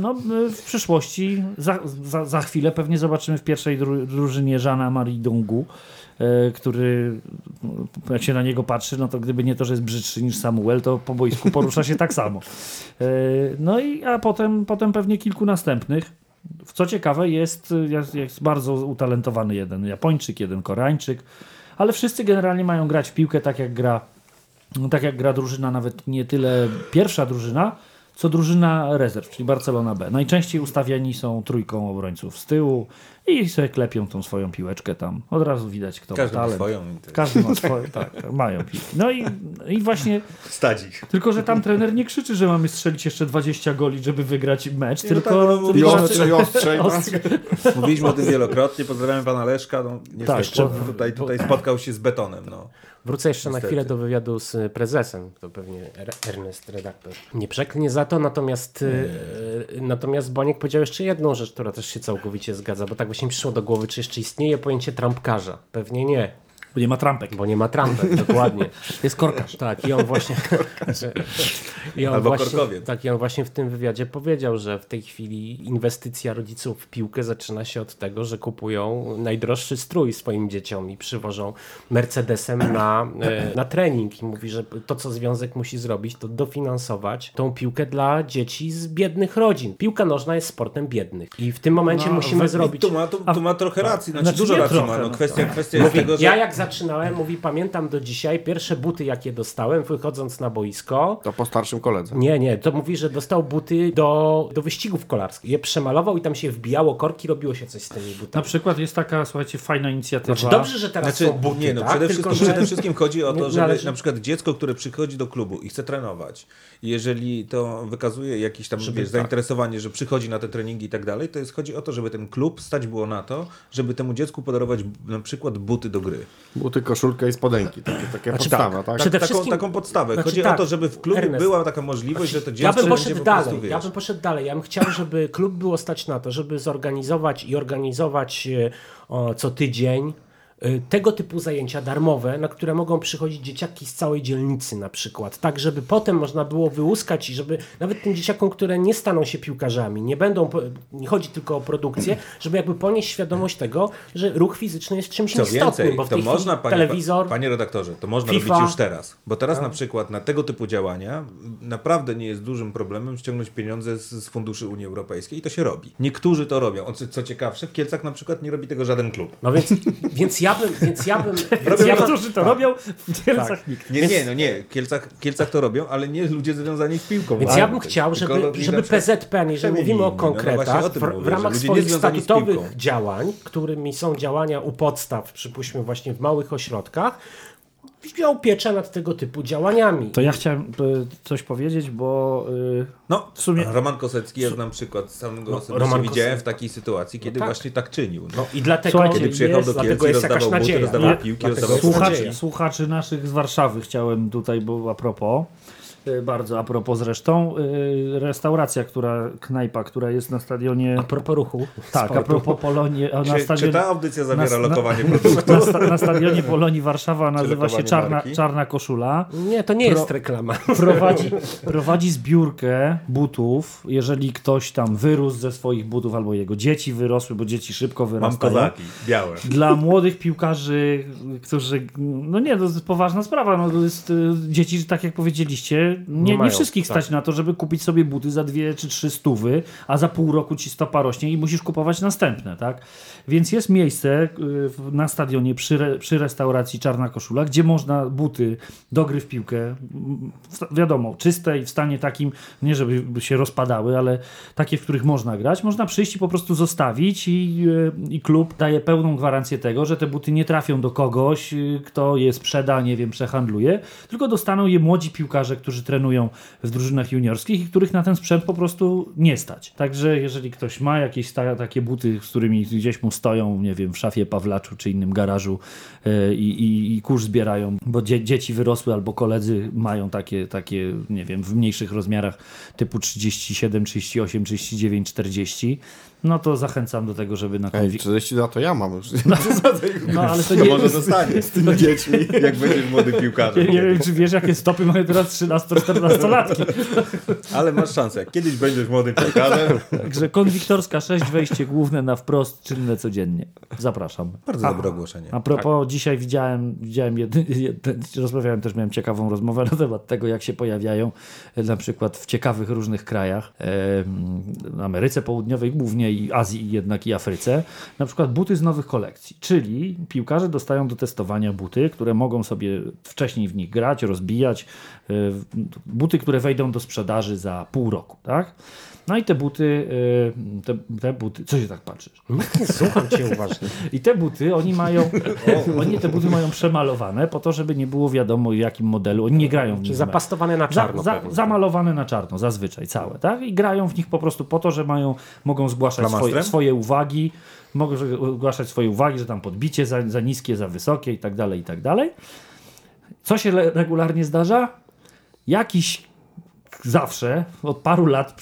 No, y, w przyszłości, za, za, za chwilę pewnie zobaczymy w pierwszej dru, drużynie Żana Marie Dongu, y, który, y, jak się na niego patrzy, no to gdyby nie to, że jest brzydszy niż Samuel, to po boisku porusza się tak samo. No i a potem, potem pewnie kilku następnych. Co ciekawe, jest, jest, jest bardzo utalentowany jeden Japończyk, jeden Koreańczyk, ale wszyscy generalnie mają grać w piłkę tak jak gra, tak jak gra drużyna, nawet nie tyle pierwsza drużyna, co drużyna rezerw, czyli Barcelona B. Najczęściej ustawiani są trójką obrońców z tyłu i sobie klepią tą swoją piłeczkę tam. Od razu widać, kto Każdy ma ma talent. swoją. Każdy ma swoje, tak, tak, mają piłki. No i, i właśnie, Stadzik. tylko że tam trener nie krzyczy, że mamy strzelić jeszcze 20 goli, żeby wygrać mecz, Nie, no tylko... tak, no, I ostrzej, ostrzej. Ostrzej. Mówiliśmy o tym wielokrotnie. Pozdrawiam pana Leszka. No, niestety, Tak, tutaj, tutaj spotkał się z betonem. No. Wrócę jeszcze na Niestety. chwilę do wywiadu z prezesem, to pewnie Er- Ernest, redaktor. Nie przeklnie za to, natomiast, e, natomiast Boniek powiedział jeszcze jedną rzecz, która też się całkowicie zgadza, bo tak właśnie mi przyszło do głowy, czy jeszcze istnieje pojęcie trampkarza. Pewnie nie, Bo nie ma trampek. bo nie ma trampek, dokładnie. Jest korkarz. Tak, i on właśnie. I on Albo właśnie, korkowiec. Tak, i on właśnie w tym wywiadzie powiedział, że w tej chwili inwestycja rodziców w piłkę zaczyna się od tego, że kupują najdroższy strój swoim dzieciom i przywożą Mercedesem na, e, na trening. I mówi, że to, co związek musi zrobić, to dofinansować tą piłkę dla dzieci z biednych rodzin. Piłka nożna jest sportem biednych. I w tym momencie No, musimy we- zrobić. Tu ma, tu, tu ma trochę racji. Znaczy, Znaczy, dużo racji trochę, ma. No, no. kwestia, kwestia jest Mówi, tego, że... ja jak zaczynałem, mówi, pamiętam do dzisiaj, pierwsze buty jakie dostałem, wychodząc na boisko, To po starszym koledze. nie, nie, to mówi, że dostał buty do, do wyścigów kolarskich. Je przemalował i tam się wbijało korki, robiło się coś z tymi Na butami. przykład jest taka, słuchajcie, fajna inicjatywa. Znaczy dobrze, że teraz Znaczy, są buty, nie, no, tak? przede, Tylko, wszystkim, że... przede wszystkim chodzi o to, żeby należy- na przykład dziecko, które przychodzi do klubu i chce trenować, i jeżeli to wykazuje jakieś tam Żeby wiesz, tak. zainteresowanie, że przychodzi na te treningi i tak dalej, to jest chodzi o to, żeby ten klub stać było na to, żeby temu dziecku podarować na przykład buty do gry. Buty, koszulka i spodenki. Takie, takie Znaczy podstawa, tak. tak? Taką, taką podstawę. Znaczy chodzi tak, o to, żeby w klubie Ernest. była taka możliwość, że to dziecko Ja bym będzie poszedł po dalej. prostu, wiesz, Ja bym poszedł dalej. Ja bym chciał, żeby klub było stać na to, żeby zorganizować i organizować e, o, co tydzień tego typu zajęcia darmowe, na które mogą przychodzić dzieciaki z całej dzielnicy na przykład. Tak, żeby potem można było wyłuskać i żeby nawet tym dzieciakom, które nie staną się piłkarzami, nie będą, nie chodzi tylko o produkcję, żeby jakby ponieść świadomość tego, że ruch fizyczny jest czymś Co istotnym, więcej, bo w to tej można, panie, telewizor... panie redaktorze, to można FIFA. robić już teraz. Bo teraz na przykład na tego typu działania naprawdę nie jest dużym problemem ściągnąć pieniądze z, z funduszy Unii Europejskiej i to się robi. Niektórzy to robią. Co, co ciekawsze, w Kielcach na przykład nie robi tego żaden klub. No więc, więc ja bym, więc ja bym, więc Robią ja bym, którzy to robią, w Kielcach Tak. nikt. Nie, nie, no nie. W Kielcach, Kielcach to robią, ale nie ludzie związani z piłką. Więc ja bym chciał, żeby, żeby PZPN, jeżeli mówimy o Feminini, no konkretach, o w, mówię, w że ramach swoich statutowych działań, którymi są działania u podstaw, przypuśćmy właśnie w małych ośrodkach, wziął pieczę nad tego typu działaniami. To ja chciałem e, coś powiedzieć, bo e, No, W sumie- Roman Kosecki, ja znam przykład, sam go No, osobiście Roman widziałem Kosecki. w takiej sytuacji, kiedy tak. właśnie tak czynił. No. No i dlatego Słuchajcie, Kiedy przyjechał do jest, Kielc dlatego i rozdawał buty, rozdawał piłki, rozdawał słuchaczy, słuchaczy naszych z Warszawy chciałem tutaj, bo a propos, bardzo a propos zresztą, y, restauracja, która, knajpa, która jest na stadionie... A propos ruchu. Tak, a sportu. propos Polonii, a na Czy, czy stadionie... ta audycja zawiera na- lokowanie na- produktu? Na, sta, na stadionie Polonii Warszawa nazywa się Czarna, marki? Czarna Koszula. Nie, to nie Pro- jest reklama. Prowadzi, prowadzi zbiórkę butów, jeżeli ktoś tam wyrósł ze swoich butów albo jego dzieci wyrosły, bo dzieci szybko Mam wyrastają. kozaki, białe. Dla młodych piłkarzy, którzy, no nie, to jest poważna sprawa, no to jest y, dzieci, tak jak powiedzieliście, nie, nie, mają, wszystkich tak. stać na to, żeby kupić sobie buty za dwie czy trzy stówy, a za pół roku ci stopa rośnie i musisz kupować następne, tak? Więc jest miejsce y, na stadionie przy, przy restauracji Czarna Koszula, gdzie można buty do gry w piłkę, wiadomo, czyste i w stanie takim, nie żeby się rozpadały, ale takie, w których można grać, można przyjść i po prostu zostawić i, y, i klub daje pełną gwarancję tego, że te buty nie trafią do kogoś, y, kto je sprzeda, nie wiem, przehandluje, tylko dostaną je młodzi piłkarze, którzy trenują w drużynach juniorskich i których na ten sprzęt po prostu nie stać. Także jeżeli ktoś ma jakieś ta, takie buty, z którymi gdzieś mu stoją, nie wiem, w szafie Pawlaczu czy innym garażu i, i, i kurz zbierają, bo dzie, dzieci wyrosły albo koledzy mają takie, takie, nie wiem, w mniejszych rozmiarach typu 37, 38, 39, 40, no to zachęcam do tego, żeby na Ej, konwi- 40 lat to ja mam już. No ale to To nie, może dostanie Z tymi dziećmi. jak będziesz młodym nie, piłkarzem. nie wiem, czy wiesz, jakie stopy mają teraz 13-14 latki. Ale masz szansę. Jak kiedyś będziesz młodym piłkarzem, Także konwiktorska 6, wejście główne na wprost, czynne codziennie. Zapraszam. bardzo dobre ogłoszenie. A propos, dzisiaj widziałem, widziałem jedy, jedy, rozmawiałem też, miałem ciekawą rozmowę na temat tego, jak się pojawiają e, na przykład w ciekawych różnych krajach, e, w Ameryce Południowej głównie i Azji jednak i Afryce, na przykład buty z nowych kolekcji, czyli piłkarze dostają do testowania buty, które mogą sobie wcześniej w nich grać, rozbijać, e, buty, które wejdą do sprzedaży za pół roku, tak? No i te buty, e, te, te buty, co się tak patrzysz? Nie słucham cię uważnie. I te buty, oni mają, oni te buty mają przemalowane po to, żeby nie było wiadomo jakim modelu, oni nie grają w nich. Zapastowane na za, czarno za, pewnie. zamalowane na czarno, zazwyczaj całe, tak? I grają w nich po prostu po to, że mają, mogą zgłaszać swoje, swoje uwagi, mogą zgłaszać swoje uwagi, że tam podbicie za, za niskie, za wysokie i tak dalej, i tak dalej. Co się regularnie zdarza? Jakiś zawsze, od paru lat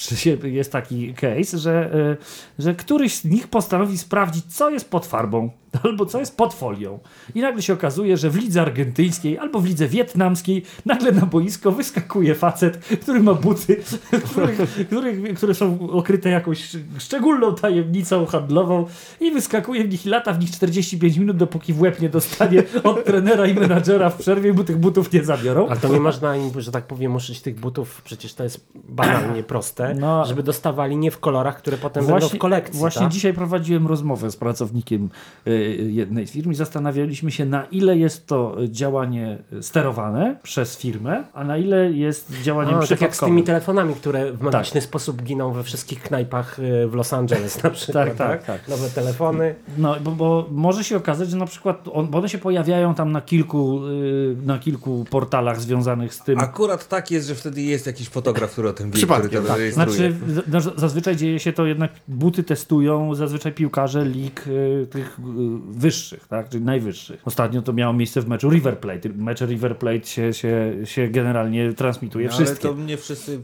jest taki case, że, y, że któryś z nich postanowi sprawdzić, co jest pod farbą, albo co jest pod folią. I nagle się okazuje, że w lidze argentyńskiej albo w lidze wietnamskiej nagle na boisko wyskakuje facet, który ma buty, których, których, które są okryte jakąś szczególną tajemnicą handlową i wyskakuje w nich i lata w nich 45 minut, dopóki w łeb nie dostanie od trenera i menadżera w przerwie, bo tych butów nie zabiorą. Ale to nie można im, że tak powiem, uszyć tych butów, przecież to jest banalnie proste, No. żeby dostawali nie w kolorach, które potem będą w kolekcji. Właśnie tak? dzisiaj prowadziłem rozmowę z pracownikiem y, jednej z firm i zastanawialiśmy się, na ile jest to działanie sterowane przez firmę, a na ile jest działaniem No, tak jak z przypadkowym. tymi telefonami, które w magiczny sposób giną we wszystkich knajpach y, w Los Angeles na przykład. Tak, tak, tak. Nowe telefony. No, bo, bo może się okazać, że na przykład on, bo one się pojawiają tam na kilku, y, na kilku portalach związanych z tym. Akurat tak jest, że wtedy jest jakiś fotograf, który o tym wie, Przypadkiem, który to tak. rejestruje. Znaczy, z- zazwyczaj dzieje się to jednak, buty testują zazwyczaj piłkarze lig y, tych wyższych, tak, czyli najwyższych. Ostatnio to miało miejsce w meczu River Plate. Mecze River Plate się, się, się generalnie transmituje No, ale wszystkie. to nie wszyscy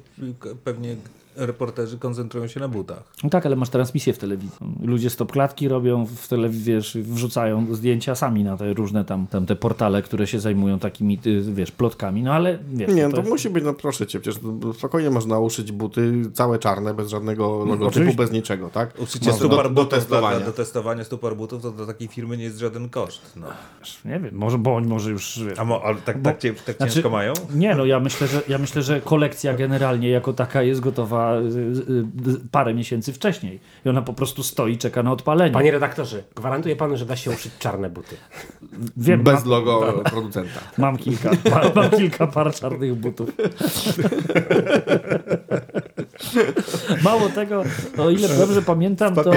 pewnie reporterzy koncentrują się na butach. No tak, ale masz transmisję w telewizji. Ludzie stop klatki robią w telewizji, wiesz, wrzucają zdjęcia sami na te różne tam, tam te portale, które się zajmują takimi, y, wiesz, plotkami, no ale wiesz. Nie, no to jest- musi być, no proszę cię, przecież no, spokojnie można uszyć buty całe czarne, bez żadnego logotypu, oczywiście. bez niczego, tak? Uczycie No, stóp do, do butów, testowania. dla- do testowania stóp butów, to do takiej firmy nie jest żaden koszt. No. Nie wiem, może, bo oni może już, wiesz, A mo, ale tak, tak, cie- tak Znaczy- ciężko mają? Nie, no ja myślę, że ja myślę, że kolekcja generalnie jako taka jest gotowa y, y, y, parę miesięcy wcześniej. I ona po prostu stoi, czeka na odpalenie. Panie redaktorze, gwarantuję panu, że da się uszyć czarne buty. Wiem, Bez mam, logo producenta. mam kilka, mam, mam kilka par czarnych butów. Mało tego, o ile dobrze pamiętam, to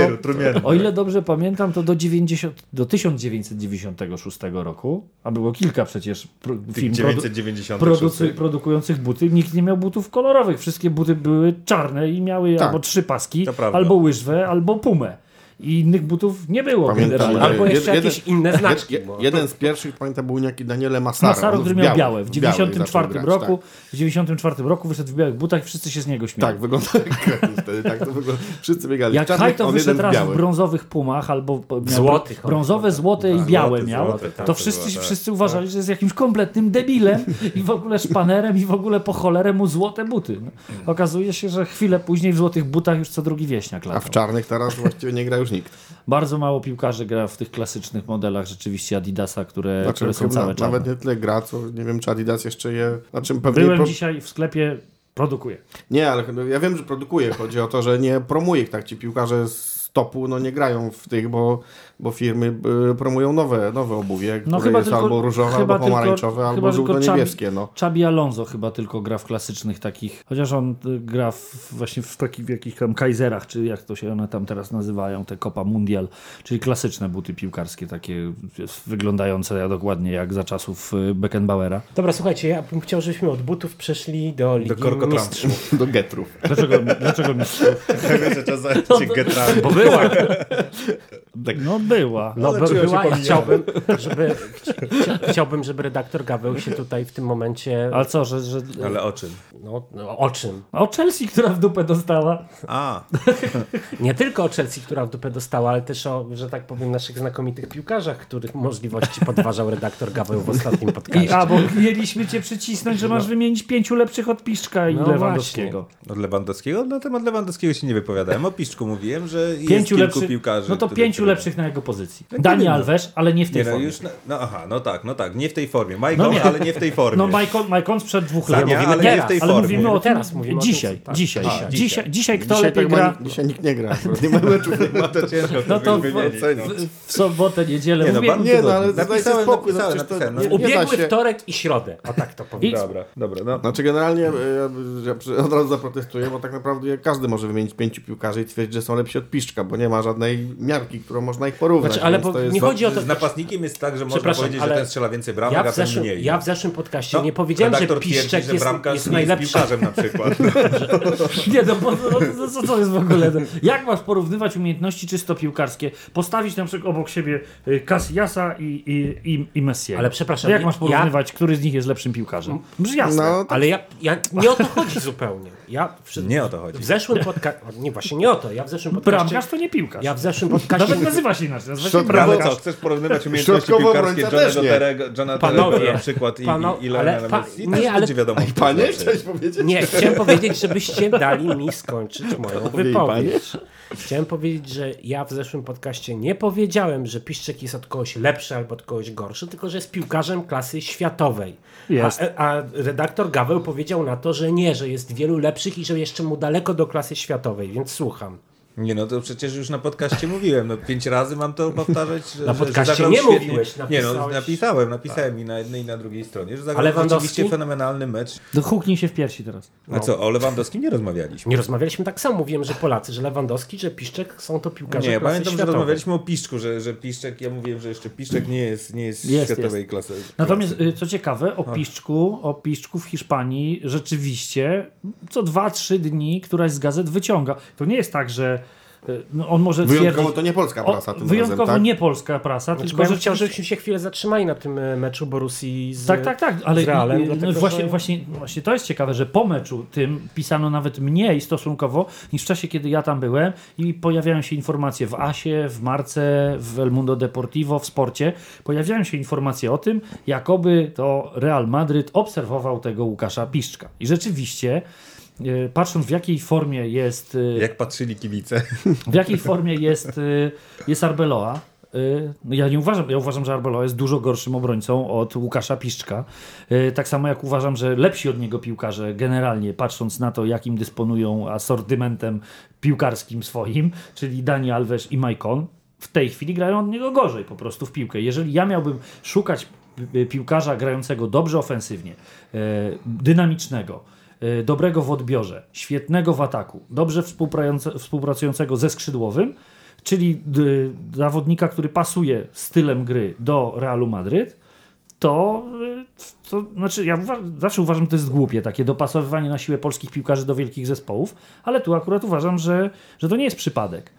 o ile dobrze pamiętam, to do, 90, do 1996 roku, a było kilka przecież pro, film produ- 996. producy, produkujących buty, nikt nie miał butów kolorowych. Wszystkie buty były czarne i miały Tak. albo trzy paski, albo łyżwę, albo pumę. I innych butów nie było Pamiętam, generalnie. ale- Albo jeszcze Jeden- jakieś inne znaczki. Je, bo- jeden z pierwszych, pamiętam, był niejaki Daniele Massaro. Massaro, który w miał białe. W białej zaczął 94 grać, roku, Tak. w 94 roku wyszedł w białych butach i wszyscy się z niego śmiali. Tak, wygląda wtedy, tak to wygląda. Wszyscy biegali. Jak w czarnych, Hajto wyszedł w raz w brązowych pumach albo miał Złotych, brązowe, złote i Tak, białe złoty, miał, złoty, tak, to wszyscy, było, tak. wszyscy uważali, że jest jakimś kompletnym debilem i w ogóle szpanerem i w ogóle po cholerę mu złote buty. No. Okazuje się, że chwilę później w złotych butach już co drugi wieśniak A latał. w czarnych teraz właściwie nie gra już nikt. Bardzo mało piłkarzy gra w tych klasycznych modelach rzeczywiście Adidasa, które, Znaczy, które są całe czarne. nawet nie tyle gra, co nie wiem, czy Adidas jeszcze je... Znaczy, pewnie Byłem pro... dzisiaj w sklepie, produkuję. Nie, ale chyba- ja wiem, że produkuje. Chodzi o to, że nie promuje ich tak. Ci piłkarze z topu no, nie grają w tych, bo, bo firmy y, promują nowe, nowe obuwie, No które chyba jest tylko- albo różowe, chyba albo tylko- pomarańczowe, chyba albo tylko żółto-niebieskie. No. Chabi Alonso chyba tylko gra w klasycznych takich, chociaż on y, gra w, właśnie w takich w jakichś tam Kaiserach, czy jak to się one tam teraz nazywają, te Copa Mundial, czyli klasyczne buty piłkarskie, takie wyglądające dokładnie jak za czasów y, Beckenbauera. Dobra, słuchajcie, ja bym chciał, żebyśmy od butów przeszli do Ligi Korkotrampu. Mistrzów. Do getrów. Dlaczego, dlaczego mi Wiesz, że czasami cię getrami. Bo była. No była. No, Ale by, była i chciałbym żeby, chcia, chciałbym, żeby redaktor Gaweł się tutaj w tym momencie... Ale co, że, że... Ale o czym? No, no, o czym? O Chelsea, która w dupę dostała. A, Nie tylko o Chelsea, która w dupę dostała, ale też o, że tak powiem, naszych znakomitych piłkarzach, których możliwości podważał redaktor Gaweł w ostatnim I, podcaście. a, bo mieliśmy cię przycisnąć, że masz wymienić pięciu lepszych od Piszczka i No Lewandowskiego. od Lewandowskiego? Na temat Lewandowskiego się nie wypowiadałem. O Piszczku mówiłem, że jest Pięciu kilku lepszych, piłkarzy. no to pięciu lepszych na jego pozycji. Tak Dani nie. Alves, ale nie w tej Nie no, formie. już na, no aha, no tak, no tak, nie w tej formie. Michael, No nie. ale nie w tej formie. No Michael, Michael sprzed dwóch lat. Mówimy ale nie w tej ale formie. mówimy o Teraz mówimy o tym, dzisiaj, tak. dzisiaj, A, dzisiaj, dzisiaj. dzisiaj, kto Dzisiaj, lepiej tak ma, gra, dzisiaj nikt nie gra. Nie ma meczów. No to ciężko no to w, no. w, w sobotę, niedzielę, Nie no, Nie, no ale Napisałem, dajcie spokój. no napisałem, przecież to napisałem, no. nie, nie Ubiegły wtorek i środę. O tak to powiem. I- Dobra, dobra, no. Znaczy generalnie e, ja, od razu zaprotestuję, bo tak naprawdę każdy może wymienić pięciu piłkarzy i twierdzić, że są lepsi od Piszczka, bo nie ma żadnej miarki, którą można ich porównać. Znaczy, ale bo to jest nie chodzi o to... Z napastnikiem jest tak, że można powiedzieć, że ale ten strzela więcej bramek, Ja a w, ten zeszłym, mniej. ja no. w zeszłym podcaście No, nie powiedziałem, że Piszczek twierdzi, że jest, jest najlepszy. piłkarzem na przykład. Nie, no, bo, no, to, co, co jest w ogóle? No, Jak masz porównywać umiejętności czysto piłkarskie? Postawić na przykład obok siebie y, Casillasa i, i, i, i Messiego. Ale przepraszam, Jak ja- masz porównywać, który z nich jest lepszym piłkarzem? Przecież jasne. No, Ale ja, ja nie o to chodzi zupełnie. Ja w, Nie o to chodzi. w zeszłym podcaście... Nie, właśnie nie o to. Ja w zeszłym podcaście... Bramkarz to nie piłkarz. Ja w zeszłym podcaście... Nawet nazywa się inaczej. Nazywa się bramkarz. co, chcesz porównywać umiejętności piłkarskie Johna Panowie, Terego na przykład i, pano- i, i pa- Messi? nie, ale- będzie wiadomo. kto Panie, lepszy. chciałeś powiedzieć? Nie, chciałem powiedzieć, żebyście dali mi skończyć moją Panie i wypowiedź. Chciałem powiedzieć, że ja w zeszłym podcaście nie powiedziałem, że Piszczek jest od kogoś lepszy albo od kogoś gorszy, tylko że jest piłkarzem klasy światowej. Jest. A, a redaktor Gaweł powiedział na to, że nie, że jest wielu lepszych i że jeszcze mu daleko do klasy światowej, więc słucham. Nie no, to przecież już na podcaście mówiłem. No, pięć razy mam to powtarzać. Że, Na że- podcaście że nie świetnie. mówiłeś, Nie no, napisałeś. napisałem, napisałem i na jednej i na drugiej stronie, że zagrał Lewandowski? rzeczywiście fenomenalny mecz. Huknij się w piersi teraz. A co, o Lewandowskim nie rozmawialiśmy. Nie rozmawialiśmy tak samo. Mówiłem, że Polacy, że Lewandowski, że Piszczek są to piłkarze Nie, klasy pamiętam, że światowej. rozmawialiśmy o Piszczku, że, że Piszczek, ja mówiłem, że jeszcze Piszczek nie jest, nie jest, Jest, światowej klasy. Natomiast y, co ciekawe, o Piszczku, o Piszczku w Hiszpanii rzeczywiście co 2-3 dni któraś z gazet wyciąga. To nie jest tak, że no, on może Wyjątkowo twierdzić... to nie polska O, prasa tym wyjątkowo razem, tak? nie polska prasa, Znaczy, tylko ja że żebyśmy się chwilę zatrzymali na tym e, meczu Borussii z Tak, tak, tak, ale z Realem, y, dlatego, właśnie, że- właśnie, właśnie to jest ciekawe, że po meczu tym pisano nawet mniej stosunkowo niż w czasie, kiedy ja tam byłem i pojawiają się informacje w Asie, w Marce, w El Mundo Deportivo, w sporcie. Pojawiają się informacje o tym, jakoby to Real Madryt obserwował tego Łukasza Piszczka. I rzeczywiście, patrząc w jakiej formie jest... y, Jak patrzyli kibice. w jakiej formie jest, y, jest Arbeloa. Ja nie uważam, ja uważam, że Arbeloa jest dużo gorszym obrońcą od Łukasza Piszczka. Tak samo jak uważam, że lepsi od niego piłkarze generalnie, patrząc na to, jakim dysponują asortymentem piłkarskim swoim, czyli Dani Alves i Maicon, w tej chwili grają od niego gorzej po prostu w piłkę. Jeżeli ja miałbym szukać pi- piłkarza grającego dobrze ofensywnie, dynamicznego, dobrego w odbiorze, świetnego w ataku, dobrze współpracujące- współpracującego ze skrzydłowym, czyli d- zawodnika, który pasuje stylem gry do Realu Madryt, to y, to znaczy ja zawsze uważam, że to jest głupie, takie dopasowywanie na siłę polskich piłkarzy do wielkich zespołów, ale tu akurat uważam, że, że to nie jest przypadek.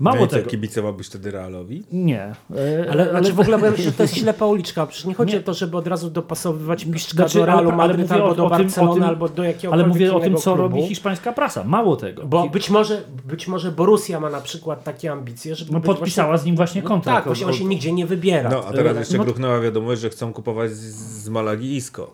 Mało No i co, tego. kibicowałbyś wtedy Realowi? Nie. E, Ale, znaczy w ogóle to jest ślepa uliczka. Przecież nie chodzi Nie. o to, żeby od razu dopasowywać mistrza Znaczy, do Realu ale- ale Madryt mówię albo o- do Barcelony, tym- albo do jakiegoś Ale mówię o tym, co klubu. robi hiszpańska prasa. Mało tego. Bo być może, być może Borussia ma na przykład takie ambicje, żeby no, podpisała właśnie, z nim właśnie no, kontrakt. Tak, właśnie Od- on się nigdzie nie wybiera. No, a teraz jeszcze no- gruchnęła wiadomość, że chcą kupować z, z Malagi Isco.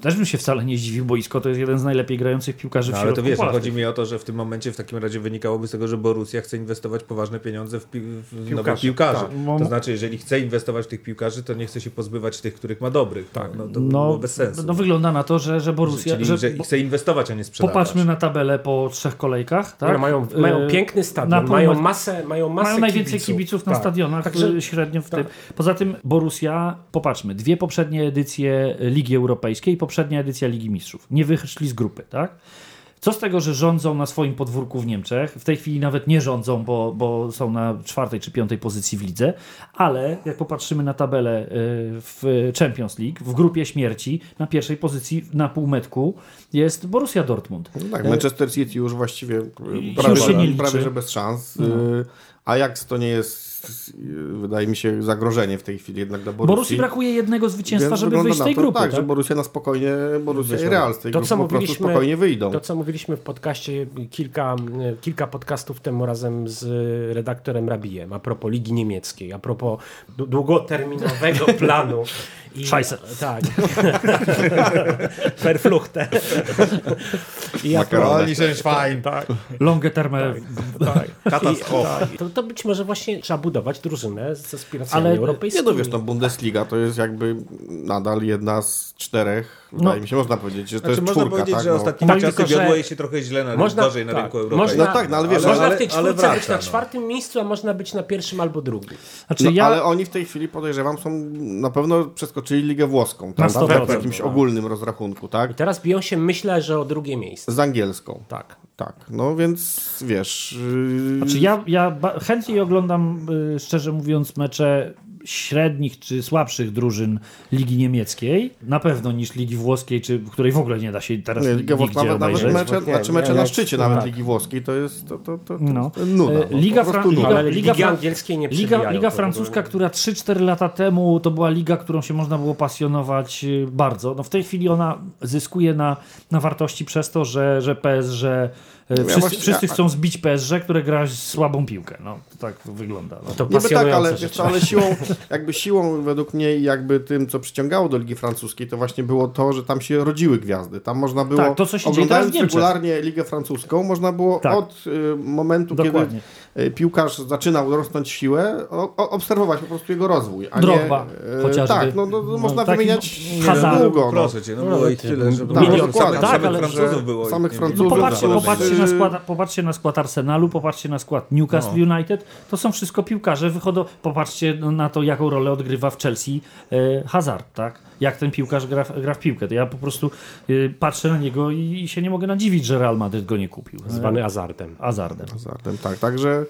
Też bym się wcale nie zdziwił, bo Isco to jest jeden z najlepiej grających piłkarzy No, w ale to wiesz, no, chodzi mi o to, że w tym momencie w takim razie wynikałoby z tego, że Borussia chce inwestować poważne pieniądze w, pi w nowych Piłkarzy, piłkarzy. tak. To znaczy, jeżeli chce inwestować w tych piłkarzy, to nie chce się pozbywać tych, których ma dobrych. Tak. No, to No, bez sensu. no wygląda na to, że, że Borussia... Czyli, że, że chce inwestować, a nie sprzedawać. Popatrzmy na tabelę po trzech kolejkach. Tak? Mają, mają E, piękny stadion, pół- mają masę, mają masę Mają najwięcej kibiców, kibiców, na Tak. stadionach, Także Także, średnio w tak. tym. Poza tym Borussia, popatrzmy, dwie poprzednie edycje Ligi Europejskiej poprzednia edycja Ligi Mistrzów. Nie wyszli z grupy, tak? Co z tego, że rządzą na swoim podwórku w Niemczech? W tej chwili nawet nie rządzą, bo, bo są na czwartej czy piątej pozycji w lidze, ale jak popatrzymy na tabelę y, w Champions League, w grupie śmierci, na pierwszej pozycji na półmetku jest Borussia Dortmund. No tak, Manchester City już właściwie Już prawie, prawie że bez szans. Y, Ajax to nie jest, wydaje mi się, zagrożenie w tej chwili jednak dla Borussii. Borussii brakuje jednego zwycięstwa, Więc żeby wyjść z tej grupy. Tak, tak? że Borussia na spokojnie, Borussia i. Real z tej To, grupy co mówiliśmy- spokojnie wyjdą. To, co mówiliśmy w podcaście kilka, kilka podcastów temu razem z redaktorem Rabijem, a propos Ligi Niemieckiej, a propos dłu- długoterminowego planu. I, Scheisse. Tak. Verfluchte. I a propos, Makarony. Schwein. tak, Longe terme. tak. Katastrofa. I, to, to być może właśnie trzeba budować drużynę z aspiracjami Ale- Nie europejskimi. no wiesz, no Bundesliga to jest jakby nadal jedna z czterech, wydaje mi się, można powiedzieć, że to Znaczy, jest można czwórka, powiedzieć, tak? że no. ostatnimi Tak, czasy wiodło jej się trochę źle na, można- gorzej na tak, rynku można- europejskim. No tak, no ale wiesz, Można ale- w tej czwórce być wraca, na no. czwartym miejscu, a można być na pierwszym albo drugim. Znaczy No, ja, Ale oni w tej chwili podejrzewam są na pewno przeskoczyli Ligę Włoską. Na Tak, 100%, tak, w jakimś no. ogólnym rozrachunku, tak? I teraz biją się, myślę, że o drugie miejsce. Z angielską. Tak. Tak, no więc wiesz. Yy... znaczy ja, ja chętniej oglądam, y, szczerze mówiąc, mecze średnich czy słabszych drużyn Ligi Niemieckiej, na pewno niż Ligi Włoskiej, czy w której w ogóle nie da się teraz Nie, Liga Włoska, nigdzie nawet, nawet obejrzeć. mecze, Nie, znaczy mecze nie, na szczycie tak. nawet Ligi Włoskiej to jest to, to, to, to, No. nuda. E, No, Liga. Ale Liga Fra- Angielskiej nie Liga, Liga. Francuska, która 3-4 lata temu to była liga, którą się można było pasjonować y, bardzo. No w tej chwili ona zyskuje na, na wartości przez to, że, że PSG, y, wszyscy, właśnie- wszyscy ja- chcą zbić PSG, które gra słabą piłkę. No to tak wygląda. No. To Niby tak, ale, co, ale siłą, jakby siłą według mnie jakby tym, co przyciągało do Ligi Francuskiej, to właśnie było to, że tam się rodziły gwiazdy. Tam można było, Tak, to, co się oglądając regularnie Ligę Francuską, można było Tak. od y, momentu, Dokładnie. kiedy piłkarz zaczynał rosnąć siłę, o, o, obserwować po prostu jego rozwój. A Drogba nie, y, chociażby. Tak, no, no, no, No, można taki wymieniać Hazard. długo. No. Proszę cię, no było ich tyle, że Tak, Milion samych- tak, samych ale Francuzów że było. samych Francuzów, No popatrzcie, Dużo. popatrzcie, na skład, popatrzcie na skład Arsenalu, popatrzcie na skład Newcastle No. United. To są wszystko piłkarze. Wychodzą, popatrzcie na to, jaką rolę odgrywa w Chelsea e, Hazard, tak? Jak ten piłkarz gra, w- gra w piłkę. To ja po prostu e, patrzę na niego i, i się nie mogę nadziwić, że Real Madryt go nie kupił. Zwany azartem. Hazardem. Hazardem, tak. Także e,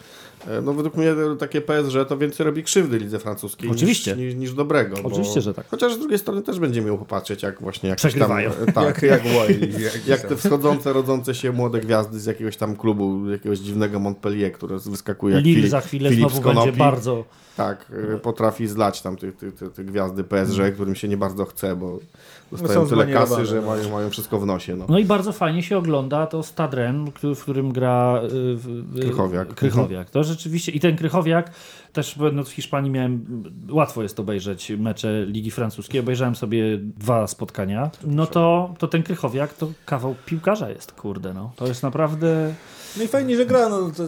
no według mnie e, takie PSG to więcej robi krzywdy lidze francuskiej Oczywiście. niż, niż, niż dobrego. bo- Oczywiście, że tak. Chociaż z drugiej strony też będzie miał popatrzeć, jak właśnie jakieś tam, e, tak, Jak, jak. Jak, jak te wschodzące, rodzące się młode gwiazdy z jakiegoś tam klubu, jakiegoś dziwnego Montpellier, które wyskakuje jak Lille za chwilę Filip znowu Skonopi. będzie bardzo... Tak, e, potrafi zlać tam te, te, te, te gwiazdy PSG, którym się nie bardzo chce, bo dostają są tyle kasy, że no. mają, mają wszystko w nosie. No. No i bardzo fajnie się ogląda to Stadren, w którym gra y, w- w- Krychowiak. Krychowiak. To rzeczywiście i ten Krychowiak też będąc w Hiszpanii miałem łatwo jest obejrzeć mecze Ligi Francuskiej. Obejrzałem sobie dwa spotkania. No to, to ten Krychowiak to kawał piłkarza jest, kurde no. To jest naprawdę No i fajnie, że gra. No, to,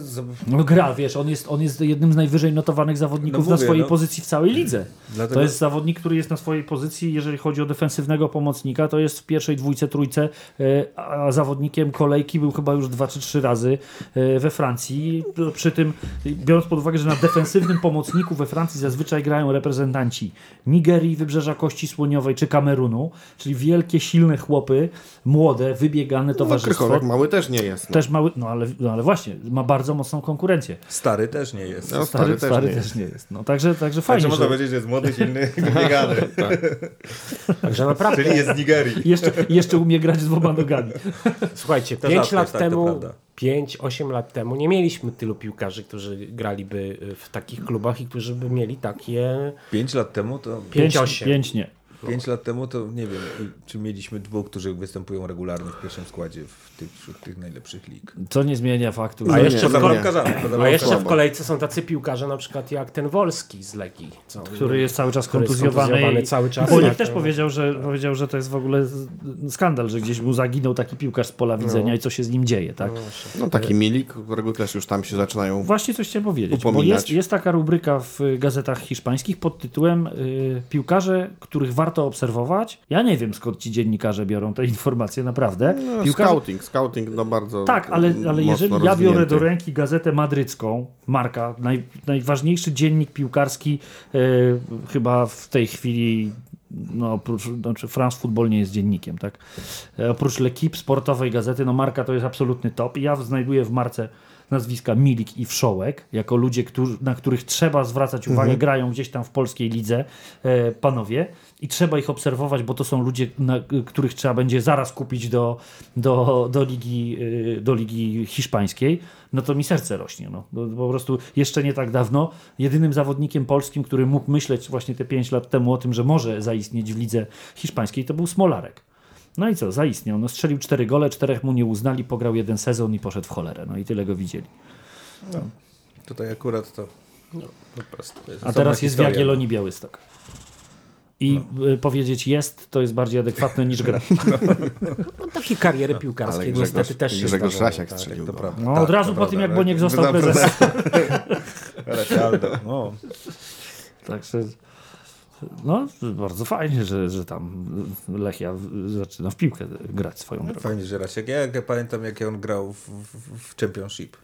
no gra, wiesz, on jest, on jest jednym z najwyżej notowanych zawodników No na mówię, swojej no. pozycji w całej lidze. dlatego, To jest zawodnik, który jest na swojej pozycji, jeżeli chodzi o defensywnego pomocnika, to jest w pierwszej dwójce, trójce, e, a zawodnikiem kolejki był chyba już dwa czy trzy razy e, we Francji. Przy tym, biorąc pod uwagę, że na defensywnym pomocniku we Francji zazwyczaj grają reprezentanci Nigerii, Wybrzeża Kości Słoniowej czy Kamerunu, czyli wielkie, silne chłopy, młode, wybiegane No, towarzystwo. Krychowiak mały też nie jest. No. Też mały, no ale no ale właśnie, ma bardzo mocną konkurencję. Stary też nie jest. No, Stary, też stary nie też nie jest. No, także, także Także fajnie, można że... powiedzieć, że jest młody, silny, biegany. Także naprawdę, Czyli jest z Nigerii. Jeszcze, jeszcze umie grać z dwoma nogami. słuchajcie, To 5 rzadko lat tak, to temu, prawda. 5-8 lat temu nie mieliśmy tylu piłkarzy, którzy graliby w takich klubach i którzy by mieli takie Pięć lat temu to... Pięć, 5-8. pięć nie. Pięć lat temu to nie wiem, czy mieliśmy dwóch, którzy występują regularnie w pierwszym składzie w tych, wśród tych najlepszych lig. Co nie zmienia faktu, A że... jeszcze Poza w. Poza A jeszcze w kolejce są tacy piłkarze, na przykład jak ten Wolski z Legii. Co, który jest cały czas kontuzjowany. cały czas. Bolik Tak, też no. powiedział że, powiedział, że to jest w ogóle skandal, że gdzieś mu zaginął taki piłkarz z pola widzenia i co się z nim dzieje, tak? No taki Milik, którego też już tam się zaczynają... Właśnie coś chciałem powiedzieć, bo Upominać. jest, jest taka rubryka w gazetach hiszpańskich pod tytułem y, piłkarze, których warto obserwować. Ja nie wiem skąd ci dziennikarze biorą te informacje, naprawdę. No, Piłkarze- Scouting, scouting no bardzo Tak, ale, ale jeżeli ja biorę do ręki gazetę madrycką, Marka, naj, najważniejszy dziennik piłkarski e, chyba w tej chwili, no oprócz, znaczy France Football nie jest dziennikiem, tak? E, oprócz L'Equipe sportowej gazety, no Marka to jest absolutny top i ja znajduję w Marce nazwiska Milik i Wszołek, jako ludzie, którzy, na których trzeba zwracać uwagę, grają gdzieś tam w polskiej lidze, e, panowie, i trzeba ich obserwować, bo to są ludzie, na, których trzeba będzie zaraz kupić do, do, do, ligi, y, do ligi hiszpańskiej, no to mi serce rośnie. No. No, Po prostu jeszcze nie tak dawno jedynym zawodnikiem polskim, który mógł myśleć właśnie te 5 lat temu o tym, że może zaistnieć w lidze hiszpańskiej, to był Smolarek. No i co, zaistniał. No, strzelił cztery gole, czterech mu nie uznali, pograł jeden sezon i poszedł w cholerę. No i tyle go widzieli. Tutaj akurat to... No, po prostu jest A teraz jest w. Jagiellonii Białystok. I y, powiedzieć jest, to jest bardziej adekwatne niż gra. No, takie kariery piłkarskie Ale niestety Grzegorz, też się Grzegorz Rasiak tak. strzelił. Prawda. No, Tak, od razu to po tym, jak Boniek został prezesem. Recialdo. No. Także no, bardzo fajnie, że, że tam Lechia zaczyna w piłkę grać swoją drogą. Fajnie, że Rasiak. Ja jak pamiętam, jak on grał w, w, Championship,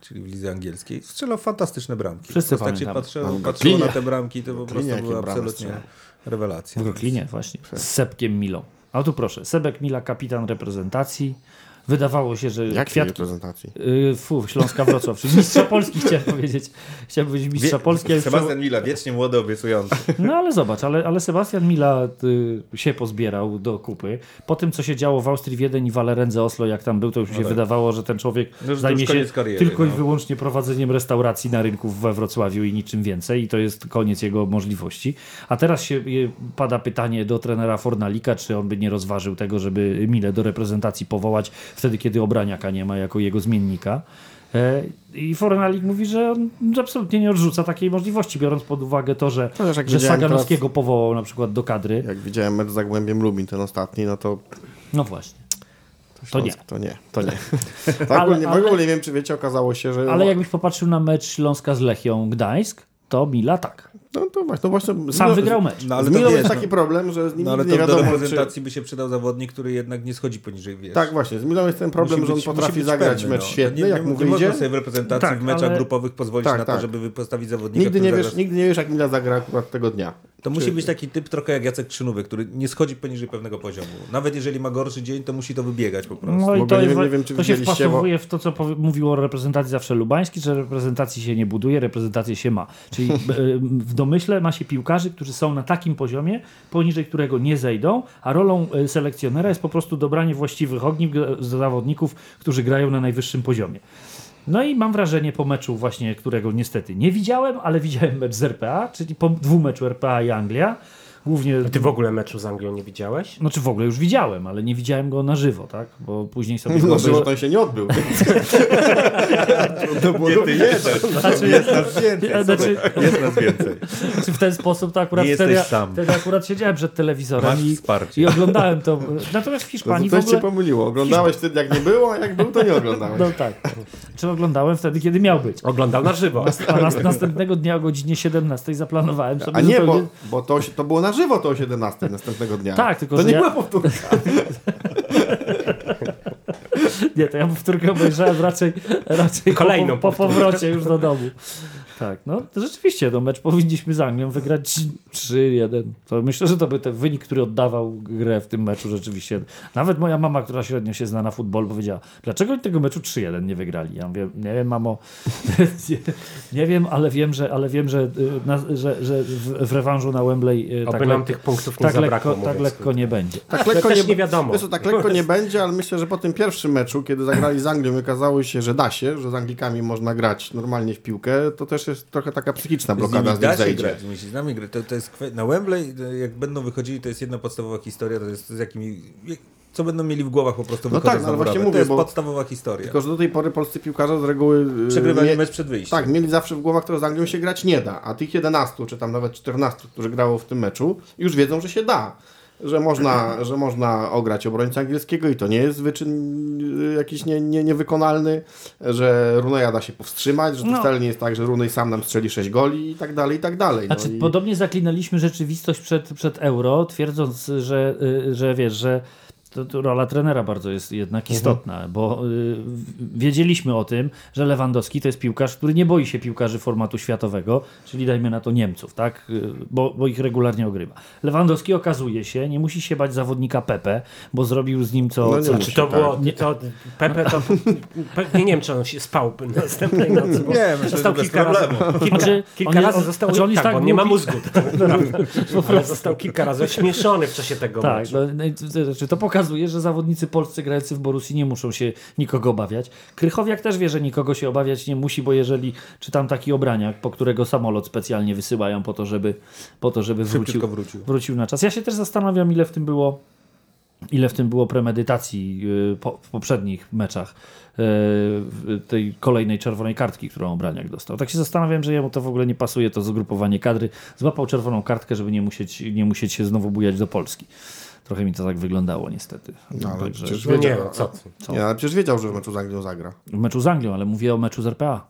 czyli w lidze angielskiej, strzelał fantastyczne bramki. Wszyscy jak się patrzyło, No, patrzyło na te bramki, to po prostu bramy absolutnie. Rewelacja. W Brooklynie właśnie, z Sepkiem Milą. A tu proszę, Sebek Mila, kapitan reprezentacji. Wydawało się, że Jakiej kwiatki... reprezentacji? Yy, fu, Śląska Wrocław, czyli mistrza Polski chciałem powiedzieć. Chciałem powiedzieć mistrza Polski. a już Sebastian Mila, wiecznie młody, obiecujący. No ale zobacz, ale, ale Sebastian Mila y, się pozbierał do kupy. Po tym, co się działo w Austrii, Wiedeń i Walerendze Oslo, jak tam był, to już mi się wydawało, że ten człowiek No, zajmie się kariery, tylko i no. wyłącznie prowadzeniem restauracji na rynku we Wrocławiu i niczym więcej i to jest koniec jego możliwości. A teraz się y, pada pytanie do trenera Fornalika, czy on by nie rozważył tego, żeby Milę do reprezentacji powołać wtedy, kiedy Obraniaka nie ma jako jego zmiennika. E, I Fornalik mówi, że on absolutnie nie odrzuca takiej możliwości, biorąc pod uwagę to, że, jak że Saganowskiego powołał na przykład do kadry. Jak widziałem mecz z Zagłębiem Lubin, ten ostatni, no to No właśnie. To Śląsk, nie. To nie, to nie. tak, Ale- ogólnie, ale- w ogóle nie wiem, czy wiecie, okazało się, że... Ale jakbyś popatrzył na mecz Śląska z Lechią Gdańsk, to Mila tak. No to właśnie, no właśnie Sam z- wygrał mecz. No, z ale Milą to jest taki no, problem, że z nim no, ale nie do wiadomo, czy... reprezentacji by się przydał zawodnik, który jednak nie schodzi poniżej, wiesz. Tak, właśnie, z Milą jest ten problem, Musi że on być- potrafi musi zagrać pewny, mecz no. świetny, nie, jak nie, mu nie wyjdzie. można sobie w reprezentacji Tak, w meczach ale- grupowych pozwolić Tak, na to, tak. żeby wypostawić zawodnika, Nigdy nie, wiesz, zagra- nigdy nie wiesz, jak Mila zagra akurat tego dnia. To musi Czy- być taki typ trochę jak Jacek Krzynówy, który nie schodzi poniżej pewnego poziomu. Nawet jeżeli ma gorszy dzień, to musi to wybiegać po prostu. No i to, nie wiem- nie czy to się wpasowuje w to, co mówił o reprezentacji zawsze Lubański, że reprezentacji się nie buduje, reprezentację się ma. Czyli e, w domyśle ma się piłkarzy, którzy są na takim poziomie, poniżej którego nie zejdą, a rolą e, selekcjonera jest po prostu dobranie właściwych ogniw z zawodników, którzy grają na najwyższym poziomie. No i mam wrażenie po meczu właśnie, którego niestety nie widziałem, ale widziałem mecz z RPA, czyli po dwumeczu RPA i Anglia. Głównie Ty w ogóle meczu z Anglią nie widziałeś? Znaczy w ogóle już widziałem, ale nie widziałem go na żywo, tak? Bo później sobie go No, obejrzę- że to się nie odbył. Nie, ty jeden. Znaczy, Jest nas więcej. znaczy, Jest nas więcej. znaczy w ten sposób to akurat Nie wtedy, jesteś sam. wtedy akurat siedziałem przed telewizorem i, i oglądałem to. Natomiast w To Hiszpanii w coś cię ogóle... pomyliło. Oglądałeś wtedy, jak nie było, a jak był, to nie oglądałeś. No tak. Czy oglądałem wtedy, kiedy miał być. Oglądał na żywo. A nas, następnego dnia o godzinie 17 zaplanowałem sobie A nie, zupełnie... bo, bo to, się- to było na żywo to o 17 następnego dnia. Tak, tylko to że nie ja- była powtórka. Nie, to ja powtórkę obejrzałem raczej, raczej Kolejną po, po powrocie już do domu. Tak, no to rzeczywiście, no mecz powinniśmy z Anglią wygrać 3-1. To myślę, że to by ten wynik, który oddawał grę w tym meczu rzeczywiście. Nawet moja mama, która średnio się zna na futbolu, powiedziała, dlaczego oni tego meczu 3-1 nie wygrali? Ja mówię, nie wiem, mamo, nie, nie wiem, ale wiem, że, ale wiem, że, y, na, że, że w, w rewanżu na Wembley y, Oby tak, nam tych punktów nie tak, zabrakło. lekko, tak lekko nie będzie. Tak lekko nie, nie wiadomo. Wiesz, tak lekko nie będzie, ale myślę, że po tym pierwszym meczu, kiedy zagrali z Anglią i okazało się, że da się, że z Anglikami można grać normalnie w piłkę, to też jest trochę taka psychiczna Z blokada nimi z da nich się zejdzie. grać, z nami grać. To, to jest. Na Wembley, jak będą wychodzili, to jest jedna podstawowa historia, to jest z jakimi... Co będą mieli w głowach po prostu No tak, no ale właśnie mówię, To jest bo- podstawowa historia. Tylko, że do tej pory polscy piłkarze z reguły... y, Przegrywali mecz przed wyjściem. Tak, mieli zawsze w głowach, to z Anglią się grać nie da, a tych 11, czy tam nawet 14, którzy grało w tym meczu, już wiedzą, że się da. Że można, że można ograć obrońcę angielskiego i to nie jest wyczyn y, jakiś nie, nie, niewykonalny, że Runeja da się powstrzymać, że to No. wcale nie jest tak, że Runej sam nam strzeli 6 goli i tak dalej, i tak dalej. No Znaczy, i... podobnie zaklinaliśmy rzeczywistość przed, przed euro, twierdząc, że, y, że wiesz, że to, to rola trenera bardzo jest jednak istotna, bo y, wiedzieliśmy o tym, że Lewandowski to jest piłkarz, który nie boi się piłkarzy formatu światowego, czyli dajmy na to Niemców, tak? Y, bo, bo ich regularnie ogrywa. Lewandowski okazuje się, nie musi się bać zawodnika Pepe, bo zrobił z nim co... No nie co musi. Czy to było, Nie. to Pepe to, pewnie nie wiem, czy on się spał następnej nocy, bo Nie, myślę, został kilka razy, kilka, Znaczy, kilka on nie- razy on- został, znaczy on tak, tak bo on nie ma mózgu, ale został kilka razy ośmieszony w czasie tego Tak, meczu. no, no, to, to, znaczy to pokazuje, że zawodnicy polscy grający w Borussii nie muszą się nikogo obawiać. Krychowiak też wie, że nikogo się obawiać nie musi, bo jeżeli czytam taki obraniak, po którego samolot specjalnie wysyłają po to, żeby, po to, żeby wrócił, wrócił. wrócił na czas. Ja się też zastanawiam, ile w tym było ile w tym było premedytacji y, w poprzednich meczach y, tej kolejnej czerwonej kartki, którą Obraniak dostał. Tak się zastanawiam, że jemu to w ogóle nie pasuje, to zgrupowanie kadry. Złapał czerwoną kartkę, żeby nie musieć, nie musieć się znowu bujać do Polski. Trochę mi to tak wyglądało niestety. No, ale Także przecież No nie, wiedział, co ty. Nie, ale przecież wiedział, że w meczu z Anglią zagra. w meczu z Anglią, ale mówię o meczu z RPA.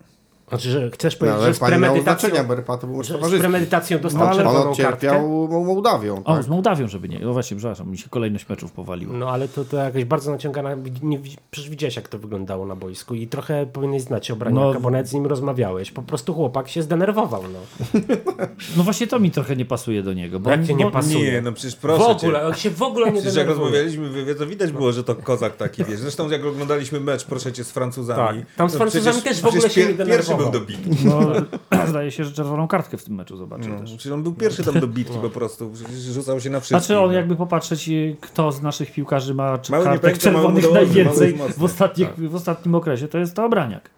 Znaczy, że chcesz No, powiedzieć, ale że z pani miał premedytacją, znaczenia, bo to z premedytacją dostał No, ale On czerwoną odcierpiał kartkę. Mo- Mołdawią. O, Tak? z Mołdawią, żeby nie. No właśnie, przepraszam, mi się kolejność meczów powaliła. No ale to, to jakaś bardzo naciągana. Nie, przecież widziałeś, jak to wyglądało na boisku i trochę powinieneś znać obraniaka, No. bo nawet z nim rozmawiałeś. Po prostu chłopak się zdenerwował. No. No właśnie to mi trochę nie pasuje do niego. Bo Jak on- nie pasuje? Nie, no przecież W proszę ogóle, cię. on się w ogóle nie Przecież jak denerwuje. rozmawialiśmy w wywiadzie, to widać było, że to kozak taki, wiesz. Zresztą jak oglądaliśmy mecz, proszę cię, z Francuzami. Tak. Tam z Francuzami przecież- też w ogóle się nie Pierwszy był denerwował. do bitki. No, zdaje się, że czerwoną kartkę w tym meczu zobaczył No, też. on był pierwszy tam do bitki po prostu. Rzucał się na wszystkich. Znaczy on no. jakby popatrzeć, y, kto z naszych piłkarzy ma kartek czerwonych najwięcej w, ostatnich, w ostatnim okresie, to jest to Obraniak.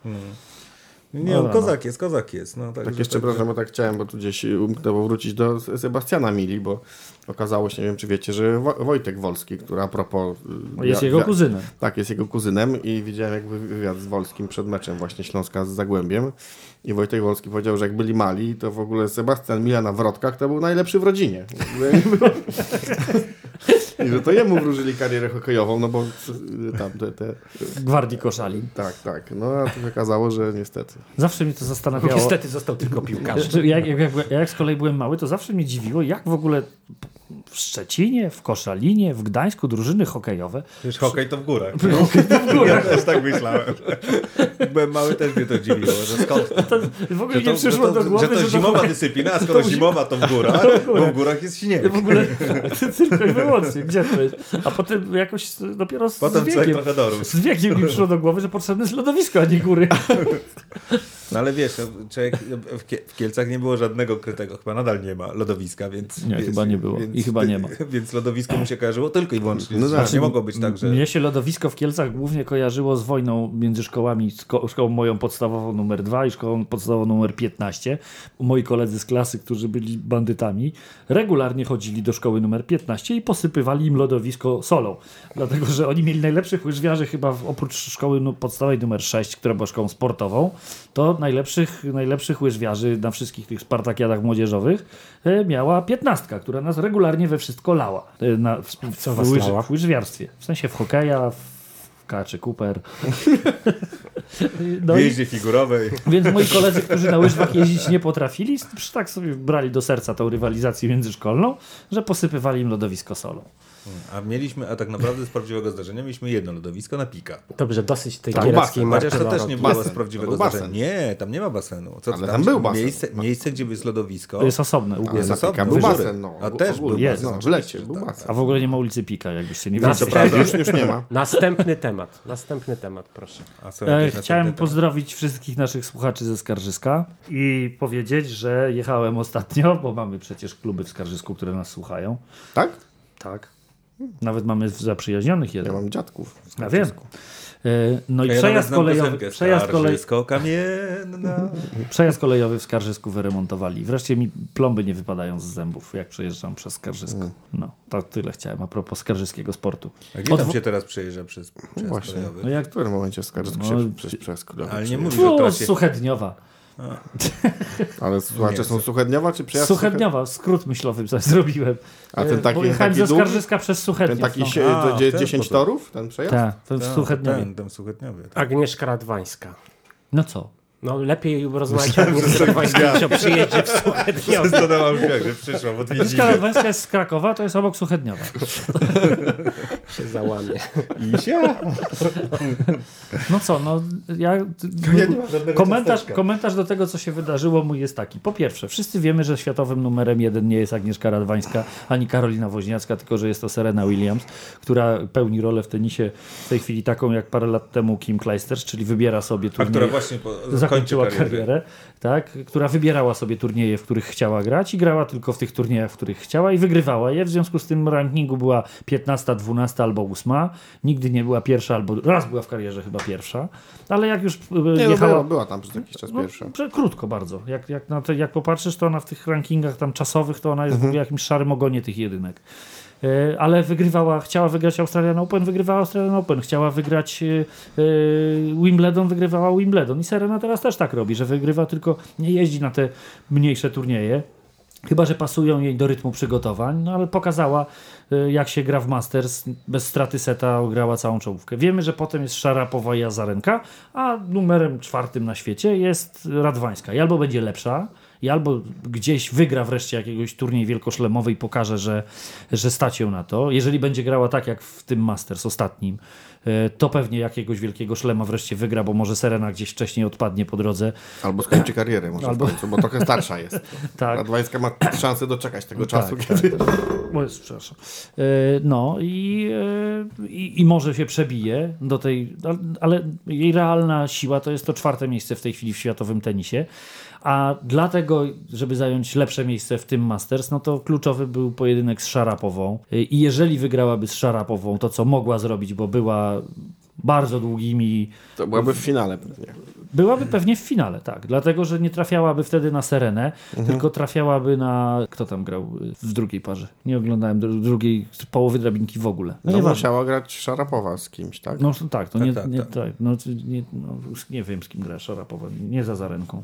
Nie, Dobra, on kozak jest, kozak jest. No, tak, Tak jeszcze, przepraszam, bo tak chciałem, bo tu gdzieś umknęło wrócić do Sebastiana Mili, bo okazało się, nie wiem czy wiecie, że Wo- Wojtek Wolski, który a propos... y, Jest jego kuzynem. Tak, jest jego kuzynem i widziałem jakby wywiad z Wolskim przed meczem właśnie Śląska z Zagłębiem i Wojtek Wolski powiedział, że jak byli mali, to w ogóle Sebastian Mila na wrotkach to był najlepszy w rodzinie. I że to jemu wróżyli karierę hokejową, no bo y, tam te, te... Gwardii Koszalin. Tak, tak. No a to się okazało, że niestety. Zawsze mnie to zastanawiało. Niestety został tylko piłkarzem. Że Jak, jak, jak, jak z kolei byłem mały, to zawsze mnie dziwiło, jak w ogóle w Szczecinie, w Koszalinie, w Gdańsku drużyny hokejowe Przecież hokej to w górach. Hokej to w górach. Ja też tak myślałem. Byłem mały, też mnie to dziwiło, że skąd... w ogóle to, nie przyszło to, do głowy, że to że zimowa hokej- dyscyplina, a skoro zimowa to w górach, bo w górach jest śnieg. w ogóle tylko i wyłącznie, gdzie to jest? A potem jakoś dopiero z, Potem z wiekiem, trochę dorósł. z wiekiem mi przyszło do głowy, że potrzebne jest lodowisko, a nie góry. No ale wiesz, no, człowiek, w, Kie- w Kielcach nie było żadnego krytego, chyba nadal nie ma lodowiska, więc... Nie, wiesz, chyba nie było i chyba nie ma. Więc lodowisko mu się kojarzyło tylko i wyłącznie. No No tak. nie mogło być tak, że... Mnie się lodowisko w Kielcach głównie kojarzyło z wojną między szkołami, szko- szkołą moją podstawową numer 2 i szkołą podstawową numer 15. Moi koledzy z klasy, którzy byli bandytami, regularnie chodzili do szkoły numer 15 i posypywali im lodowisko solą. Dlatego, że oni mieli najlepszych łyżwiarzy chyba oprócz szkoły podstawowej numer 6, która była szkołą sportową, to najlepszych, najlepszych łyżwiarzy na wszystkich tych spartakiadach młodzieżowych e, miała piętnastka, która nas regularnie we wszystko lała. E, Na, w, w, co w, was łyż- lała? w łyżwiarstwie. W sensie w hokeja, w kaczy Cooper. No W i, jeździe figurowej. więc moi koledzy, którzy na łyżwach jeździć nie potrafili, tak sobie brali do serca tą rywalizację międzyszkolną, że posypywali im lodowisko solą. A mieliśmy, a tak naprawdę z prawdziwego zdarzenia mieliśmy jedno lodowisko na pika. Dobrze, dosyć tej Tak, gierackiej basen. Chociaż to martyrologii. też nie było Basen. z prawdziwego był zdarzenia. Nie, tam nie ma basenu. Co Ale tam był basen. Miejsce, miejsce, gdzie jest lodowisko. To jest osobne. u góry. jest Pika był basen, no. A też był Jest, basen. no, w lecie był Tak, basen. A w ogóle nie ma ulicy Pika, jakbyście nie Na wiedzieli. pewno. Już, już nie ma. Następny temat, następny temat, proszę. E, Chciałem pozdrowić wszystkich naszych słuchaczy ze Skarżyska i powiedzieć, że jechałem ostatnio, bo mamy przecież kluby w Skarżysku, które nas słuchają. Tak? Tak. Nawet mamy zaprzyjaźnionych Ja jeden. mam dziadków. Ja wiem. E, No i Ja przejazd kolejowy, przejazd, kolej, przejazd kolejowy w Skarżysku wyremontowali. Wreszcie mi plomby nie wypadają z zębów, jak przejeżdżam przez Skarżysko. No, to tyle chciałem a propos skarżyskiego sportu. A gdzie tam Odwo- się teraz przejeżdża przez przejazd Właśnie. kolejowy? No jak W którym momencie Skarżysk No, się przez, przez Kudowy Ale nie mówisz o trasie. Suchedniowa. Ale słuchacze są Suchedniowa czy przejazd Suchedniowa, skrót myślowy coś zrobiłem. A ten E, taki- Pojechałem taki ze? Skarżyska przez Suchedniów. Ten taki no. sie, A, to dzie- w ten 10 sposób. torów, ten przejazd? Tak, to w Tak, Suchedniowie. Ten, ten. Tak. Agnieszka Radwańska. No co? No lepiej rozmawiać o niż o przyjeździe w Suchedniowie. Zastanawiam się, że przyszła w Agnieszka Radwańska jest z Krakowa, to jest obok Suchedniowa. się załamie. No co, no ja... komentarz, komentarz do tego, co się wydarzyło mój jest taki. Po pierwsze, wszyscy wiemy, że światowym numerem jeden nie jest Agnieszka Radwańska, ani Karolina Woźniacka, tylko że jest to Serena Williams, która pełni rolę w tenisie w tej chwili taką, jak parę lat temu Kim Clijsters, czyli wybiera sobie A turnieje. która właśnie po, zakończyła karierę. karierę, tak, która wybierała sobie turnieje, w których chciała grać i grała tylko w tych turniejach, w których chciała i wygrywała je. W związku z tym w rankingu była 15, 12 albo 8. Nigdy nie była pierwsza, albo raz była w karierze chyba pierwsza, ale jak już e, Nie, no, jechała... była, była tam przez jakiś czas No, pierwsza. krótko bardzo. Jak, jak, na te, jak popatrzysz, to ona w tych rankingach tam czasowych, to ona jest Mhm. w jakimś szarym ogonie tych jedynek. E, Ale wygrywała, chciała wygrać Australian Open, wygrywała Australian Open. Chciała wygrać e, e, Wimbledon, wygrywała Wimbledon. I Serena teraz też tak robi, że wygrywa, tylko nie jeździ na te mniejsze turnieje. Chyba, że pasują jej do rytmu przygotowań, no ale pokazała, jak się gra w Masters. Bez straty seta grała całą czołówkę. Wiemy, że potem jest Szarapowa i Azarenka, a numerem czwartym na świecie jest Radwańska. I albo będzie lepsza, i albo gdzieś wygra wreszcie jakiegoś turniej wielkoszlemowy i pokaże, że, że stać ją na to. Jeżeli będzie grała tak jak w tym Masters ostatnim, y, to pewnie jakiegoś wielkiego szlema wreszcie wygra, bo może Serena gdzieś wcześniej odpadnie po drodze. Albo skończy karierę może Albo- końcu, bo trochę starsza jest. Tak. Radwańska ma szansę doczekać tego czasu, tak, kiedy... O Jezu, przepraszam. E, No i, e, i, i może się przebije do tej, ale jej realna siła to jest to czwarte miejsce w tej chwili w światowym tenisie. A dlatego, żeby zająć lepsze miejsce w tym Masters, no to kluczowy był pojedynek z Szarapową. I jeżeli wygrałaby z Szarapową to, co mogła zrobić, bo była bardzo długimi To byłaby w finale pewnie. Byłaby pewnie w finale, tak. Dlatego, że nie trafiałaby wtedy na Serenę, tylko trafiałaby na. Kto tam grał w drugiej parze? Nie oglądałem dru- drugiej połowy drabinki w ogóle. No, No musiała grać Szarapowa z kimś, tak? No tak, to Tak, nie, tak, nie, tak. tak. No, nie, no, nie wiem z kim gra Szarapowa. Nie za Zarenką.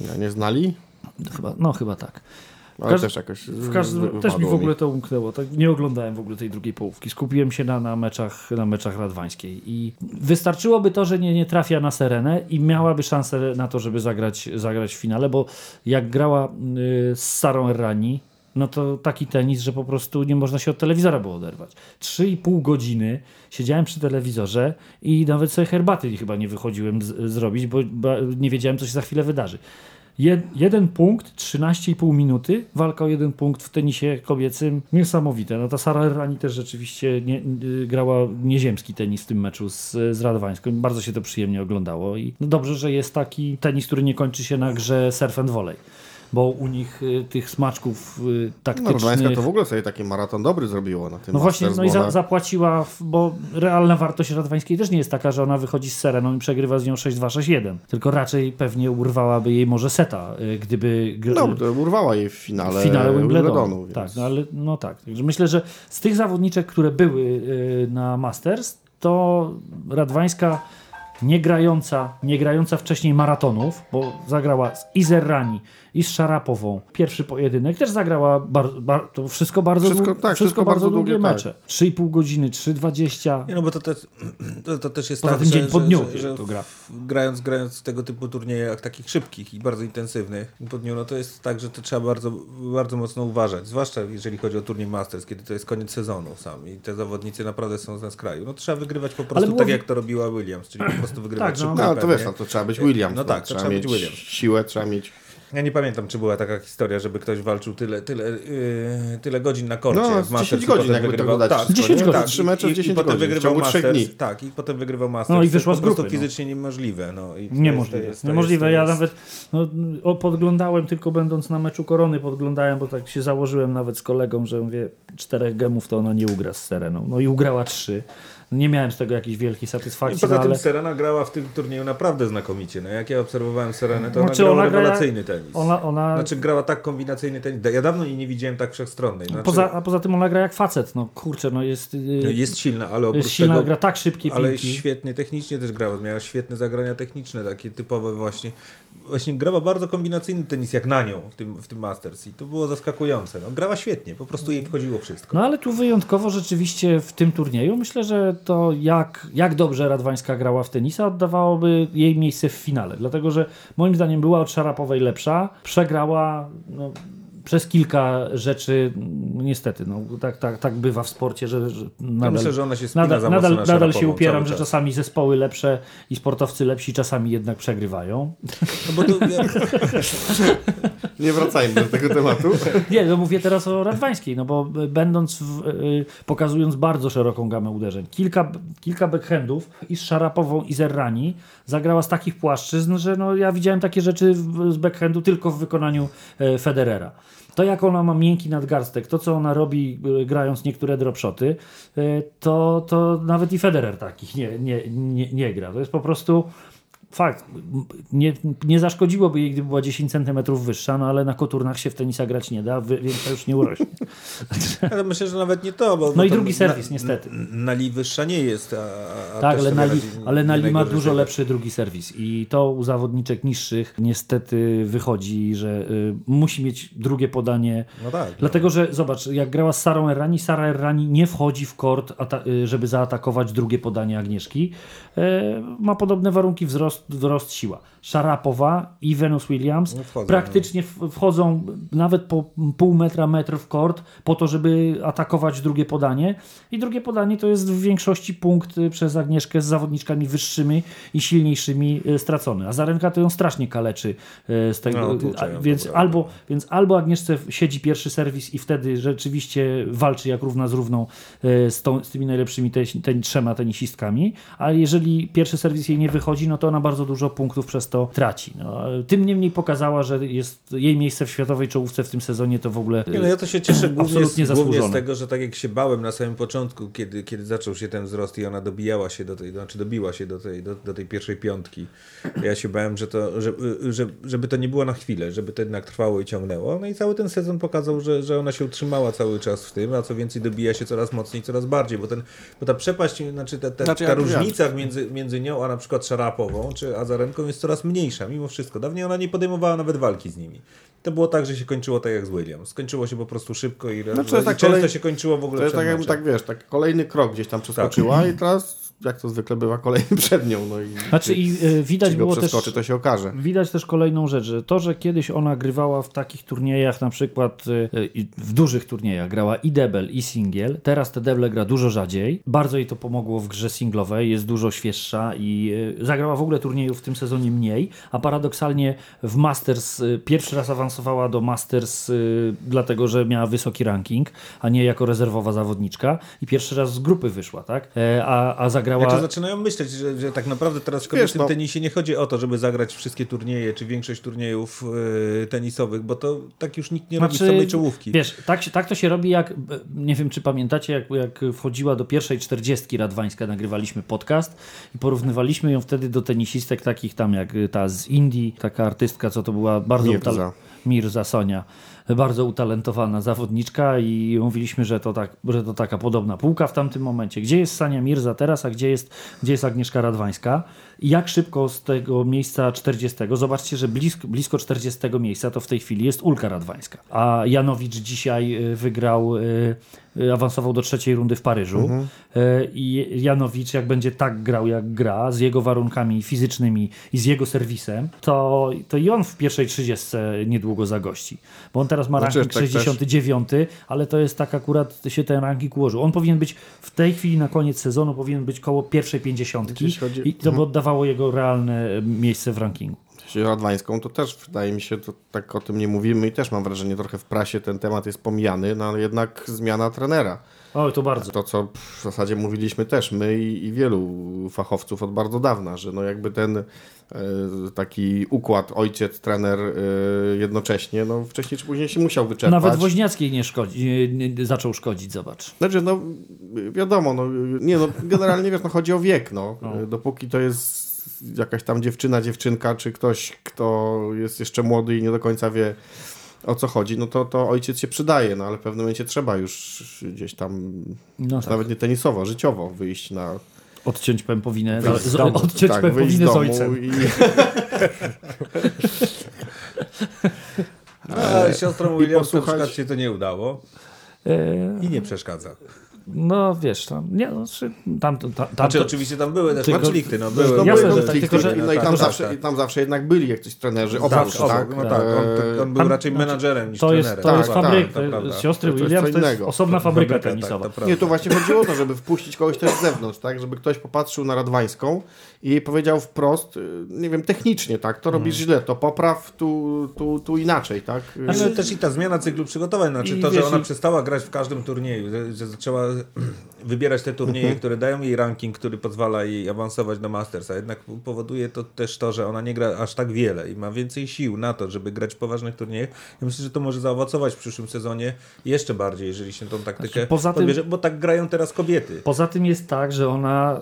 Nie, nie znali? Chyba, no chyba tak. Ale też jakoś W każdym, wy- też mi w ogóle to umknęło. Tak, nie oglądałem w ogóle tej drugiej połówki. Skupiłem się na, na, meczach, na meczach radwańskiej. I wystarczyłoby to, że nie, nie trafia na Serenę i miałaby szansę na to, żeby zagrać, zagrać w finale, bo jak grała y, z Sarą Errani, no to taki tenis, że po prostu nie można się od telewizora było oderwać. Trzy i pół godziny siedziałem przy telewizorze i nawet sobie herbaty chyba nie wychodziłem z, zrobić, bo, bo nie wiedziałem, co się za chwilę wydarzy. Jed, jeden punkt, 13,5 minuty, walka o jeden punkt w tenisie kobiecym, niesamowite. No ta Sara Errani też rzeczywiście nie, y, grała nieziemski tenis w tym meczu z, z Radwańską. Bardzo się to przyjemnie oglądało i no dobrze, że jest taki tenis, który nie kończy się na grze surf and volley. Bo u nich y, tych smaczków y, No, taktycznych... Radwańska to w ogóle sobie taki maraton dobry zrobiło na tym No właśnie, no i za, zapłaciła, bo realna wartość Radwańskiej też nie jest taka, że ona wychodzi z Sereną i przegrywa z nią 6-2, 6-1. Tylko raczej pewnie urwałaby jej może seta, y, gdyby... No, urwała jej w finale, w finale Wimbledonu. więc... Tak, no ale no tak. Także myślę, że z tych zawodniczek, które były na Masters, to Radwańska nie grająca, nie grająca wcześniej maratonów, bo zagrała z Izerrani i z Szarapową. Pierwszy pojedynek też zagrała bar, bar, to wszystko bardzo, Wszystko- tak, wszystko bardzo bardzo długie długie, tak. mecze. 3,5 godziny, 3,20. Nie, no bo to też, to, to też jest Poza tak, tym że, dzień po dniu że, że to gra. w- grając, grając w tego typu turniejach takich szybkich i bardzo intensywnych po dniu, no to jest tak, że to trzeba bardzo, bardzo mocno uważać, zwłaszcza jeżeli chodzi o turniej Masters, kiedy to jest koniec sezonu sam i te zawodnicy naprawdę są na skraju. No trzeba wygrywać po prostu było tak, jak to robiła Williams, czyli po prostu wygrywać Tak, no. szybko No to wiesz, no, to trzeba być Williams. No tak, to trzeba, trzeba być mieć Williams. siłę, trzeba mieć... Ja nie pamiętam, czy była taka historia, żeby ktoś walczył tyle, tyle, yy, tyle godzin na korcie No, w z Masters 10 i potem godzin, jakby wygrywał. dać tak, wszystko, 10 nie? godzin. Tak, Trzy mecze w i, 10 i potem godzin, wygrywał ciągu trzech Masters. dni. Tak, i potem wygrywał Masters. No i To wyszła z grupy, no. fizycznie niemożliwe. No, i to Niemożliwe. Jest, to jest, to Niemożliwe. jest, Ja to jest, nawet no, o, podglądałem, tylko będąc na meczu Korony, podglądałem, bo tak się założyłem nawet z kolegą, że mówię, czterech gemów to ona nie ugra z Sereną. No i ugrała trzy. Nie miałem z tego jakiejś wielkiej I satysfakcji, poza no, tym ale Serena grała w tym turnieju naprawdę znakomicie. No, jak ja obserwowałem Serenę, to Znaczy, ona grała ona gra- rewelacyjny tenis. ona, ona Znaczy grała tak kombinacyjny tenis. Ja dawno jej nie widziałem tak wszechstronnej. Znaczy, poza, a poza tym ona gra jak facet. No kurczę, no jest, no, jest, jest silna, ale oprócz silna, tego... gra tak szybkie Ale świetnie technicznie też grała. Miała świetne zagrania techniczne, takie typowe właśnie. Właśnie grała bardzo kombinacyjny tenis, jak na nią w tym, w tym Masters. I to było zaskakujące. No, grała świetnie, po prostu jej wchodziło wszystko. No ale tu wyjątkowo rzeczywiście w tym turnieju myślę, że to jak, jak dobrze Radwańska grała w tenisa oddawałoby jej miejsce w finale. Dlatego, że moim zdaniem była od Szarapowej lepsza, przegrała no, przez kilka rzeczy, niestety, no, tak, tak, tak bywa w sporcie, że, że Ja nadal, myślę, że ona się spina nadal, za mocno nadal, na nadal się upieram, że czas. czasami zespoły lepsze i sportowcy lepsi czasami jednak przegrywają. No bo to, ja, Nie wracajmy do tego tematu. Nie, no mówię teraz o Radwańskiej, no bo będąc, w, y, pokazując bardzo szeroką gamę uderzeń, kilka, kilka backhandów i z Szarapową i z Errani zagrała z takich płaszczyzn, że no, ja widziałem takie rzeczy z backhandu tylko w wykonaniu e, Federera. To jak ona ma miękki nadgarstek, to co ona robi y, grając niektóre dropshoty, y, to, to nawet i Federer takich nie, nie, nie, nie gra. To jest po prostu fakt. Nie, nie zaszkodziłoby jej, gdyby była 10 cm wyższa, no ale na koturnach się w tenisa grać nie da, więc to już nie urośnie. ale myślę, że nawet nie to. Bo, No i drugi na- serwis, niestety. Na Li wyższa nie jest. A, a Tak, ale sobie na, li, radzi ale na nie li ma dużo lepszy drugi serwis i to u zawodniczek niższych niestety wychodzi, że y, musi mieć drugie podanie. No tak. Dlatego, że zobacz, jak grała z Sarą Errani, Sara Errani nie wchodzi w kort, y, żeby zaatakować drugie podanie Agnieszki. E, ma podobne warunki wzrost, wzrost siła. Szarapowa i Venus Williams No wchodzą, praktycznie w- wchodzą nawet po pół metra, metr w kort po to, żeby atakować drugie podanie. I drugie podanie to jest w większości punkt y, przez Agnieszkę z zawodniczkami wyższymi i silniejszymi y, stracony. A Zarenka to ją strasznie kaleczy y, z tego. No, a- ją, więc, albo, więc albo Agnieszce siedzi pierwszy serwis i wtedy rzeczywiście walczy jak równa z równą z, tą, z tymi najlepszymi te, te, trzema tenisistkami, a jeżeli pierwszy serwis jej nie wychodzi, no to ona bardzo dużo punktów przez to traci. No, tym niemniej pokazała, że jest jej miejsce w światowej czołówce w tym sezonie to w ogóle Nie, no ja to się cieszę głównie, absolutnie z, głównie z tego, że tak jak się bałem na samym początku, kiedy, kiedy zaczął się ten wzrost i ona dobijała się do tej, znaczy dobiła się do tej, do, do tej pierwszej piątki. Ja się bałem, że to, że, że, żeby to nie było na chwilę, żeby to jednak trwało i ciągnęło. No i cały ten sezon pokazał, że, że ona się utrzymała cały czas w tym, a co więcej dobija się coraz mocniej, coraz bardziej, bo, ten, bo ta przepaść, znaczy ta, ta, Znaczy, ta ja- różnica między, między nią a na przykład Szarapową czy Azarenką jest coraz mniejsza mimo wszystko. Dawniej ona nie podejmowała nawet walki z nimi. To było tak, że się kończyło tak jak z Williams. Skończyło się po prostu szybko i, jest i tak często kolej- się kończyło w ogóle To jest tak jakby, tak wiesz, tak kolejny krok gdzieś tam przeskoczyła i teraz, jak to zwykle bywa, kolejny przed nią. No i Znaczy i y, widać było też... to się okaże. Widać też kolejną rzecz, że to, że kiedyś ona grywała w takich turniejach, na przykład y, y, w dużych turniejach, grała i debel, i singiel, teraz te deble gra dużo rzadziej. Bardzo jej to pomogło w grze singlowej, jest dużo świeższa i zagrała w ogóle turniejów w tym sezonie mniej, a paradoksalnie w Masters pierwszy raz awansowała do Masters dlatego, że miała wysoki ranking, a nie jako rezerwowa zawodniczka i pierwszy raz z grupy wyszła, tak? E, A, a zagrała... Znaczy zaczynają myśleć, że, że tak naprawdę teraz w kobiecym no. tenisie nie chodzi o to, żeby zagrać wszystkie turnieje, czy większość turniejów e, tenisowych, bo to tak już nikt nie robi z samej czołówki. Wiesz, tak, się- tak to się robi, jak nie wiem, czy pamiętacie, jak, jak wchodziła do pierwszej czterdziestki Radwańska, nagrywaliśmy podcast i porównywaliśmy ją wtedy do tenisistek takich tam jak ta z Indii, taka artystka, co to była bardzo Mirza. Mirza Sonia. Bardzo utalentowana zawodniczka i mówiliśmy, że to, tak, że to taka podobna półka w tamtym momencie. Gdzie jest Sania Mirza teraz, a gdzie jest, gdzie jest Agnieszka Radwańska? Jak szybko z tego miejsca 40, zobaczcie, że blisko, blisko 40 miejsca to w tej chwili jest Ulka Radwańska. A Janowicz dzisiaj y, wygrał, y, y, awansował do trzeciej rundy w Paryżu. Mhm. I Janowicz, jak będzie tak grał, jak gra, z jego warunkami fizycznymi i z jego serwisem, to, to i on w pierwszej 30 niedługo zagości. Bo on teraz ma Znaczy, ranking tak też- 69, ale to jest tak akurat się ten ranking ułożył. On powinien być w tej chwili na koniec sezonu, powinien być koło pierwszej 50 Jeśli chodzi- i to by oddawało jego realne miejsce w rankingu. Jeśli Radwańską, to też wydaje mi się, to tak o tym nie mówimy i też mam wrażenie, trochę w prasie ten temat jest pomijany, no ale jednak zmiana trenera. O, to bardzo. To, co w zasadzie mówiliśmy też my i, i wielu fachowców od bardzo dawna, że no jakby ten e, taki układ ojciec-trener e, jednocześnie, no wcześniej czy później się musiał wyczerpać. Nawet Woźniackiej nie szkodzi, zaczął szkodzić, zobacz. Znaczy, no wiadomo, no, nie no, generalnie wiesz, no chodzi o wiek, no. Dopóki to jest jakaś tam dziewczyna, dziewczynka, czy ktoś, kto jest jeszcze młody i nie do końca wie o co chodzi, no to, to ojciec się przydaje, no ale w pewnym momencie trzeba już gdzieś tam, No tak. nawet nie tenisowo, życiowo wyjść na... Odciąć pępowinę, Wyjść z, z domu. odciąć tak, wyjść pępowinę z, domu ojcem. I... A siostrom Williams na posłuchać- się to nie udało E, i nie przeszkadza. No wiesz, tam, nie, no, czy- tam, tam, tam, Znaczy to- oczywiście tam były też Tylko- konflikty, no No, były. Jasne, były tak, konflikty, tylko, że- no i tak, tam, tak, zawsze, tak. tam zawsze jednak byli jacyś trenerzy, oprócz, Zawsze, tak? No tak, on, E, on był Tam- raczej znaczy, menadżerem niż to jest, trenerem. to jest tak, fabryka, tak, siostry To jest Williams to jest osobna fabryka Fabryka, tenisowa. tak, prawda. Nie, to właśnie chodziło o to, żeby wpuścić kogoś też z zewnątrz, tak? Żeby ktoś popatrzył na Radwańską i powiedział wprost, y, nie wiem, technicznie, tak? To robisz źle, to popraw tu, tu, tu inaczej, tak? Y, Ale też i ta zmiana cyklu przygotowań, znaczy I to, wiesz, że ona i- przestała grać w każdym turnieju, że, że zaczęła wybierać te turnieje, które dają jej ranking, który pozwala jej awansować do Masters, a jednak powoduje to też to, że ona nie gra aż tak wiele i ma więcej sił na to, żeby grać w poważnych turniejach. Ja myślę, że to może zaowocować w przyszłym sezonie jeszcze bardziej, jeżeli się tą taktykę Znaczy, poza tym- podbierze, bo tak grają teraz kobiety. Poza tym jest tak, że ona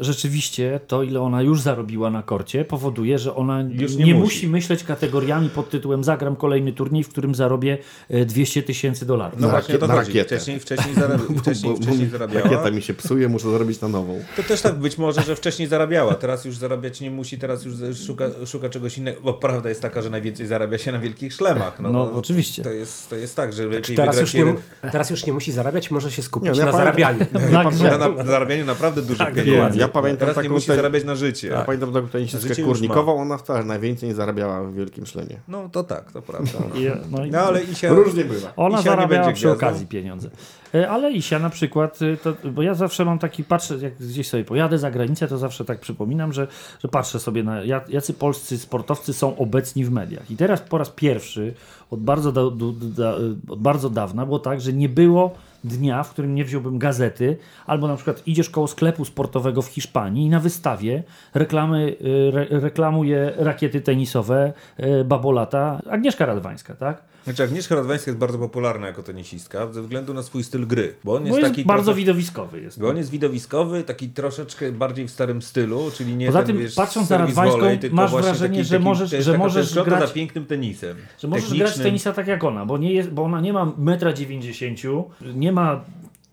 y, rzeczywiście to, ile ona już zarobiła na korcie, powoduje, że ona Już nie, nie musi. musi. myśleć kategoriami pod tytułem zagram kolejny turniej, w którym zarobię y, 200 tysięcy dolarów. No Na właśnie to na chodzi. rakietę. Wcześniej, wcześniej, zarab... wcześniej, bo- bo wcześniej zarabiała. Rakieta mi się psuje, muszę zarobić na nową. To też tak być może, że wcześniej zarabiała, teraz już zarabiać nie musi, teraz już szuka, szuka czegoś innego, bo prawda jest taka, że najwięcej zarabia się na wielkich szlemach. No, No, to- oczywiście. To jest, to jest tak, że lepiej Teraz wygrać już, nie, jeden... teraz już nie musi zarabiać, może się skupić Nie, no ja na pamiętam- zarabianiu. Na Na, grze. na zarabianiu naprawdę dużo Tak, pieniędzy. Ja pamiętam Teraz nie taką musi ten- zarabiać na życie. Ja pamiętam taką tenisistkę kurnikową, ona wcale najwięcej nie zarabiała w wielkim szlemie. No to tak, to prawda. I, no, i, No ale Isia, Różnie bywa. Ona Isia nie zarabiała przy gwiazdą. okazji pieniądze. E, Ale Isia na przykład, y, to, bo ja zawsze mam taki, patrzę, jak gdzieś sobie pojadę za granicę, to zawsze tak przypominam, że, że patrzę sobie na ja- jacy polscy sportowcy są obecni w mediach. I teraz po raz pierwszy od bardzo, da, da, od bardzo dawna było tak, że nie było dnia, w którym nie wziąłbym gazety, albo na przykład idziesz koło sklepu sportowego w Hiszpanii i na wystawie reklamy, y, re, reklamuje rakiety tenisowe y, Babolata Agnieszka Radwańska, tak? Znaczy Agnieszka Radwańska jest bardzo popularna jako tenisistka ze względu na swój styl gry, bo on jest, Bo jest taki bardzo trochę, widowiskowy. Jest. bo on jest widowiskowy, taki troszeczkę bardziej w starym stylu, czyli nie Poza ten, tym, wiesz, patrząc na Radwańską, volley, masz wrażenie, taki, że taki, możesz- jest że możesz grać- za pięknym tenisem. Że możesz technicznym. grać tenisa tak jak ona, bo, nie jest, bo ona nie ma 1,90 m, nie ma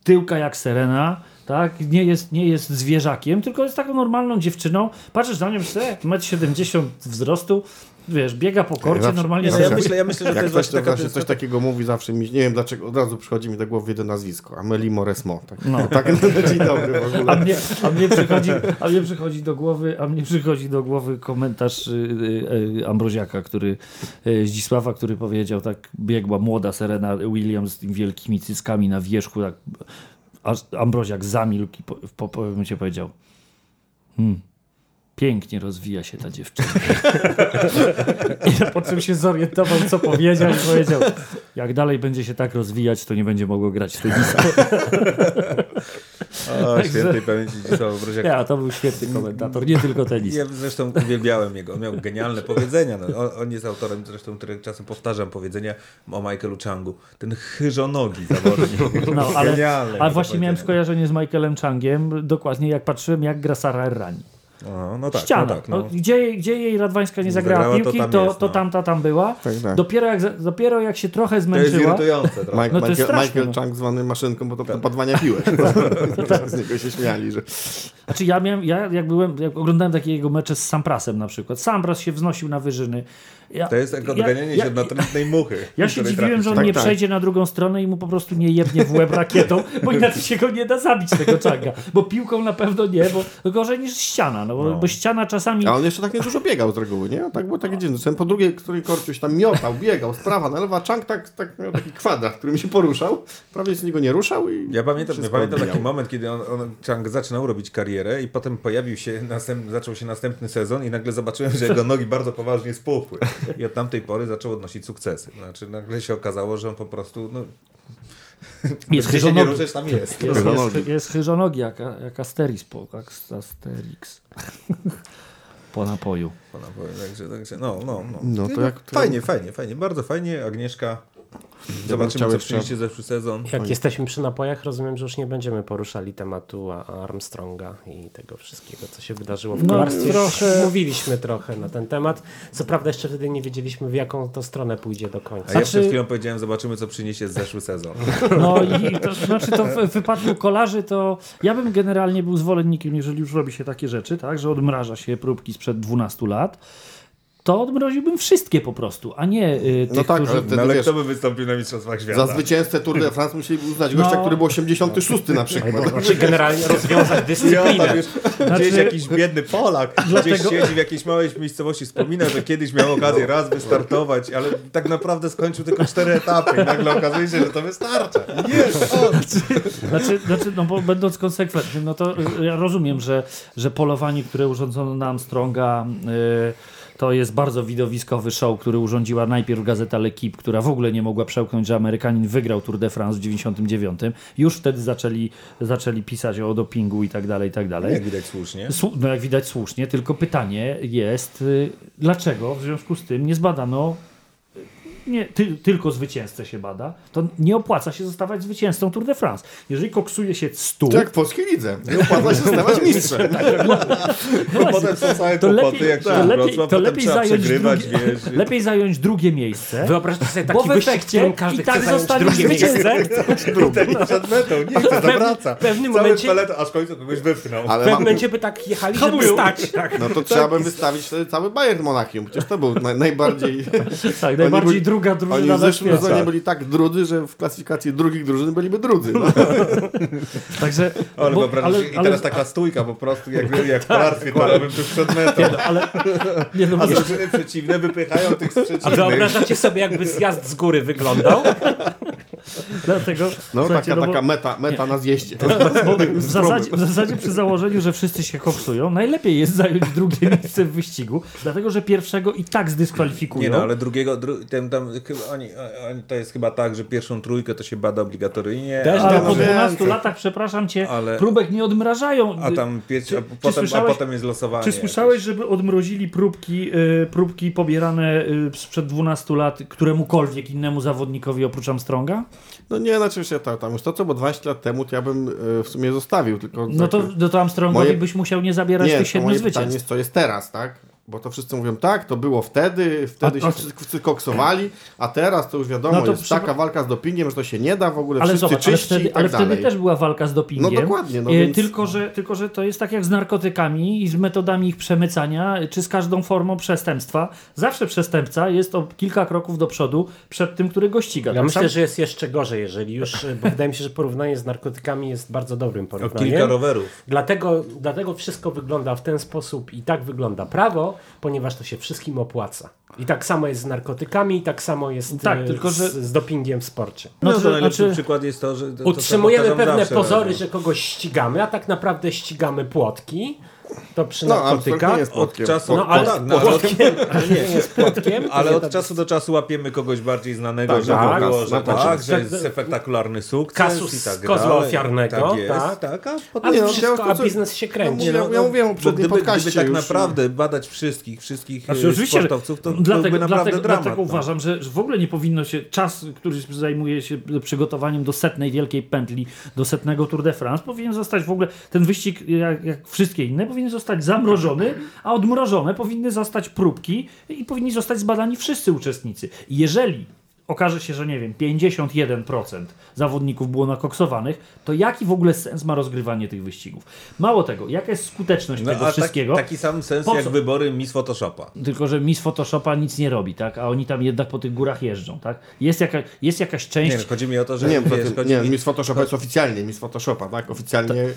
tyłka jak Serena, tak? nie, jest, nie jest zwierzakiem, tylko jest taką normalną dziewczyną. Patrzysz na nią, że 1,70 m wzrostu, wiesz, biega po korcie, Zawsze- normalnie Nie, no, sobie... ja myślę, ja myślę, że to jest ktoś, właśnie to taka... zawsze coś takiego mówi, zawsze mi, nie wiem dlaczego, od razu przychodzi mi do głowy jedno nazwisko, Amelie Moresmo. Tak, No. no. tak dzień dobry w A ogóle. mnie, a, mnie przychodzi, a mnie przychodzi do głowy, a mnie przychodzi do głowy komentarz y, y, y, Ambroziaka, który y, Zdzisława, który powiedział, tak biegła młoda Serena Williams z tymi wielkimi cyckami na wierzchu, tak, aż Ambroziak zamilkł i po, po, po momencie powiedział hmm, pięknie rozwija się ta dziewczyna. I po czym się zorientował, co powiedział i powiedział, jak dalej będzie się tak rozwijać, to nie będzie mogło grać w tenisa. O, Także- świętej pamięci Broziaka. Ja, to był świetny komentator, nie tylko tenis. Ja zresztą uwielbiałem jego, on miał genialne powiedzenia. No, on, on jest autorem, zresztą, które czasem powtarzam powiedzenia o Michaelu Changu. Ten chyżonogi zawodnik. No, ale, Genialne. ale właśnie miałem skojarzenie z Michaelem Changiem, dokładnie jak patrzyłem, jak gra Sara Errani. No, no tak, Ściana. no tak. No. No, gdzie, gdzie jej Radwańska nie Nie zagrała zagrała, to piłki, to, tam to, jest, no. tamta tam była. Tak, tak. Dopiero, jak, dopiero jak się trochę To jest zmęczyła, irytujące trochę. Mike, No to jest Michael. Chang zwany maszynką, bo to podwania piłek. Z niego się śmiali, że Znaczy ja miałem, ja jak byłem, jak oglądałem takie jego mecze z Samprasem na przykład. Sampras się wznosił na wyżyny. Ja, To jest jak odganianie się od natrętnej muchy. Ja się dziwiłem, że on Tak, nie tak. przejdzie na drugą stronę i mu po prostu nie jebnie w łeb rakietą, bo inaczej się go nie da zabić tego czanga. Bo piłką na pewno nie, bo gorzej niż ściana, no bo, bo ściana czasami... A on jeszcze tak nie dużo biegał z reguły, nie? Tak było takie dziwne. Po drugiej, której korciuś tam miotał, biegał z prawa na lewa, Chang tak, tak miał taki kwadrat, którym się poruszał, prawie z niego nie ruszał i Ja pamiętam, ja pamiętam taki moment, kiedy on, on Chang zaczynał robić karierę i potem pojawił się, następ, zaczął się następny sezon i nagle zobaczyłem, że jego nogi bardzo poważnie spuchły. I od tamtej pory zaczął odnosić sukcesy. Znaczy nagle się okazało, że on po prostu, no, Jest chyżonogi. ruszysz, tam jest. Jest, Chyżonogi. jest, jest chyżonogi, jak, jak Asterix, po, jak Asterix. po napoju. Pana powiem, Także, także, no, no, no. No to jak- to- Fajnie, fajnie, fajnie, bardzo fajnie. Agnieszka, zobaczymy chciał co przyniesie zeszły sezon. Jak jesteśmy przy napojach, rozumiem, że już nie będziemy poruszali tematu Armstronga i tego wszystkiego, co się wydarzyło w No, kolarstwie. trochę- Mówiliśmy trochę na ten temat. Co prawda jeszcze wtedy nie wiedzieliśmy, w jaką to stronę pójdzie do końca. A ja Znaczy- przed chwilą powiedziałem, zobaczymy co przyniesie zeszły sezon. No i to znaczy to w wypadku kolarzy to ja bym generalnie był zwolennikiem, jeżeli już robi się takie rzeczy, tak, że odmraża się próbki sprzed 12 lat, to odmroziłbym wszystkie po prostu, a nie y, tych, No tak, którzy... ale wtedy No ale wiesz, kto by wystąpił na Mistrzostwach Świata? za zwycięzcę Tour de France musieli uznać gościa, No. który był 86 na przykład. Znaczy generalnie rozwiązać Ja dyscyplinę. już, Znaczy- gdzieś jakiś biedny Polak gdzieś Dlatego- siedzi w jakiejś małej miejscowości, wspomina, że kiedyś miał okazję raz wystartować, ale tak naprawdę skończył tylko cztery etapy i nagle okazuje się, że to wystarcza. Jest! Znaczy, znaczy, no bo będąc konsekwentnym, no to y, ja rozumiem, że, że polowanie, które urządzono na Armstronga y, to jest bardzo widowiskowy show, który urządziła najpierw gazeta L'Equipe, która w ogóle nie mogła przełknąć, że Amerykanin wygrał Tour de France w 99. Już wtedy zaczęli, zaczęli pisać o dopingu i tak dalej, i tak dalej. Jak widać słusznie. Słu- No jak widać słusznie, tylko pytanie jest, y, dlaczego w związku z tym nie zbadano, nie, ty, tylko zwycięzcę się bada, to nie opłaca się zostawać zwycięzcą Tour de France. Jeżeli koksuje się 100, To jak w polskiej lidze. Nie opłaca się stawać mistrzem. no właśnie, Potem są całe to kłopoty, lepiej, jak się to lepiej, to lepiej, trzeba zająć przegrywać, drugie, wiesz. lepiej zająć drugie miejsce, Wyobraźcie sobie bo taki w wyścig, w którym każdy i tak chce zająć drugie miejsce. zwycięzcą. Ten przed metą, nie chce, zawraca. w pewnym Cały momencie- peleton, aż w końcu kogoś wypchnął. W Ale pewnym mam, momencie by tak jechali, żeby stać. Tak. no to trzeba by wystawić cały Bayern Monachium. Przecież to był naj, najbardziej... Tak, najbardziej byli- druga Oni drużyna w na zeszłym sezonie byli tak drudzy, że w klasyfikacji drugich drużyn byliby drudzy. No. Także, Ale, bo- wyobrażasz sobie, I teraz taka stójka po prostu, jak, jak w kolarstwie tuż przed metą. ale nie no, A nie, drużyny przeciwne wypychają tych z A przeciwnych. wyobrażacie sobie, jakby zjazd z góry wyglądał? Dlatego No taka, no bo- taka meta, meta na zjeździe. Bo w, zasadzie, w zasadzie przy założeniu, że wszyscy się koksują, najlepiej jest zająć drugie miejsce w wyścigu, dlatego że pierwszego i tak zdyskwalifikują. Nie no, ale drugiego, dru, ten tam, chyba, oni, oni, to jest chyba tak, że pierwszą trójkę to się bada obligatoryjnie, Też ale tam po może- 12 latach, przepraszam cię, Ale- próbek nie odmrażają. a tam a, potem, a potem jest losowanie. Czy słyszałeś, żeby odmrozili próbki, y, próbki pobierane y, sprzed 12 lat któremukolwiek innemu zawodnikowi oprócz Armstronga? No nie, znaczy się to, tam już to, co było 20 lat temu, to ja bym e, w sumie zostawił. Tylko No to, to Armstrongowi Moje- byś musiał nie zabierać nie, tych to siedmiu moje pytanie zwycięstw. jest, co jest teraz, tak? Bo to wszyscy mówią, tak, to było wtedy, wtedy A- się wszyscy koksowali, a teraz to już wiadomo, No to jest przy- taka walka z dopingiem, że to się nie da w ogóle, Ale wszyscy zobacz, ale czyści wtedy, i tak ale wtedy dalej. też była walka z dopingiem. No dokładnie, no E, więc- tylko, że, tylko, że to jest tak jak z narkotykami i z metodami ich przemycania, czy z każdą formą przestępstwa. Zawsze przestępca jest o kilka kroków do przodu przed tym, który go ściga. Ja Tak myślę, sam- że jest jeszcze gorzej, jeżeli już, bo wydaje mi się, że porównanie z narkotykami jest bardzo dobrym O porównaniem. kilka rowerów. Dlatego, dlatego wszystko wygląda w ten sposób i tak wygląda prawo, ponieważ to się wszystkim opłaca. I tak samo jest z narkotykami, i tak samo jest Tak, e, tylko że- z, z dopingiem w sporcie. No, No to to najlepszy znaczy- przykład jest to, że... To, Utrzymujemy pewne zawsze, pozory, no. że kogoś ścigamy, a tak naprawdę ścigamy płotki. To przy No, narkotykach. jest Od czasu, No ale tak, no, ale od, płotkiem, ale nie jest płotkiem. ale od tak- czasu do czasu łapiemy kogoś bardziej znanego, Tak, że tak, było, że tak, tak, że jest spektakularny sukces Kasus i tak kozła dalej. ofiarnego, Tak jest, tak. tak. a potem Nie, no, wszystko, to, a biznes się kręci. No, ja- ja mówiłem o gdyby, gdyby tak już, naprawdę badać wszystkich, wszystkich Znaczy, e, oczywiście, sportowców, to dlatego, byłby naprawdę dlatego, dramat. dlatego no. uważam, że, że w ogóle nie powinno się czas, który zajmuje się przygotowaniem do setnej wielkiej pętli, do setnego Tour de France, powinien zostać w ogóle, ten wyścig, jak, jak wszystkie inne, powinien zostać zamrożony, a odmrożone powinny zostać próbki i powinni zostać zbadani wszyscy uczestnicy. Jeżeli okaże się, że nie wiem, 51% zawodników było nakoksowanych, to jaki w ogóle sens ma rozgrywanie tych wyścigów? Mało tego, jaka jest skuteczność No, tego a wszystkiego? taki, taki sam sens Po jak co? wybory Miss Photoshopa. Tylko, że Miss Photoshopa nic nie robi, tak? A oni tam jednak po tych górach jeżdżą, tak? Jest, jaka, jest jakaś część... Nie, no, chodzi mi o to, że Nie, wiesz, nie, mi... Miss Photoshopa jest oficjalnie Miss Photoshopa, tak? Oficjalnie ktoś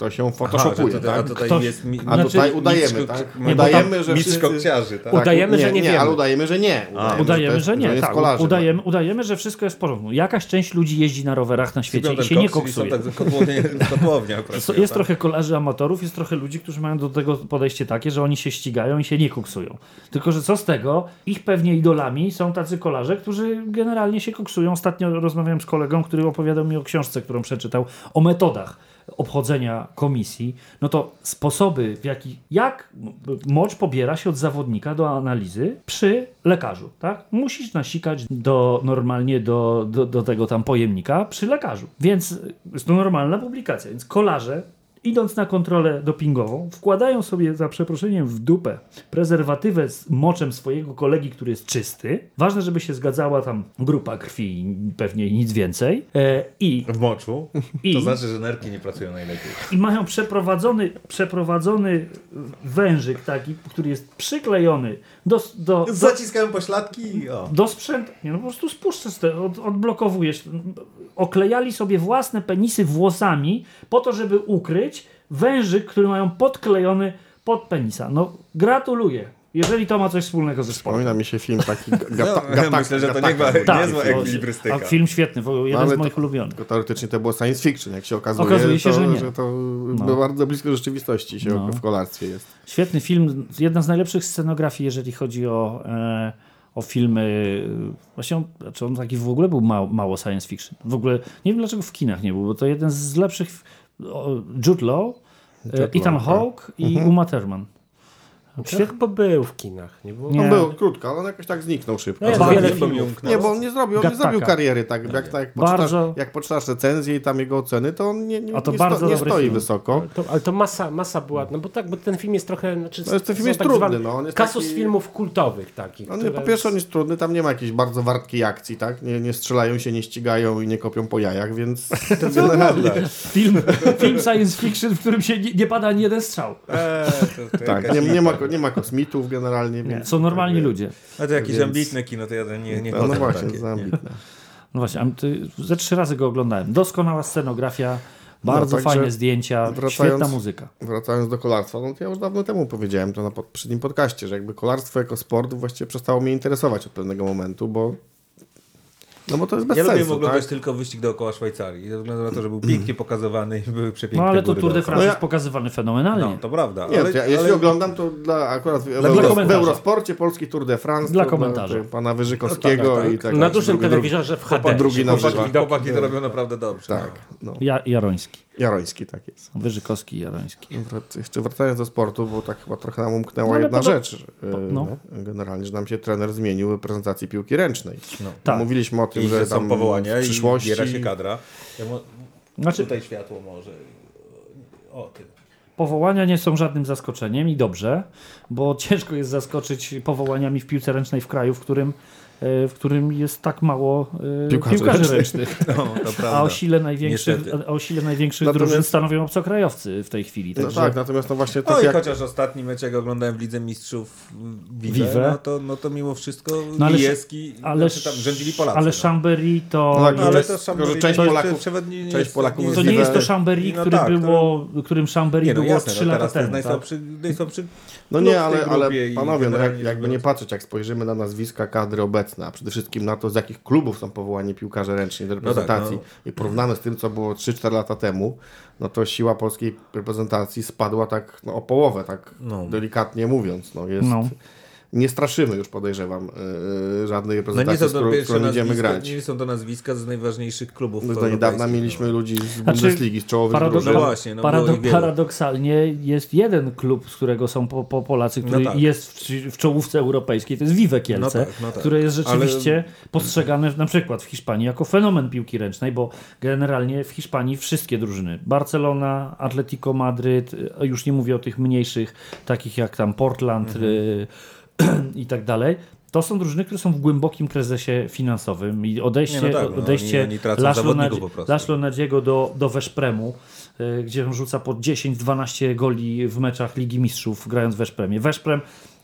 Aha, że photoshopuje, tutaj, a tak? tutaj Ktoś- jest mi... A Znaczy, tutaj udajemy, mistrz- tak? nie, Udajemy, że wszyscy... kokciarzy, tak? Udajemy, że nie nie, wiemy. ale udajemy, że nie. Udajemy, Udajemy, to że nie. jest Tak, kolarzem. udajemy, udajemy, że wszystko jest w porządku. Jakaś część ludzi jeździ na rowerach na świecie i się nie koksuje. tak kotłownia, jest tak? trochę kolarzy amatorów, jest trochę ludzi, którzy mają do tego podejście takie, że oni się ścigają i się nie koksują. Tylko, że co z tego? Ich pewnie idolami są tacy kolarze, którzy generalnie się koksują. Ostatnio rozmawiałem z kolegą, który opowiadał mi o książce, którą przeczytał, o metodach obchodzenia komisji. No to sposoby, w jaki, jak mocz pobiera się od zawodnika do analizy przy lekarzu, tak? Musisz nasikać do, normalnie do, do, do tego tam pojemnika przy lekarzu. Więc jest to normalna publikacja. Więc kolarze idąc na kontrolę dopingową, wkładają sobie za przeproszeniem w dupę prezerwatywę z moczem swojego kolegi, który jest czysty. Ważne, żeby się zgadzała tam grupa krwi, pewnie nic więcej. E, I, W moczu. I- To znaczy, że nerki nie pracują najlepiej. I mają przeprowadzony, przeprowadzony wężyk taki, który jest przyklejony do, do, do, Zaciskają pośladki i o. do sprzętu. Nie, no po prostu spuszczasz, te, od, odblokowujesz. Oklejali sobie własne penisy włosami po to, żeby ukryć wężyk, który mają podklejony pod penisa. No gratuluję. Jeżeli to ma coś wspólnego ze sportem. Przypomina mi się film taki gata, No, gata, myślę, że to nie ma Tak, niezła to- ekwilibrystyka. A film świetny, jeden z to- moich ulubionych. Tylko teoretycznie to było science fiction, jak się okazuje, Okazuje się, to, że nie. że to No. bardzo blisko rzeczywistości się No. w kolarstwie jest. Świetny film, jedna z najlepszych scenografii, jeżeli chodzi o, e, o filmy. Właśnie on, znaczy on taki w ogóle był mało, mało science fiction. W ogóle nie wiem dlaczego w kinach nie był, bo to jeden z lepszych. o, Jude Law, e, Ethan tak. Hawke i Uma Thurman. Świat chyba był w kinach, nie było? Nie. On był krótko, ale on jakoś tak zniknął szybko. No Bardzo- wiele filmów. Nie, bo on nie zrobił, on nie zrobił kariery tak. Jak, tak Bardzo- poczytasz, jak poczytasz recenzję i tam jego oceny, to on nie, nie, A to nie, bardzo sto, nie dobry stoi film. wysoko. To, ale to masa, masa była, no bo tak, bo ten film jest trochę, znaczy, No jest- ten film jest tak trudny, no, on jest kasus taki- filmów kultowych takich. Które Po pierwsze on jest trudny, tam nie ma jakiejś bardzo wartkiej akcji, tak? Nie, nie strzelają się, nie ścigają i nie kopią po jajach, więc to generalnie... Film, film science fiction, w którym się nie, nie pada ani jeden strzał. Eee, to, to Tak, nie, nie, ma, nie ma kosmitów generalnie, Nie, więc... są normalni ludzie. A to jakieś Więc- ambitne kino, to ja nie, nie No, no na właśnie, takie. za ambitne. No właśnie, ze trzy razy go oglądałem. Doskonała scenografia, bardzo No, także fajne zdjęcia, wracając- świetna muzyka. Wracając do kolarstwa, no to ja już dawno temu powiedziałem to na pod, poprzednim podcaście, że jakby kolarstwo jako sport właściwie przestało mnie interesować od pewnego momentu, bo no bo to jest bez Ja sensu, lubię oglądać tak? tylko wyścig dookoła Szwajcarii. Ze względu na to, że był pięknie pokazywany i były przepiękne No ale to Tour de. France No ja- jest pokazywany fenomenalnie. No, to prawda. Nie, ale, to ja, jeśli ale... oglądam, to dla, akurat w, Dla Euro, w. Eurosporcie polski Tour de France. Dla to pana Wyżykowskiego No tak, tak. i tak Na dalej. dużym telewizorze w HD. drugi na chłopaki to robią naprawdę dobrze. Tak, no. Ja, Jaroński. Jaroński tak jest. Wyżykowski Jaroński. Wrac- Jeszcze wracając do sportu, bo tak chyba trochę nam umknęła No, jedna podo- rzecz. po- e, no. Generalnie, że nam się trener zmienił w reprezentacji piłki ręcznej. No. Tak. Mówiliśmy o tym, I że są tam powołania w przyszłości... i biera się kadra. Ja mo... Znaczy, Tutaj światło może. O tym. powołania nie są żadnym zaskoczeniem i dobrze, bo ciężko jest zaskoczyć powołaniami w piłce ręcznej w kraju, w którym, w którym jest tak mało e, Piłkarzy piłkarzy, ręcznych. No. A o sile największych, Niestety. a o sile największych Natomiast- drużyn stanowią obcokrajowcy w tej chwili. No Także tak, natomiast no właśnie No tak i jak... chociaż ostatni mecz, jak oglądałem w Lidze Mistrzów Vive, Vive. No, to, no to mimo wszystko No ale- Lijewski, ale, znaczy tam rządzili Polacy. ale no. Chambéry to... No tak, No, ale jest- to Chambéry część nie- Polaków- nie część jest- Polaków To nie jest to Chambéry, No który tak, było, którym Chambéry Nie, no było jasne, 3 no lata teraz to jest temu. Tak? najsłabszy, najsłabszy No klub nie, ale, ale panowie, no jak, jakby nie patrzeć, jak spojrzymy na nazwiska kadry obecne, a przede wszystkim na to, z jakich klubów są powołani piłkarze ręczni do reprezentacji no. i porównamy z tym, co było 3-4 lata temu, no to siła polskiej reprezentacji spadła tak no, o połowę, tak No. delikatnie mówiąc. No, jest, No. Nie straszymy już, podejrzewam, yy, żadnej No nie reprezentacji, są z to którą, z pierwsze którą idziemy grać. nie są to nazwiska z najważniejszych klubów No, do niedawna europejskich, mieliśmy no. ludzi z Znaczy, Bundesligi, z czołowych Parado- drużyn. No właśnie, no paradoksalnie jest jeden klub, z którego są po, po Polacy, który No tak. jest w, w czołówce europejskiej, to jest Vive Kielce, No tak, no tak. które jest rzeczywiście postrzegane na przykład w Hiszpanii jako fenomen piłki ręcznej, bo generalnie w Hiszpanii wszystkie drużyny, Barcelona, Atletico Madryt, y, już nie mówię o tych mniejszych, takich jak tam Portland Mhm. i tak dalej, to są drużyny, które są w głębokim kryzysie finansowym i odejście, Nie, no tak, no, odejście oni- oni tracą Laszlo zawodników Nadzi- po prostu. Laszlo Nadziego do, do Weszpremu, y, gdzie on rzuca po 10-12 goli w meczach Ligi Mistrzów, grając w Weszpremie. Weszprem,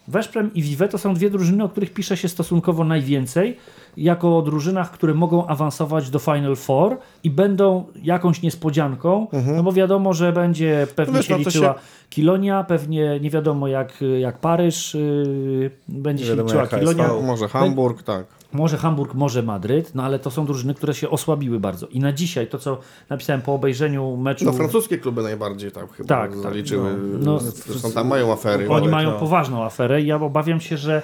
Weszprem i Vive to są dwie drużyny, o których pisze się stosunkowo najwięcej, jako o drużynach, które mogą awansować do Final Four i będą jakąś niespodzianką, no bo wiadomo, że będzie pewnie Wiesz, się no liczyła się- Kilonia, pewnie nie wiadomo jak, jak Paryż yy, będzie Nie się liczyła Kilonia. Może Hamburg, tak. Może Hamburg, może Madryt, no ale to są drużyny, które się osłabiły bardzo. I na dzisiaj, to co napisałem po obejrzeniu meczu... No francuskie kluby najbardziej tam chyba Tak, tak. zaliczyły. No, Zresztą tam mają afery. Oni no. mają poważną aferę i ja obawiam się, że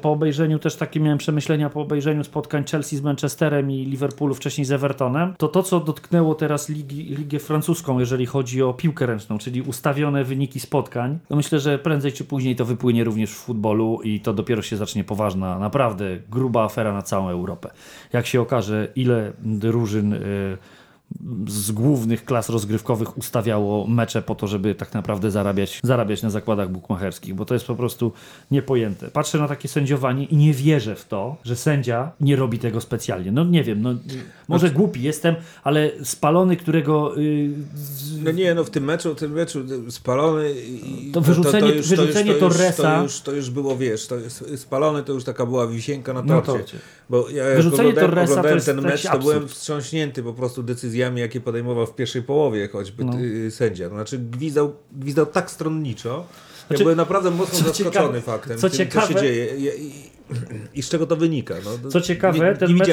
po obejrzeniu też takie miałem przemyślenia po obejrzeniu spotkań Chelsea z Manchesterem i Liverpoolu wcześniej z Evertonem, to to co dotknęło teraz ligi, ligę francuską, jeżeli chodzi o piłkę ręczną, czyli ustawione wyniki spotkań, to myślę, że prędzej czy później to wypłynie również w futbolu i to dopiero się zacznie poważna, naprawdę gruba afera na całą Europę. Jak się okaże, ile drużyn y, z głównych klas rozgrywkowych ustawiało mecze po to, żeby tak naprawdę zarabiać, zarabiać na zakładach bukmacherskich, bo to jest po prostu niepojęte. Patrzę na takie sędziowanie i nie wierzę w to, że sędzia nie robi tego specjalnie. No nie wiem, no, może głupi jestem, ale spalony, którego y, z- No nie, no w tym meczu, w tym meczu spalony i To wyrzucenie- wyrzucenie to już, Torresa- to, już, to już było, wiesz, to jest, spalony to już taka była wisienka na Na torcie. Bo ja jak Wyrzucenie oglądałem, Torresa to jest ten mecz, to byłem wstrząśnięty po prostu decyzjami, jakie podejmował w pierwszej połowie choćby No. y, sędzia. To znaczy gwizdał, gwizdał tak stronniczo. Ja Znaczy, byłem naprawdę mocno co zaskoczony ciekawe- faktem, co tym, co ciekawe- się dzieje i, i, z czego to wynika. No, Co ciekawe, nie, ten nie mecz,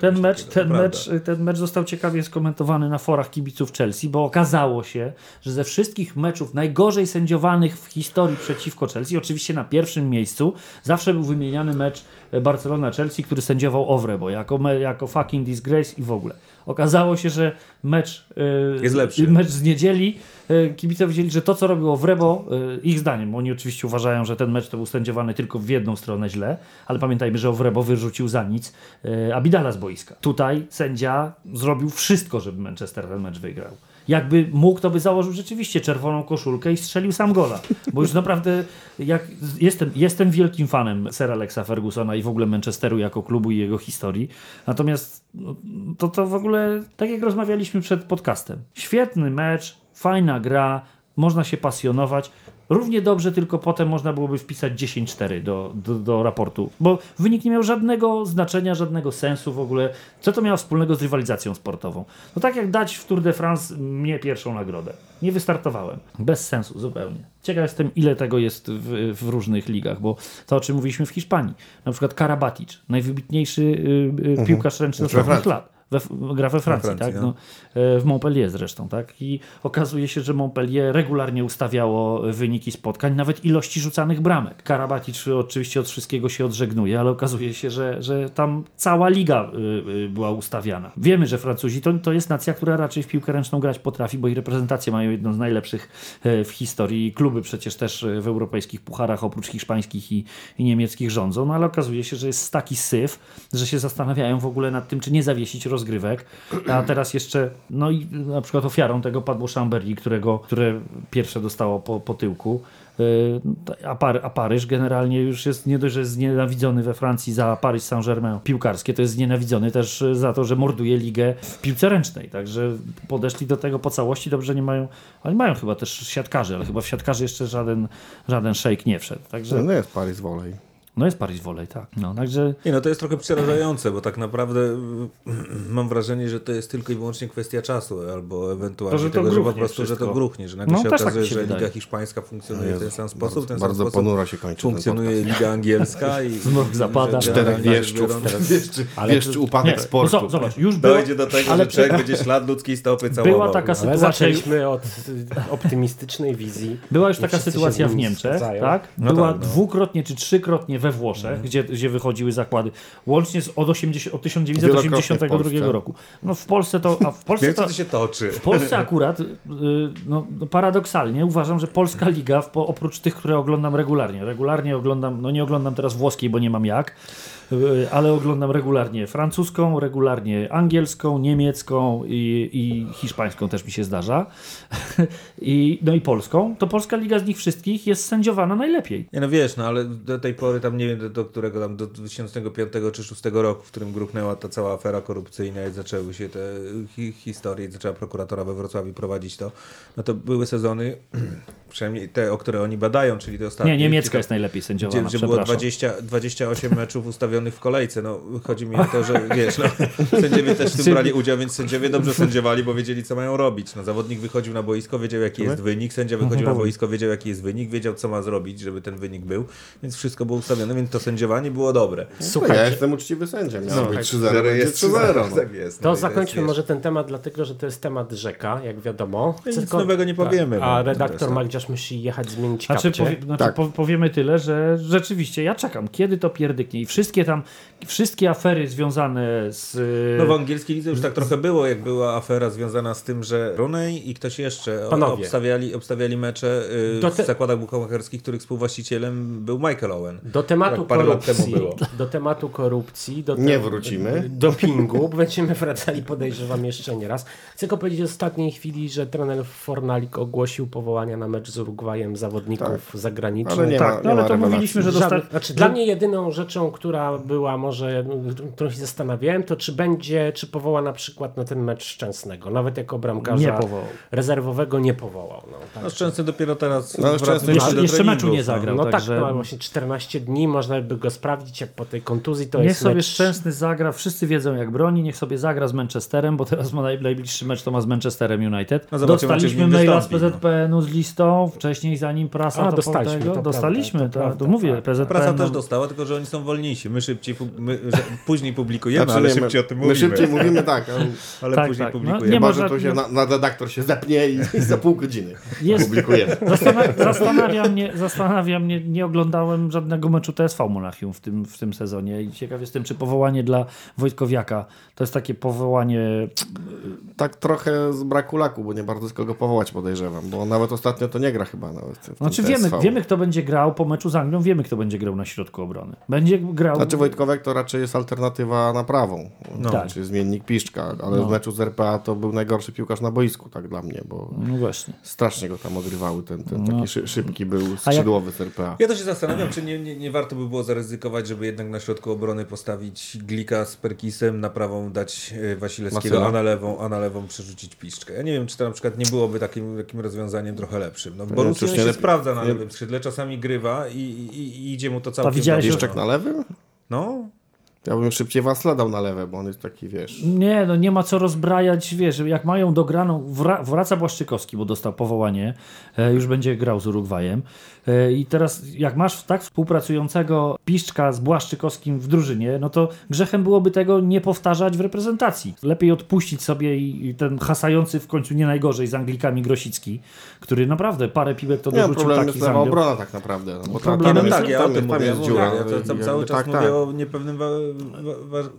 ten, mecz, takiego, ten, mecz, ten mecz został ciekawie skomentowany na forach kibiców Chelsea, bo okazało się, że ze wszystkich meczów najgorzej sędziowanych w historii przeciwko Chelsea, oczywiście na pierwszym miejscu, zawsze był wymieniany mecz Barcelona-Chelsea, który sędziował Owrebo, jako, jako fucking disgrace i w ogóle. Okazało się, że mecz, y, Jest lepszy. mecz z niedzieli y, kibice widzieli, że to, co robił Owrebo, y, ich zdaniem, oni oczywiście uważają, że ten mecz to był sędziowany tylko w jedną stronę źle, ale pamiętajmy, że Owrebo wyrzucił za nic y, Abidala z boiska. Tutaj sędzia zrobił wszystko, żeby Manchester ten mecz wygrał. Jakby mógł, to by założył rzeczywiście czerwoną koszulkę i strzelił sam gola. Bo już naprawdę jak, jestem, jestem wielkim fanem Sir Alexa Fergusona i w ogóle Manchesteru jako klubu i jego historii. Natomiast no, to, to w ogóle, tak jak rozmawialiśmy przed podcastem, świetny mecz, fajna gra, można się pasjonować. Równie dobrze, tylko potem można byłoby wpisać 10-4 do, do, do raportu, bo wynik nie miał żadnego znaczenia, żadnego sensu w ogóle. Co to miało wspólnego z rywalizacją sportową? No tak jak dać w Tour de France mnie pierwszą nagrodę. Nie wystartowałem. Bez sensu zupełnie. Ciekaw jestem, ile tego jest w, w różnych ligach, bo to, o czym mówiliśmy w Hiszpanii. Na przykład Karabatic, najwybitniejszy y, y, piłkarz ręczny We ostatnich lat. We, gra we Francji, Francji, tak? no. No, e, w Montpellier zresztą, tak? I okazuje się, że Montpellier regularnie ustawiało wyniki spotkań, nawet ilości rzucanych bramek. Karabatic oczywiście od wszystkiego się odżegnuje, ale okazuje się, że, że tam cała liga y, y, była ustawiana. Wiemy, że Francuzi to, to jest nacja, która raczej w piłkę ręczną grać potrafi, bo ich reprezentacje mają jedną z najlepszych e, w historii. Kluby przecież też e, w europejskich pucharach, oprócz hiszpańskich i, i niemieckich rządzą, no ale okazuje się, że jest taki syf, że się zastanawiają w ogóle nad tym, czy nie zawiesić rozgrywek. A teraz jeszcze, no i na przykład ofiarą tego padło Chambéry, którego, które pierwsze dostało po, po tyłku. Yy, A, Par a Paryż generalnie już jest nie dość, że jest znienawidzony we Francji za Paryż Saint-Germain piłkarskie, to jest znienawidzony też y, za to, że morduje ligę w piłce ręcznej. Także podeszli do tego po całości. Dobrze, nie mają. Oni mają chyba też siatkarzy, ale chyba w siatkarzy jeszcze żaden, żaden szejk nie wszedł. Także No jest Paris Volley. No jest Paris Volley, tak. No, także Nie no, to jest trochę przerażające, bo tak naprawdę mm, mam wrażenie, że to jest tylko i wyłącznie kwestia czasu, albo ewentualnie To, że to tego, że po prostu, że to wszystko. gruchnie, że nagle No, się tak okazuje, mi się że wydaje. Liga Hiszpańska funkcjonuje w ten sam sposób, w ten sam Bardzo sposób ponuro się kończy funkcjonuje Liga Angielska i Zmrok zapada. że Czterech wieszczów. to- upadek sportu. No, zo- zobacz, już było, Dojdzie do tego, ale że człowiek będzie ślad ludzkiej stopy całował. była taka sytuacja. zaczęliśmy od y, optymistycznej wizji. Była już taka sytuacja w Niemczech, tak? No Była tak, no. dwukrotnie czy trzykrotnie we Włoszech, gdzie, gdzie wychodziły zakłady. Łącznie z, od, 80, od Wielokrotnie 1982 w Polsce. roku. No w Polsce to. A w Polsce to, się toczy. w Polsce akurat, y, no, no paradoksalnie uważam, że polska liga, oprócz tych, które oglądam regularnie, regularnie oglądam, no nie oglądam teraz włoskiej, bo nie mam jak, ale oglądam regularnie francuską, regularnie angielską, niemiecką i, i hiszpańską też mi się zdarza. I, no i polską. To polska liga z nich wszystkich jest sędziowana najlepiej. Nie no wiesz, no ale do tej pory tam nie wiem do, do którego tam do 2005 czy 2006 roku, w którym gruchnęła ta cała afera korupcyjna i zaczęły się te hi historie, zaczęła prokuratora we Wrocławiu prowadzić to, no to były sezony, przynajmniej te, o które oni badają, czyli te ostatnie. Nie, niemiecka gdzie jest najlepiej Gdzie, sędziowana, gdzie było przepraszam. 20, 28 meczów ustawionych w kolejce. No, chodzi mi o to, że wiesz, no, sędziowie też w tym brali udział, więc sędziowie dobrze sędziowali, bo wiedzieli, co mają robić. No, zawodnik wychodził na boisko, wiedział, jaki jest wynik, sędzia wychodził na boisko, wiedział, jaki jest wynik, wiedział, co ma zrobić, żeby ten wynik był, więc wszystko było ustawione, więc to sędziowanie było dobre. No, Słuchajcie, ja jestem uczciwy sędzia. Miał No, być tak. 3-0, będzie 3-0. No. Tak jest. To no i zakończmy jest, może ten temat, dlatego że to jest temat rzeka, jak wiadomo. Nic Tylko- nowego nie powiemy, A no, redaktor zresztą. Magdziarz musi jechać zmienić Znaczy, kapcie. powie, znaczy Tak. po, powiemy tyle, że rzeczywiście ja czekam, kiedy to pierdyknie i wszystkie tam, wszystkie afery związane z... No w angielskiej lidze już tak trochę było, jak była afera związana z tym, że Rooney i ktoś jeszcze Panowie. obstawiali, obstawiali mecze y, Do w te- zakładach bukmacherskich, których współwłaścicielem był Michael Owen. Do tematu Tak parę lat temu korupcji, było. do tematu korupcji, do Nie te- wrócimy. dopingu, bo będziemy wracali podejrzewam jeszcze nie raz. Chcę tylko powiedzieć w ostatniej chwili, że trener Fornalik ogłosił powołania na mecz z Urugwajem zawodników zagranicznych. Ale nie tak, ma, no, nie ale ma to rewelacji. mówiliśmy, że dosta... znaczy, dla mnie jedyną rzeczą, która była może, którą się zastanawiałem, to czy będzie, czy powoła na przykład na ten mecz Szczęsnego. Nawet jako bramkarza Nie powołał. rezerwowego nie powołał. No, tak. No Szczęsny dopiero teraz No, Szczęsny do jeszcze, jeszcze meczu nie no. zagrał, No także... tak, no, właśnie 14 dni, można by go sprawdzić, jak po tej kontuzji to Niech jest sobie mecz... Szczęsny zagra, wszyscy wiedzą jak broni, niech sobie zagra z Manchesterem, bo teraz ma naj, najbliższy mecz to ma z Manchesterem United. No Dostaliśmy maila z no. PZPN-u z listą, wcześniej zanim prasa A, to dostaliśmy, tego, to dostaliśmy, prawda, to prawda, to mówię, tak. PZPN. Prasa no, też dostała, tylko że oni są wolniejsi. My szybciej, my, później publikujemy, Znaczy, ale nie, szybciej my, o tym My mówimy. szybciej mówimy tak, ale Tak, później tak. No, publikujemy. nie ma chyba, że tu się żadnych- na, na redaktor się zepnie i, i za pół godziny Jest- publikujemy. Zastana- zastanawia, mnie, zastanawia mnie, nie oglądałem żadnego meczu TSV Monachium w tym, w tym sezonie i ciekaw jestem, czy powołanie dla Wojtkowiaka to jest takie powołanie Tak trochę z braku laku, bo nie bardzo z kogo powołać podejrzewam, bo on nawet ostatnio to nie gra chyba nawet. Znaczy wiemy, wiemy, kto będzie grał po meczu z Anglią, wiemy, kto będzie grał na środku obrony. Będzie grał... Znaczy Wojtkowiak to raczej jest alternatywa na prawą, no. Tak. czy zmiennik Piszczka, ale No. w meczu z RPA to był najgorszy piłkarz na boisku, tak dla mnie, bo No właśnie. strasznie go tam odrywały, ten, ten No. taki szy, szybki był A skrzydłowy z RPA. Ja to się zastanawiam, czy nie, nie, nie warto by było zaryzykować, żeby jednak na środku obrony postawić Glika z Perkisem, na prawą dać e, Wasilewskiego, a na lewą, a na lewą przerzucić Piszczkę. Ja nie wiem, czy to na przykład nie byłoby takim, takim rozwiązaniem trochę lepszym. No, bo nie się lepiej- sprawdza na lewym skrzydle, czasami grywa i, i, i idzie mu to całkiem widziałeś. Piszczek no. na lewym? No, Ja bym szybciej Wasla dał na lewe, bo on jest taki, wiesz... Nie, no nie ma co rozbrajać, wiesz, jak mają dograną, wra, wraca Błaszczykowski, bo dostał powołanie, e, już będzie grał z Urugwajem e, i teraz jak masz tak współpracującego Piszczka z Błaszczykowskim w drużynie, no to grzechem byłoby tego nie powtarzać w reprezentacji. Lepiej odpuścić sobie i, ten hasający w końcu nie najgorzej z Anglikami Grosicki, który naprawdę parę piłek to Nie, no, dorzucił problem takich jest obrona tak naprawdę. No, bo Problemem tam, jest- tam tak, ja o tam tym tam mówię. dziura. ja to, i cały czas tak, mówię tak. o niepewnym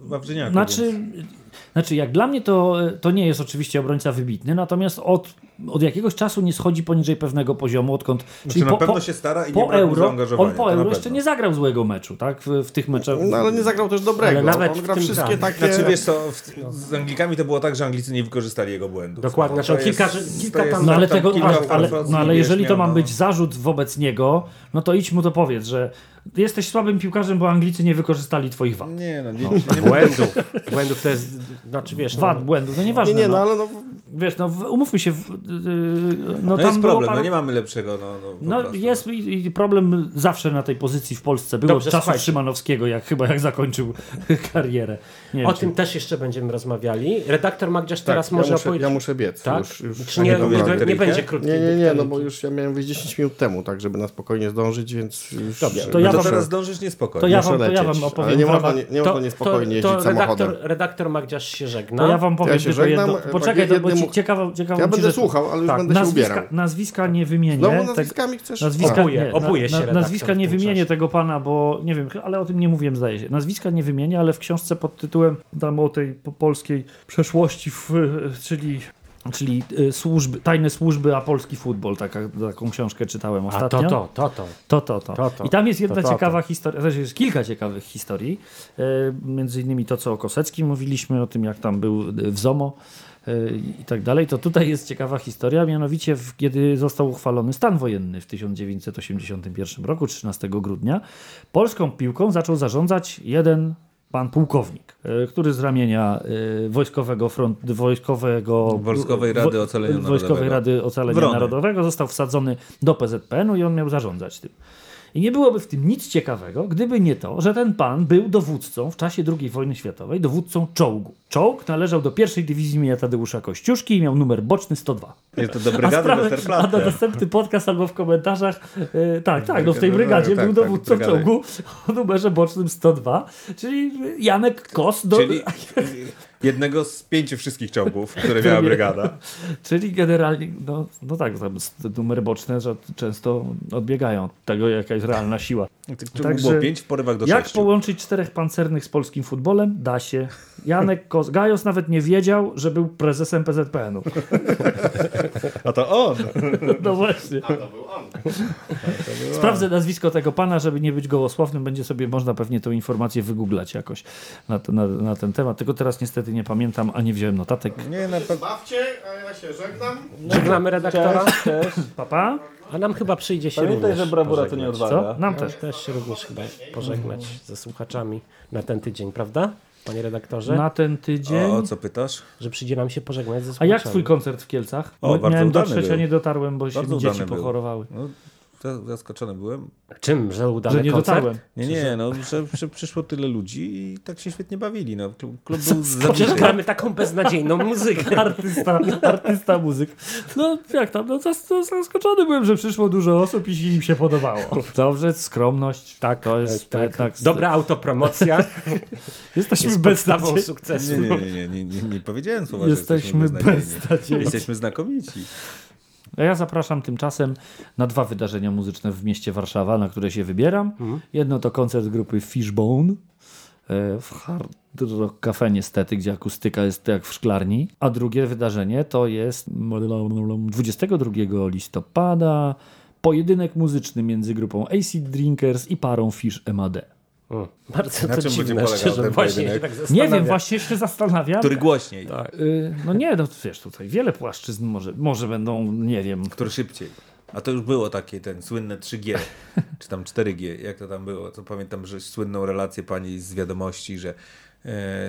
Wawrzyniaku. Znaczy, więc- znaczy, jak dla mnie to, to nie jest oczywiście obrońca wybitny, natomiast od, od jakiegoś czasu nie schodzi poniżej pewnego poziomu, odkąd. Znaczy, na pewno się stara i nie po mu euro, on po euro jeszcze nie zagrał złego meczu, tak? W, w tych meczach. No ale nie zagrał też dobrego. Ale nawet on w gra tym wszystkie tak. takie... Znaczy wiesz co, w, z Anglikami to było tak, że Anglicy nie wykorzystali jego błędów. Dokładnie, No, znaczy kilka- jest- kilka tam- No ale, tam tego, kilka ale, ale, no, ale jeżeli to ma no. być zarzut wobec niego, no to idź mu to powiedz, że jesteś słabym piłkarzem, bo Anglicy nie wykorzystali twoich wad. Nie no, nie, nie, nie Błędów. Błędów to jest, znaczy wiesz, Wad, no, błędów, no Nie, nieważne. nie, no no. ale no, Wiesz, no umówmy się, w, yy, no, No tam jest problem, parę- no nie mamy lepszego. No, no, No jest i, problem zawsze na tej pozycji w Polsce. Było Dobrze, słuchajcie. Szymanowskiego, jak chyba jak zakończył karierę. Nie wiem, o czy- tym też jeszcze będziemy rozmawiali. Redaktor Magdziarz teraz tak, ja może muszę, opowiedzieć... ja muszę biec. Tak? Już, już Czy nie, nie, naprawdę. nie będzie krótkiej Nie, nie, nie, no bo już ja miałem wyjść 10 minut temu, tak żeby na spokojnie zdążyć, więc już... Dobrze, to To ja ja wam- teraz zdążysz niespokojnie. to ja wam, to ja wam opowiem ale nie można, nie, nie można niespokojnie to, jeździć to redaktor, samochodem. redaktor Magdziarz się żegna. To ja wam powiem Ja się tylko żegnam, jedno. Poczekaj, to, bo ci ciekawa, ciekawa Ja będę rzecz- słuchał, ale już Tak, będę się nazwiska, ubierał. nazwiska nie wymienię. Te- nazwiskami chcesz? Nazwiska, Opuje, nie, opuje się na, redaktor nazwiska nie wymienię czasie. tego pana, bo nie wiem, ale o tym nie mówiłem zdaje się. Nazwiska nie wymienię, ale w książce pod tytułem tam o tej po polskiej przeszłości, czyli czyli y, służby, tajne służby, a polski futbol. Taka, taką książkę czytałem A ostatnio. to, to, to, to. To, to, to. To, to. I tam jest jedna To, ciekawa historia, znaczy jest kilka ciekawych historii. E, między innymi to, co o Koseckim mówiliśmy, o tym, jak tam był e, w ZOMO i tak dalej. To tutaj jest ciekawa historia, mianowicie kiedy został uchwalony stan wojenny w 1981 roku, 13 grudnia, polską piłką zaczął zarządzać jeden pan pułkownik, e, który z ramienia e, wojskowego front, wojskowego Wojskowej Rady Ocalenia Wojskowej Narodowego. Rady Ocalenia. Narodowego został wsadzony do PZPN-u i on miał zarządzać tym. I nie byłoby w tym nic ciekawego, gdyby nie to, że ten pan był dowódcą w czasie II wojny światowej, dowódcą czołgu. Czołg należał do pierwszej dywizji imienia Tadeusza Kościuszki i miał numer boczny 102. Jest to do A, brygady sprawę, a na następny podcast albo w komentarzach, e, tak, tak, no w tej brygadzie tak, był tak, dowódcą czołgu o numerze bocznym 102, czyli Janek Kos do, Czyli jednego z pięciu wszystkich czołgów, które miała brygada. Czyli generalnie, no, no tak, numery boczne że często odbiegają od tego, jaka jest realna siła. Tych czołgów Także było pięć w porywach do Jak sześciu. połączyć czterech pancernych z polskim futbolem? Da się. Janek Kos Gajos nawet nie wiedział, że był prezesem PZPN-u. A to on! No właśnie. A to był on. Sprawdzę nazwisko tego pana, żeby nie być gołosłownym. Będzie sobie można pewnie tą informację wygooglać jakoś na, na, na ten temat. Tylko teraz niestety nie pamiętam, a nie wziąłem notatek. Nie, na pewno. Bawcie, a ja się żegnam. Żegnamy redaktora, Papa? a nam chyba przyjdzie się Pamiętaj, również że brawura to nie odwaga. Co? Nam No, też. też się również chyba pożegnać ze słuchaczami na ten tydzień, prawda? Panie redaktorze? Na ten tydzień. O, co pytasz? Że przyjdzie nam się pożegnać ze A słuchaczami. jak twój koncert w Kielcach? O, Bo bardzo Miałem dotrzeć, a nie dotarłem, bo się Bardzo mi dzieci był. pochorowały. No, zaskoczony byłem. Czym? Że udany Że nie koncert? dotarłem. Nie, nie, no, że, że przyszło tyle ludzi i tak się świetnie bawili. No, klub, klub był Przecież zabity. gramy taką beznadziejną muzykę. Artysta, artysta muzyk. No jak tam, no to zaskoczony byłem, że przyszło dużo osób i im się podobało. Dobrze, skromność. Tak, to jest tak. jednak... Dobra autopromocja Jesteśmy jest bez podstawą sukcesu. Nie, nie, nie, nie, nie, nie, nie powiedziałem słowa, Jesteśmy że jesteśmy beznadziejni. Jesteśmy znakomici. A ja zapraszam tymczasem na dwa wydarzenia muzyczne w mieście Warszawa, na które się wybieram. Jedno to koncert grupy Fishbone e, w Hard Rock Cafe niestety, gdzie akustyka jest jak w szklarni. A drugie wydarzenie to jest 22 listopada pojedynek muzyczny między grupą AC Drinkers i parą Fish MAD. Mm, Bardzo Na to czym dziwne, szczerze, ten właśnie tak Nie wiem, właśnie się zastanawiam. Który głośniej, Y, No nie, no wiesz, tutaj wiele płaszczyzn może, może będą, nie wiem, który szybciej. A to już było takie, ten słynne 3G, czy tam 4G, jak to tam było. To pamiętam, że słynną relację pani z wiadomości, że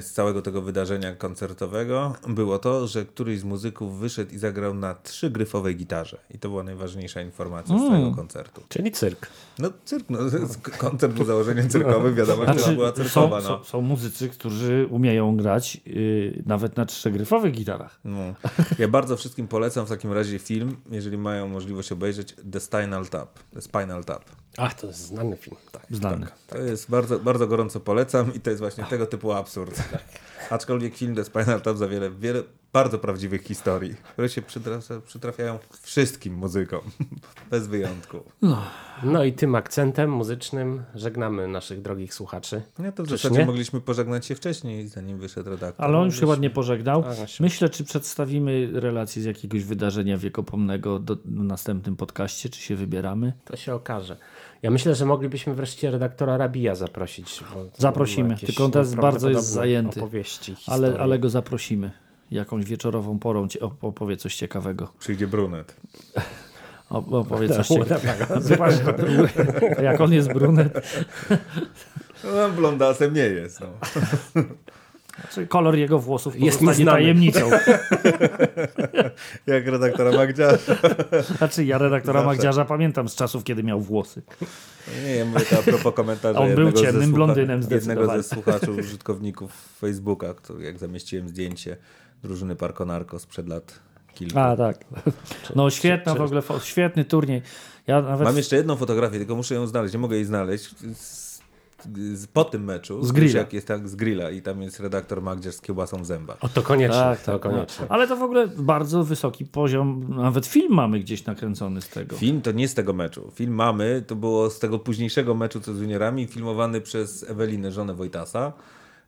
z całego tego wydarzenia koncertowego było to, że któryś z muzyków wyszedł i zagrał na trzy gryfowej gitarze. I to była najważniejsza informacja z całego koncertu. Czyli cyrk. No cyrk, no, koncert był założeniem cyrkowym, wiadomo, że to Znaczy, była są, cyrkowa. są, No. są muzycy, którzy umieją grać yy, nawet na trzegryfowych gitarach. No. Ja bardzo wszystkim polecam w takim razie film, jeżeli mają możliwość obejrzeć The Spinal Tap. The Spinal Tap. Ach, to jest znany film. Tak. Znany. To jest bardzo, bardzo gorąco polecam i to jest właśnie tego typu absurd. Aczkolwiek film The Spinal Tap zawiera wiele bardzo prawdziwych historii, które się przytraf- przytrafiają wszystkim muzykom, bez wyjątku. No i tym akcentem muzycznym żegnamy naszych drogich słuchaczy. No to w Czyż zasadzie nie? mogliśmy pożegnać się wcześniej, zanim wyszedł redaktor. Ale on już się ładnie pożegnał. Myślę, czy przedstawimy relację z jakiegoś wydarzenia wiekopomnego do, w następnym podcaście, czy się wybieramy. To się okaże. Ja myślę, że moglibyśmy wreszcie redaktora Rabija zaprosić. Zaprosimy, tylko on teraz bardzo jest zajęty. Opowieści, Ale, ale go zaprosimy. Jakąś wieczorową porą ci op- opowie coś ciekawego. Przyjdzie brunet. Op- Opowie coś ciekawego. Zobacz, jak on jest brunet. No, on blondasem nie jest. No. Znaczy, kolor jego włosów Jest nieznany. tajemnicą. Jak redaktora Magdziarza. Znaczy, ja redaktora Zawsze. Magdziarza pamiętam z czasów, kiedy miał włosy. Nie, ja mówię to a propos komentarza On był jednego ze ciemnym blondynem Jednego ze słuchaczy, użytkowników Facebooka, który, jak zamieściłem zdjęcie drużyny Parkonarko sprzed lat kilku. A, tak. No świetna w ogóle, świetny turniej. Ja nawet Mam jeszcze jedną fotografię, tylko muszę ją znaleźć. Nie mogę jej znaleźć. Z, z, po tym meczu. Z grilla. Jak jest tak z grilla i tam jest redaktor Magdziarz z kiełbasą w zębach. O, to koniecznie. tak, to tak, koniecznie. no. Ale to w ogóle bardzo wysoki poziom, nawet film mamy gdzieś nakręcony z tego. Film to nie z tego meczu. Film mamy, to było z tego późniejszego meczu co z juniorami, filmowany przez Ewelinę, żonę Wojtasa.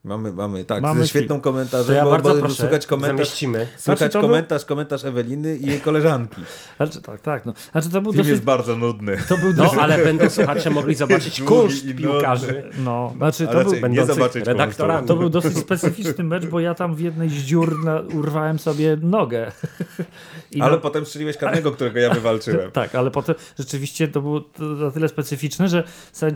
Mamy, mamy, tak, Mamy ze świetną film. komentarzem, To ja bo, bardzo bo proszę, słychać komentarz, zamieścimy. słychać Znaczy, to był- komentarz, komentarz Eweliny i jej koleżanki. Znaczy, tak, tak. No. Znaczy, to był Film dosyć... jest bardzo nudny. To był No, ale będą słuchacze mogli zobaczyć kunszt piłkarzy. No, znaczy to Ale był... nie zobaczyć redaktorami. To był dosyć specyficzny mecz, bo ja tam w jednej z dziur na, urwałem sobie nogę. I Ale no- potem strzeliłeś karnego, którego ja wywalczyłem. Tak, ale potem rzeczywiście to było to na tyle specyficzne, że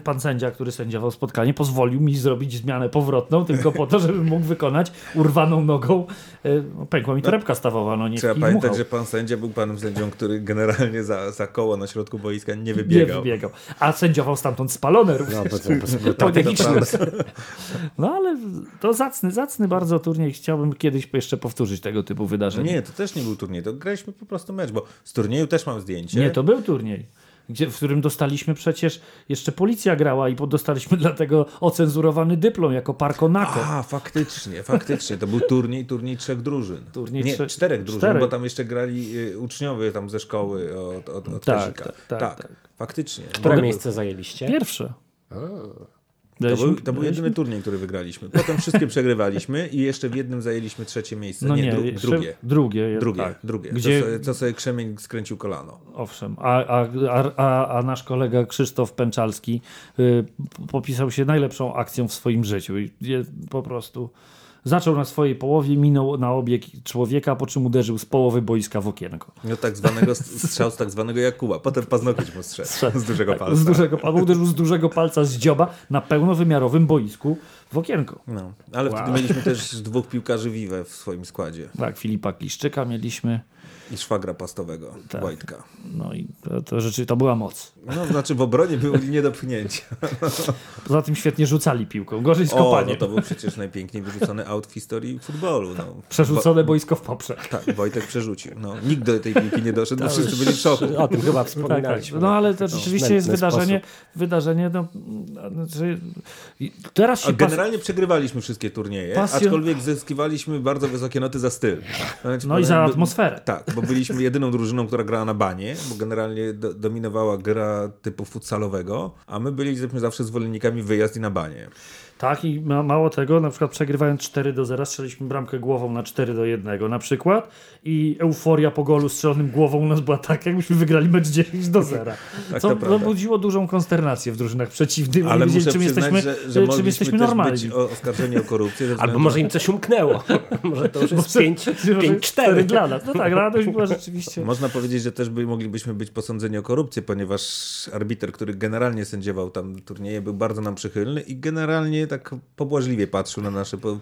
pan sędzia, który sędziował spotkanie, pozwolił mi zrobić zmianę powrotną tylko po to, żebym mógł wykonać urwaną nogą. e, No, pękła mi torebka stawowa, no nie Trzeba pamiętać, dmuchał. że pan sędzia był panem sędzią, który generalnie za, za koło na środku boiska nie Nie wybiegał. wybiegał. A sędziował stamtąd spalone również. No, to, to To. No ale to zacny, zacny bardzo turniej. Chciałbym kiedyś jeszcze powtórzyć tego typu wydarzenie. Nie, to też nie był turniej, to graliśmy po prostu mecz, bo z turnieju też mam zdjęcie. Nie, to był turniej. Gdzie, w którym dostaliśmy przecież, jeszcze policja grała i dostaliśmy dlatego ocenzurowany dyplom jako Parkonako. A, faktycznie, faktycznie. To był turniej, turniej trzech drużyn. Turniej nie, trze- czterech drużyn, czterech. bo tam jeszcze grali y, uczniowie tam ze szkoły od, od, od Tak, Kazika. tak, tak, tak. faktycznie. Które No, miejsce zajęliście? Pierwsze. To był, to był jedyny turniej, który wygraliśmy. Potem wszystkie przegrywaliśmy i jeszcze w jednym zajęliśmy trzecie miejsce. No nie, nie, dru, jeszcze- drugie. Drugie, Drugie, tak. drugie. Gdzie, Co, sobie, co sobie Krzemień skręcił kolano. owszem, a, a, a, a, nasz kolega Krzysztof Pęczalski y, popisał się najlepszą akcją w swoim życiu. I je, po prostu zaczął na swojej połowie, minął na obieg człowieka, po czym uderzył z połowy boiska w okienko. No tak zwanego strzał z tak zwanego Jakuba. Potem paznokieć mu strzedł z dużego palca. Z dużego, albo uderzył z dużego palca z dzioba na pełnowymiarowym boisku w okienko. No, ale wtedy mieliśmy też dwóch piłkarzy Vive w swoim składzie. Tak, Filipa Kliszczyka mieliśmy. I szwagra pastowego, Tak. Wojtka. No i to, to rzeczy, to była moc. No, znaczy w obronie byli nie do pchnięcia. Poza tym świetnie rzucali piłką. Gorzej z O, no kopaniem. to był przecież najpiękniej wyrzucony out w historii futbolu. No. Przerzucone boisko w poprzek. Tak, Wojtek przerzucił. No, nikt do tej piłki nie doszedł, bo wszyscy byli w szoku. O tym chyba Tak, tak. wspominaliśmy. No ale to rzeczywiście jest nędzny wydarzenie, sposób. wydarzenie no, znaczy, teraz się A pas... generalnie przegrywaliśmy wszystkie turnieje, Pasjo- aczkolwiek zyskiwaliśmy bardzo wysokie noty za styl. Znaczy, No i za atmosferę. Tak, bo byliśmy jedyną drużyną, która grała na banie, bo generalnie do, dominowała gra typu futsalowego, a my byliśmy zawsze zwolennikami wyjazd i na banie. Tak i ma, mało tego, na przykład przegrywając 4 do 0, strzeliśmy bramkę głową na 4 do 1 na przykład i euforia po golu strzelonym głową u nas była tak, jakbyśmy wygrali mecz 10 do 0. Tak, co to prawda. budziło dużą konsternację w drużynach przeciwnych, Ale nie wiedzieli, muszę czym jesteśmy, że, że czym jesteśmy też normalni. być o- oskarżeni o korupcję. Albo może im coś umknęło. może to już jest 5 Może 4 dla nas. No tak, radość była rzeczywiście... Można powiedzieć, że też by moglibyśmy być posądzeni o korupcję, ponieważ arbiter, który generalnie sędziował tam turnieje, był bardzo nam przychylny i generalnie tak pobłażliwie patrzył na nasze po,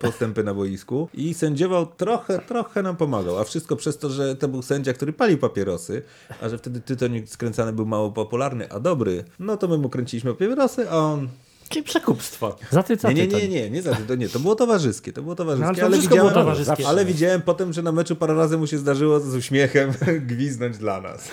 postępy na boisku i sędziował trochę, trochę nam pomagał, a wszystko przez to, że to był sędzia, który palił papierosy, a że wtedy tytoń skręcany był mało popularny, a dobry, no to my mu kręciliśmy papierosy, a on... Czyli przekupstwo. Za ty, za Nie, nie, nie, nie, nie za to nie, to było towarzyskie, to było towarzyskie, No, ale to ale, widziałem, było towarzyskie. ale widziałem potem, że na meczu parę razy mu się zdarzyło z uśmiechem gwiznąć dla nas.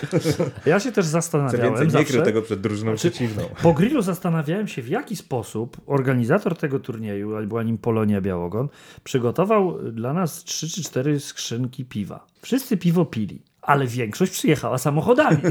Ja się też Co zastanawiałem więcej, nie zawsze... krył tego przed drużyną Znaczy, przeciwną. Po grillu zastanawiałem się, w jaki sposób organizator tego turnieju, a była nim Polonia Białogon, przygotował dla nas trzy czy cztery skrzynki piwa. Wszyscy piwo pili, ale większość przyjechała samochodami.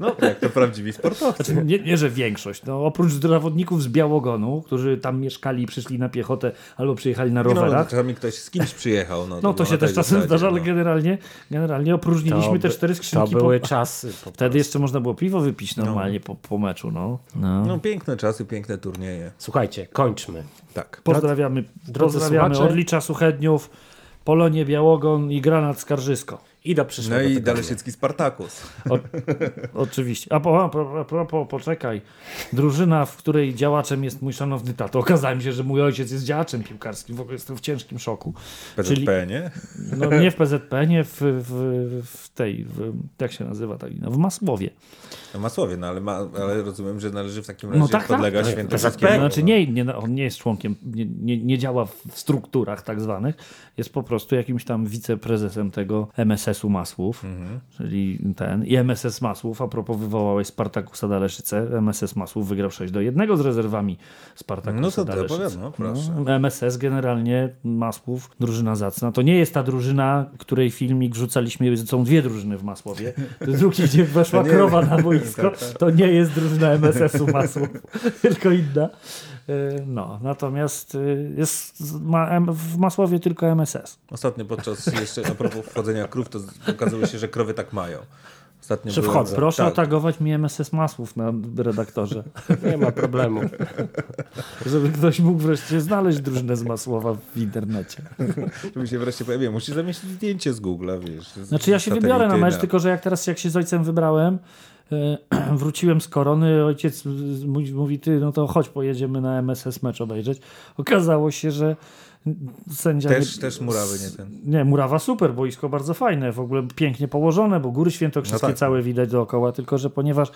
No, jak to prawdziwi sportowcy. Znaczy, nie, nie, że większość. No, oprócz zawodników z Białogonu, którzy tam mieszkali i przyszli na piechotę albo przyjechali na Nie no, rowerach. czasami ktoś z kimś przyjechał. No, No to było się też czasem zdarza, ale no. generalnie, generalnie opróżniliśmy te by- cztery To skrzynki. były po... czasy. Po Wtedy jeszcze można było piwo wypić normalnie po, po meczu. No. No. No piękne czasy, piękne turnieje. Słuchajcie, kończmy. Tak. Pozdrawiamy, Drodzy pozdrawiamy słuchacze. Orlicza Suchedniów, Polonię Białogon i Granat Skarżysko. I do No przyszłego i tygodnia. Daleszycki Spartakus. O, oczywiście. A po, a, po, a propos, poczekaj. Drużyna, w której działaczem jest mój szanowny tato. Okazało się, że mój ojciec jest działaczem piłkarskim. W ogóle jestem w ciężkim szoku. PZP, nie? No, nie w PZP, nie w, w, w tej, w, jak się nazywa ta lina? W Masłowie. No Masłowie, no ale, ma, ale rozumiem, że należy w takim razie No tak, tak. podlegać No, świętokrzyskiemu. Znaczy nie, nie, on nie jest członkiem, nie, nie, nie działa w strukturach tak zwanych. Jest po prostu jakimś tam wiceprezesem tego MSL MSS-u Masłów, czyli ten, i MSS Masłów, a propos wywołałeś Spartakusa Daleszyce, MSS Masłów wygrał 6 do 1 z rezerwami Spartakusa No to opowiadam, no, proszę. No, MSS generalnie Masłów, drużyna zacna. To nie jest ta drużyna, której filmik wrzucaliśmy, są dwie drużyny w Masłowie. To drugi, gdzie weszła krowa na boisko. Tak, tak. To nie jest drużyna MSS-u Masłów, tylko inna. Y, No, natomiast y, jest ma, w Masłowie tylko MSS. Ostatnio podczas jeszcze a propos wchodzenia krów, to okazuje się, że krowy tak mają. Ostatnio wchodzą. Proszę tak, otagować mi MSS Masłów na redaktorze, Nie ma problemu. żeby ktoś mógł wreszcie znaleźć drużynę z Masłowa w internecie. żeby się wreszcie pojawiło. Musisz zamieścić zdjęcie z Google'a, wiesz. z- Znaczy ja się wybiorę na mecz, tylko że jak teraz jak się z ojcem wybrałem, wróciłem z korony, ojciec mówi, ty, no to chodź, pojedziemy na MSS mecz obejrzeć. Okazało się, że sędzia... Też, nie, też murawy nie ten. Nie, murawa super, boisko bardzo fajne, w ogóle pięknie położone, bo góry świętokrzyskie No tak. całe widać dookoła, tylko że ponieważ,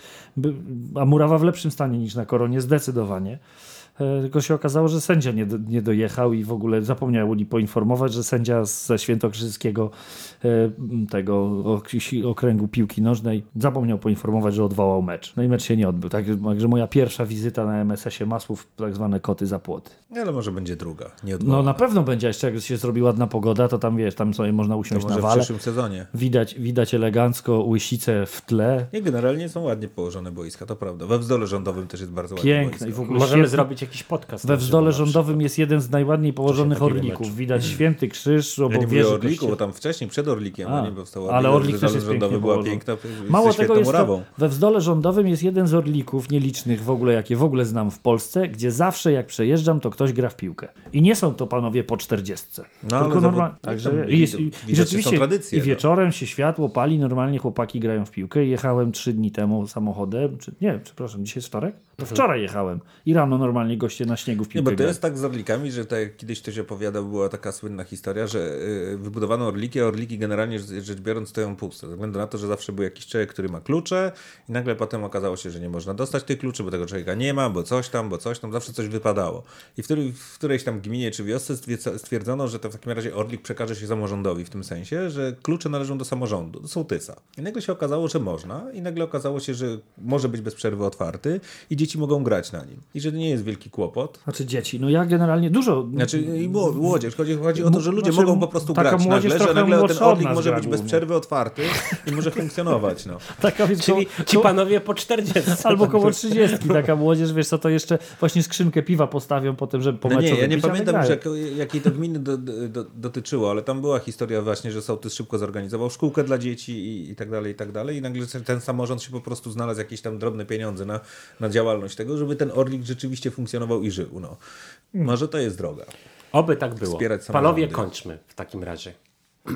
a murawa w lepszym stanie niż na koronie, zdecydowanie. E, Tylko się okazało, że sędzia nie, do, nie dojechał i w ogóle zapomniał poinformować, że sędzia ze Świętokrzyskiego e, tego ok- okręgu piłki nożnej zapomniał poinformować, że odwołał mecz. No i mecz się nie odbył. Tak, Także moja pierwsza wizyta na MSS-ie Masłów, tak zwane koty za płoty. Ale może będzie druga. Nie No na pewno będzie, jeszcze jak się zrobi ładna pogoda, to tam wiesz, tam sobie można to usiąść może na w wale. przyszłym sezonie. Widać, widać elegancko łysice w tle. Nie, generalnie są ładnie położone boiska, to prawda. We wzdole rządowym też jest bardzo ładnie Piękne i w ogóle Możemy zrobić jakiś podcast. We wzdole rządowym jest jeden z najładniej położonych orlików. Widać święty krzyż, Ja nie obok mówię Orliku, bo tam wcześniej, przed Orlikiem, A, nie powstał ale Orlik, też jest rządowy była piękna, Mało tego jest to, we wzdole rządowym jest jeden z orlików nielicznych w ogóle, jakie w ogóle znam w Polsce, gdzie zawsze jak przejeżdżam, to ktoś gra w piłkę. I nie są to panowie po 40. No, ale tylko normalnie. Także i, rzeczywiście tradycje, i no. wieczorem się światło pali, normalnie chłopaki grają w piłkę. Jechałem trzy dni temu samochodem, czy nie, przepraszam, dzisiaj jest wtorek? To wczoraj jechałem i rano normalnie goście na śniegu w Nie, bo to jest tak z orlikami, że tak jak kiedyś ktoś opowiadał, była taka słynna historia, że y, wybudowano orliki, a orliki generalnie rzecz biorąc stoją puste. Ze względu na to, że zawsze był jakiś człowiek, który ma klucze i nagle potem okazało się, że nie można dostać tych kluczy, bo tego człowieka nie ma, bo coś tam, bo coś tam, zawsze coś wypadało. I w, w którejś tam gminie czy wiosce stwierdzono, że to w takim razie orlik przekaże się samorządowi w tym sensie, że klucze należą do samorządu, do sołtysa. I nagle się okazało, że można i nagle okazało się, że może być bez przerwy otwarty i dzieci mogą grać na nim. I że to nie jest wielki kłopot. Znaczy dzieci, no ja generalnie dużo... Znaczy i mło- młodzież. Chodzi, chodzi o to, że ludzie Znaczy, mogą po prostu grać nagle, że nagle ten młodsza od orlik nas może być bez przerwy otwarty i może funkcjonować. No. Taka więc Czyli koło- ci panowie po 40. Albo koło 30, taka młodzież, wiesz co, to jeszcze właśnie skrzynkę piwa postawią potem, żeby po No nie, ja nie pamiętam już jak, jakiej to gminy do, do, dotyczyło, ale tam była historia właśnie, że sołtys szybko zorganizował szkółkę dla dzieci i, i tak dalej, i tak dalej. I nagle ten samorząd się po prostu znalazł jakieś tam drobne pieniądze na, na działalność tego, żeby ten orlik rzeczywiście funkcjonował i żył. No. Może to jest droga. Oby tak było. Panowie, kończmy w takim razie.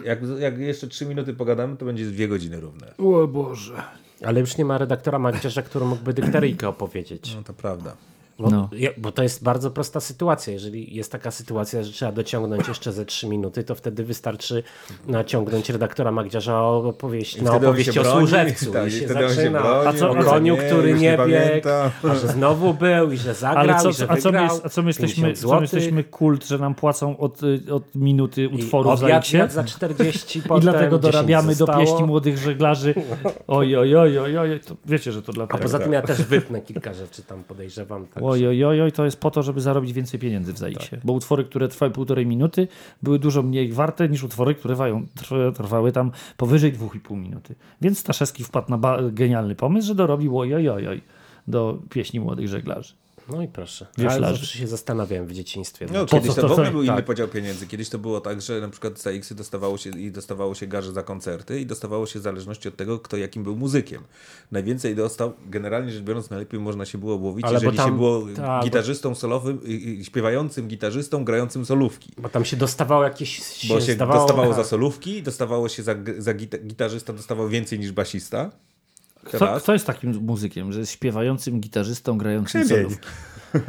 Jak, jak jeszcze trzy minuty pogadamy, to będzie dwie godziny równe. O Boże. Ale już nie ma redaktora Magdziarza, który mógłby dykteryjkę opowiedzieć. No to prawda. Bo, No. bo to jest bardzo prosta sytuacja. Jeżeli jest taka sytuacja, że trzeba dociągnąć jeszcze ze trzy minuty, to wtedy wystarczy naciągnąć redaktora Magdziarza o opowieść, na opowieść o służewcu. tak, I się zaczyna broni, A co- o a koniu, nie, który nie nie biegł, a że znowu był i że zagrał, Ale co, i że a, co my, a co my jesteśmy, 50 co my jesteśmy kult, że nam płacą od, y, od minuty I utworów za za 40 I dlatego 10 dorabiamy do pieśni młodych żeglarzy. Oj, oj, oj, oj, oj. To wiecie, że to A dlatego. poza tym ja też wypnę kilka rzeczy tam podejrzewam. także- Oj, oj, oj, oj, to jest po to, żeby zarobić więcej pieniędzy w zajcie. Bo utwory, które trwały półtorej minuty, były dużo mniej warte niż utwory, które wają, trwa- trwały tam powyżej 2,5 minuty. Więc Staszewski wpadł na genialny pomysł, że dorobił oj, oj, oj, oj do pieśni młodych żeglarzy. No i proszę. Wioślarzy. Ale zawsze się zastanawiałem w dzieciństwie. No, kiedyś to w to- ogóle co- był inny tak. podział pieniędzy. Kiedyś to było tak, że na przykład za X dostawało się i dostawało się garze za koncerty i dostawało się w zależności od tego, kto jakim był muzykiem. Najwięcej dostał, generalnie rzecz biorąc, najlepiej można się było obłowić, Ale bo jeżeli tam- się było bo- gitarzystą solowym, śpiewającym gitarzystą, grającym solówki. Bo tam się dostawało jakieś... Bo się zdawało- dostawało za tak. solówki, dostawało się za, za gita gitarzysta, dostawał więcej niż basista. Kto, kto jest takim muzykiem, że jest śpiewającym gitarzystą, grającym solówki?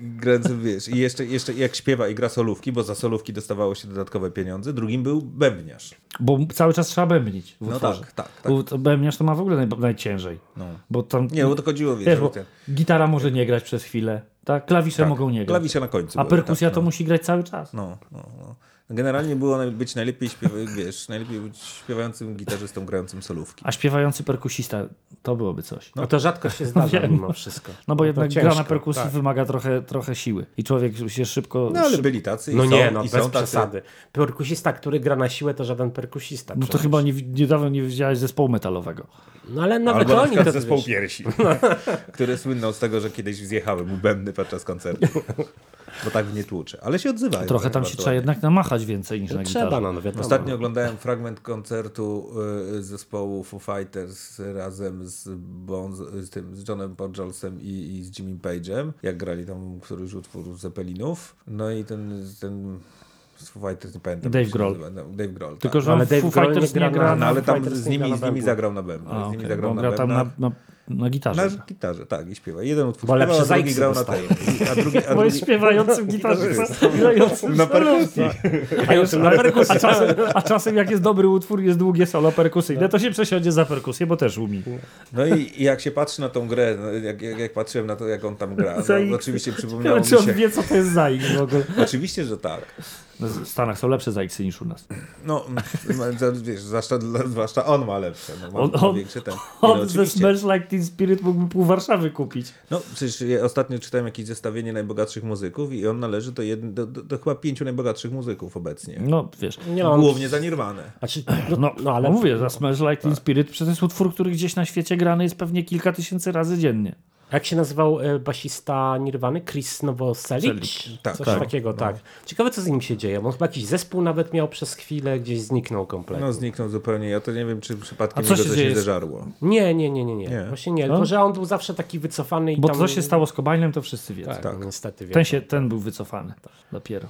Grający, wiesz, i jeszcze, jeszcze jak śpiewa i gra solówki, bo za solówki dostawało się dodatkowe pieniądze. Drugim był bębniarz. Bo cały czas trzeba bębnić w No tak, tak, tak. Bo to Bębniarz to ma w ogóle naj, najciężej. No. Bo tam, Nie, bo to chodziło, wiesz, wiesz, bo ten- gitara może nie grać przez chwilę, Tak, klawisze Tak, mogą nie grać. Klawisze na końcu. A były, perkusja tak, to no. musi grać cały czas. No, no, no. Generalnie było być najlepiej, śpiewa, wiesz, najlepiej być śpiewającym gitarzystą grającym solówki. A śpiewający perkusista to byłoby coś. No to rzadko się zdarza Wiem. mimo wszystko. No bo to jednak ciężko, gra na perkusji tak. wymaga trochę, trochę siły. I człowiek się szybko... No ale szyb... byli tacy i No są, nie, no i bez są tacy. przesady. Perkusista, który gra na siłę, to żaden perkusista. No to przecież. chyba nie, niedawno nie widziałeś zespołu metalowego. No ale nawet Albo na oni przykład to zespoł wiesz, piersi, który słynnął z tego, że kiedyś zjechały mu bębny podczas koncertu. Bo tak nie tłucze. Ale się odzywają. Trochę tak tam się trzeba ładnie. jednak namachać więcej niż na gitarze. Trzeba, no, no wiadomo. Ostatnio oglądałem fragment koncertu y, zespołu Foo Fighters razem z, bon, z, tym, z Johnem Podjolsem i, i z Jimmy Page'em, jak grali tam któryś utwór z Zeppelinów. No i ten, ten Foo Fighters, nie pamiętam. Dave Grohl. No, Dave Grohl, Tylko, tak. że on Ale Dave Foo Grohl Fighters nie nie gra na- No na... ale tam z nie nimi, na z nimi zagrał na bębnie. Z nimi okej, zagrał na gra tam na, na, na gitarze. Na gitarze, tak, i śpiewa. Jeden utwór śpiewa, a drugi zajksy grał na tej. A drugi, a Bo jest drugi, śpiewającym gitarzystą, grającym na perkusji. A, już, a, a, czasem, a czasem jak jest dobry utwór, jest długie solo perkusyjne, to się przesiądzie za perkusję, bo też umie. No i, jak się patrzy na tą grę, no, jak, jak, jak patrzyłem na to, jak on tam gra, no, oczywiście przypomniało mi Czy on się... wie, co to jest zaik w ogóle? Oczywiście, że tak. No, w Stanach są lepsze zaiksy niż u nas. No, za- wiesz, zwłaszcza, zwłaszcza on ma lepsze. No, ma, On- ma on- większy ten. Nie, no, On ze. Smash Like Teen Spirit mógłby pół Warszawy kupić. No, przecież ja ostatnio czytałem jakieś zestawienie najbogatszych muzyków i on należy do, jedn, do, do, do chyba pięciu najbogatszych muzyków obecnie. No, wiesz. Nie, on, Głównie za Nirwanę. znaczy, No, no, no ale mówię, za Smash Like Teen Spirit przecież jest utwór, który gdzieś na świecie grany jest pewnie kilka tysięcy razy dziennie. Jak się nazywał e, basista Nirwany? Chris Novoselic? Selic. Tak, Coś tak, takiego, tak. Ciekawe, co z nim się dzieje. bo On chyba jakiś zespół nawet miał przez chwilę, gdzieś zniknął kompletnie. No, zniknął zupełnie. Ja to nie wiem, czy przypadkiem A co się coś dzieje zeżarło. Nie, nie, nie, nie, nie. Nie. Właśnie nie. No. Tylko, że on był zawsze taki wycofany i Bo tam... to, co się stało z Cobainem, to wszyscy wiedzą. Tak, Tak. No, niestety. Ten, wiedzą. się, ten był wycofany dopiero.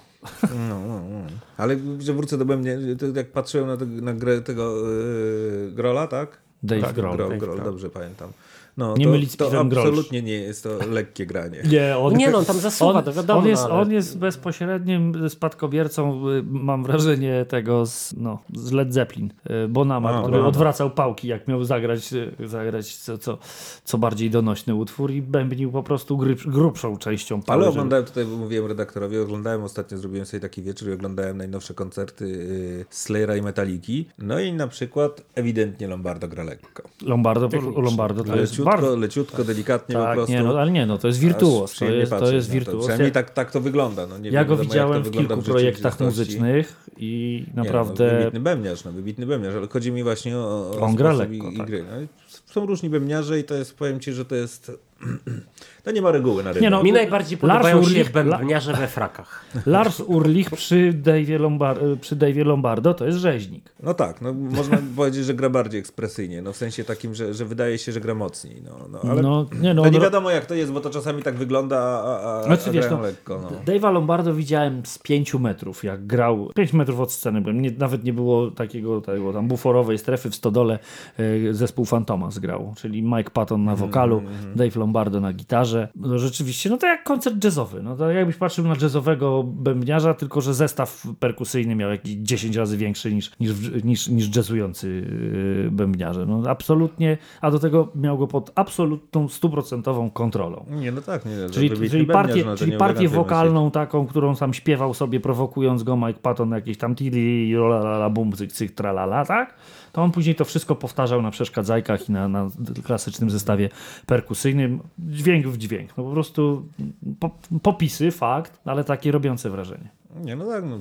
No, no, no. Ale że wrócę do mnie, to jak patrzyłem na, te, na grę tego yy, Grola, tak? Dave tak, Grohl. Grohl, Grohl. dobrze pamiętam. No, Nie to, mylić z to absolutnie nie jest to lekkie granie. Nie, on, Nie no, tam zasuwa, on, to wiadomo, On jest, ale- on jest bezpośrednim spadkobiercą, y, mam wrażenie, tego z, no, z Led Zeppelin. y, Bonama, A, który Bonama. odwracał pałki, jak miał zagrać, y, zagrać co, co, co bardziej donośny utwór i bębnił po prostu gryb, grubszą częścią pały. Ale oglądałem, tutaj mówiłem redaktorowi, oglądałem ostatnio, zrobiłem sobie taki wieczór i oglądałem najnowsze koncerty y, Slayera i Metaliki. No i na przykład ewidentnie Lombardo gra lekko. Lombardo, Lombardo to jest Leciutko, bardzo... leciutko, delikatnie po Tak, prostu. nie, no, ale nie, no to jest Aż wirtuoz. To jest, to jest na wirtuoz. Przynajmniej tak, tak to wygląda. No, nie ja go widziałem to w kilku w projektach muzycznych i Nie, naprawdę... No, wybitny bębniarz, no, wybitny bębniarz, ale chodzi mi właśnie o, o On gra lekko, i, i tak. gry. No, i są różni bębniarze i to jest, powiem ci, że to jest... to nie ma reguły na rynku. Nie no, Mi najbardziej Lars podobają się bębniarze we frakach. Lars Urlich przy Dave'ie Lombar przy Dave'ie Lombardo to jest rzeźnik. No tak, no, można powiedzieć, że gra bardziej ekspresyjnie, no, w sensie takim, że, że wydaje się, że gra mocniej. No, no, ale no, nie, no, to nie on- wiadomo jak to jest, bo to czasami tak wygląda, a, a, Znaczy, a wiesz, grają no, lekko. No. Dave'a Lombardo widziałem z 5 metrów, jak grał 5 metrów od sceny, bo nie, nawet nie było takiego, takiego tam buforowej strefy w stodole e, zespół Fantomas grał, czyli Mike Patton na wokalu, Dave Lombardo na gitarze. No rzeczywiście, no to jak koncert jazzowy. No to jakbyś patrzył na jazzowego bębniarza, tylko że zestaw perkusyjny miał jakiś 10 razy większy niż, niż, niż, niż jazzujący e, bębniarze. No absolutnie, a do tego miał go pod absolutną, stuprocentową kontrolą. Nie, no tak, nie, Czyli, wybitny czyli bębniarz, partię, no, czyli partię wokalną taką, którą sam śpiewał sobie, prowokując go Mike Patton, jakieś tam tili, la la bum, cyk, cyk, tralala, tak? To on później to wszystko powtarzał na przeszkadzajkach i na, na klasycznym zestawie perkusyjnym. Dźwięk w dźwięk. No po prostu po, popisy, fakt, ale takie robiące wrażenie. Nie, no tak, no.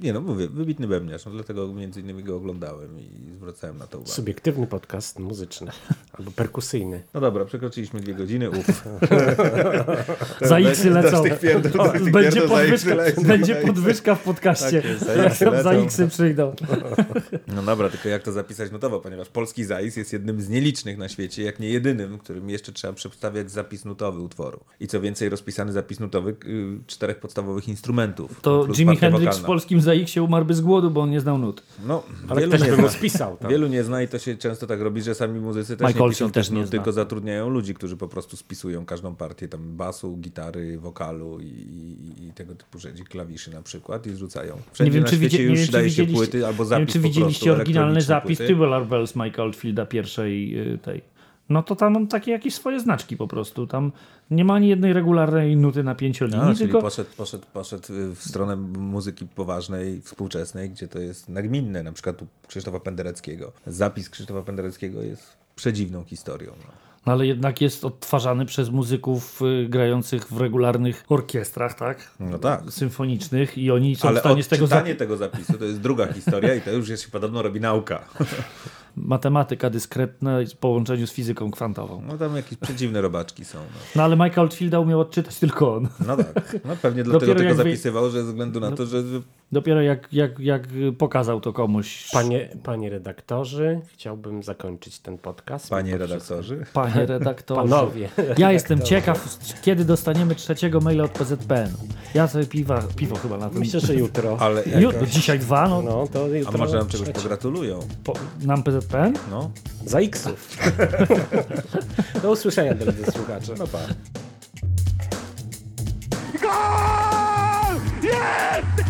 Nie no, mówię, wybitny bębniarz, no, dlatego między innymi go oglądałem i zwracałem na to uwagę. Subiektywny podcast muzyczny albo perkusyjny. No dobra, przekroczyliśmy dwie godziny, uff. Za X-y lecą. Będzie podwyżka, lecą. będzie podwyżka w podcaście. Tak za. X-y przyjdą. No dobra, tylko jak to zapisać notowo, ponieważ polski ZAIS jest jednym z nielicznych na świecie, jak nie jedynym, którym jeszcze trzeba przedstawiać zapis nutowy utworu. I co więcej, rozpisany zapis nutowy y, czterech podstawowych instrumentów. To Jimi Hendrix w wokalna. polskim ZAX-ie umarłby z głodu, bo on nie znał nut. No, Ale wielu ktoś nie by mu spisał. Tak? Wielu nie zna i to się często tak robi, że sami muzycy też Mike nie piszą Oldfield też nie nut, zna. tylko zatrudniają ludzi, którzy po prostu spisują każdą partię tam basu, gitary, wokalu i, i, i tego typu rzeczy, klawiszy na przykład i zrzucają. Wszędzie nie wiem, na czy, świecie widzi, nie już wiem, czy daje się widzieliście, płyty albo nie zapis wiem, czy widzieliście oryginalny zapis płyty. Tubular Bells Michael Oldfielda pierwszej y, tej no to tam mam takie jakieś swoje znaczki po prostu. Tam nie ma ani jednej regularnej nuty na pięciolinii, No, czyli tylko poszedł, poszedł, poszedł y, w stronę muzyki poważnej, współczesnej, gdzie to jest nagminne, na przykład u Krzysztofa Pendereckiego. Zapis Krzysztofa Pendereckiego jest przedziwną historią. No. no, ale jednak jest odtwarzany przez muzyków y, grających w regularnych orkiestrach, tak? No tak. Symfonicznych i oni są w Ale stanie z tego zap- tego zapisu to jest druga historia i to już jest, się podobno robi nauka. matematyka dyskretna w połączeniu z fizyką kwantową. No tam jakieś przedziwne robaczki są. No, No ale Michael Oldfielda umiał odczytać tylko on. no tak. No pewnie dlatego Dopiero tego zapisywał, że ze względu na to, że Dopiero jak, jak, jak pokazał to komuś. Panie, panie redaktorzy, chciałbym zakończyć ten podcast. panie Poprzez- redaktorzy. Panie redaktorze. Panowie. Ja jestem ciekaw, kiedy dostaniemy trzeciego maila od PZPN. Ja sobie piwa, piwo chyba na tym. Myślę, że jutro. Ale Ju, dzisiaj dwa, no, No to A jutro. może nam czegoś pogratulują? po, nam PZPN? No. Za X-ów. Do usłyszenia, drodzy słuchacze. No pa. Gol! Jest!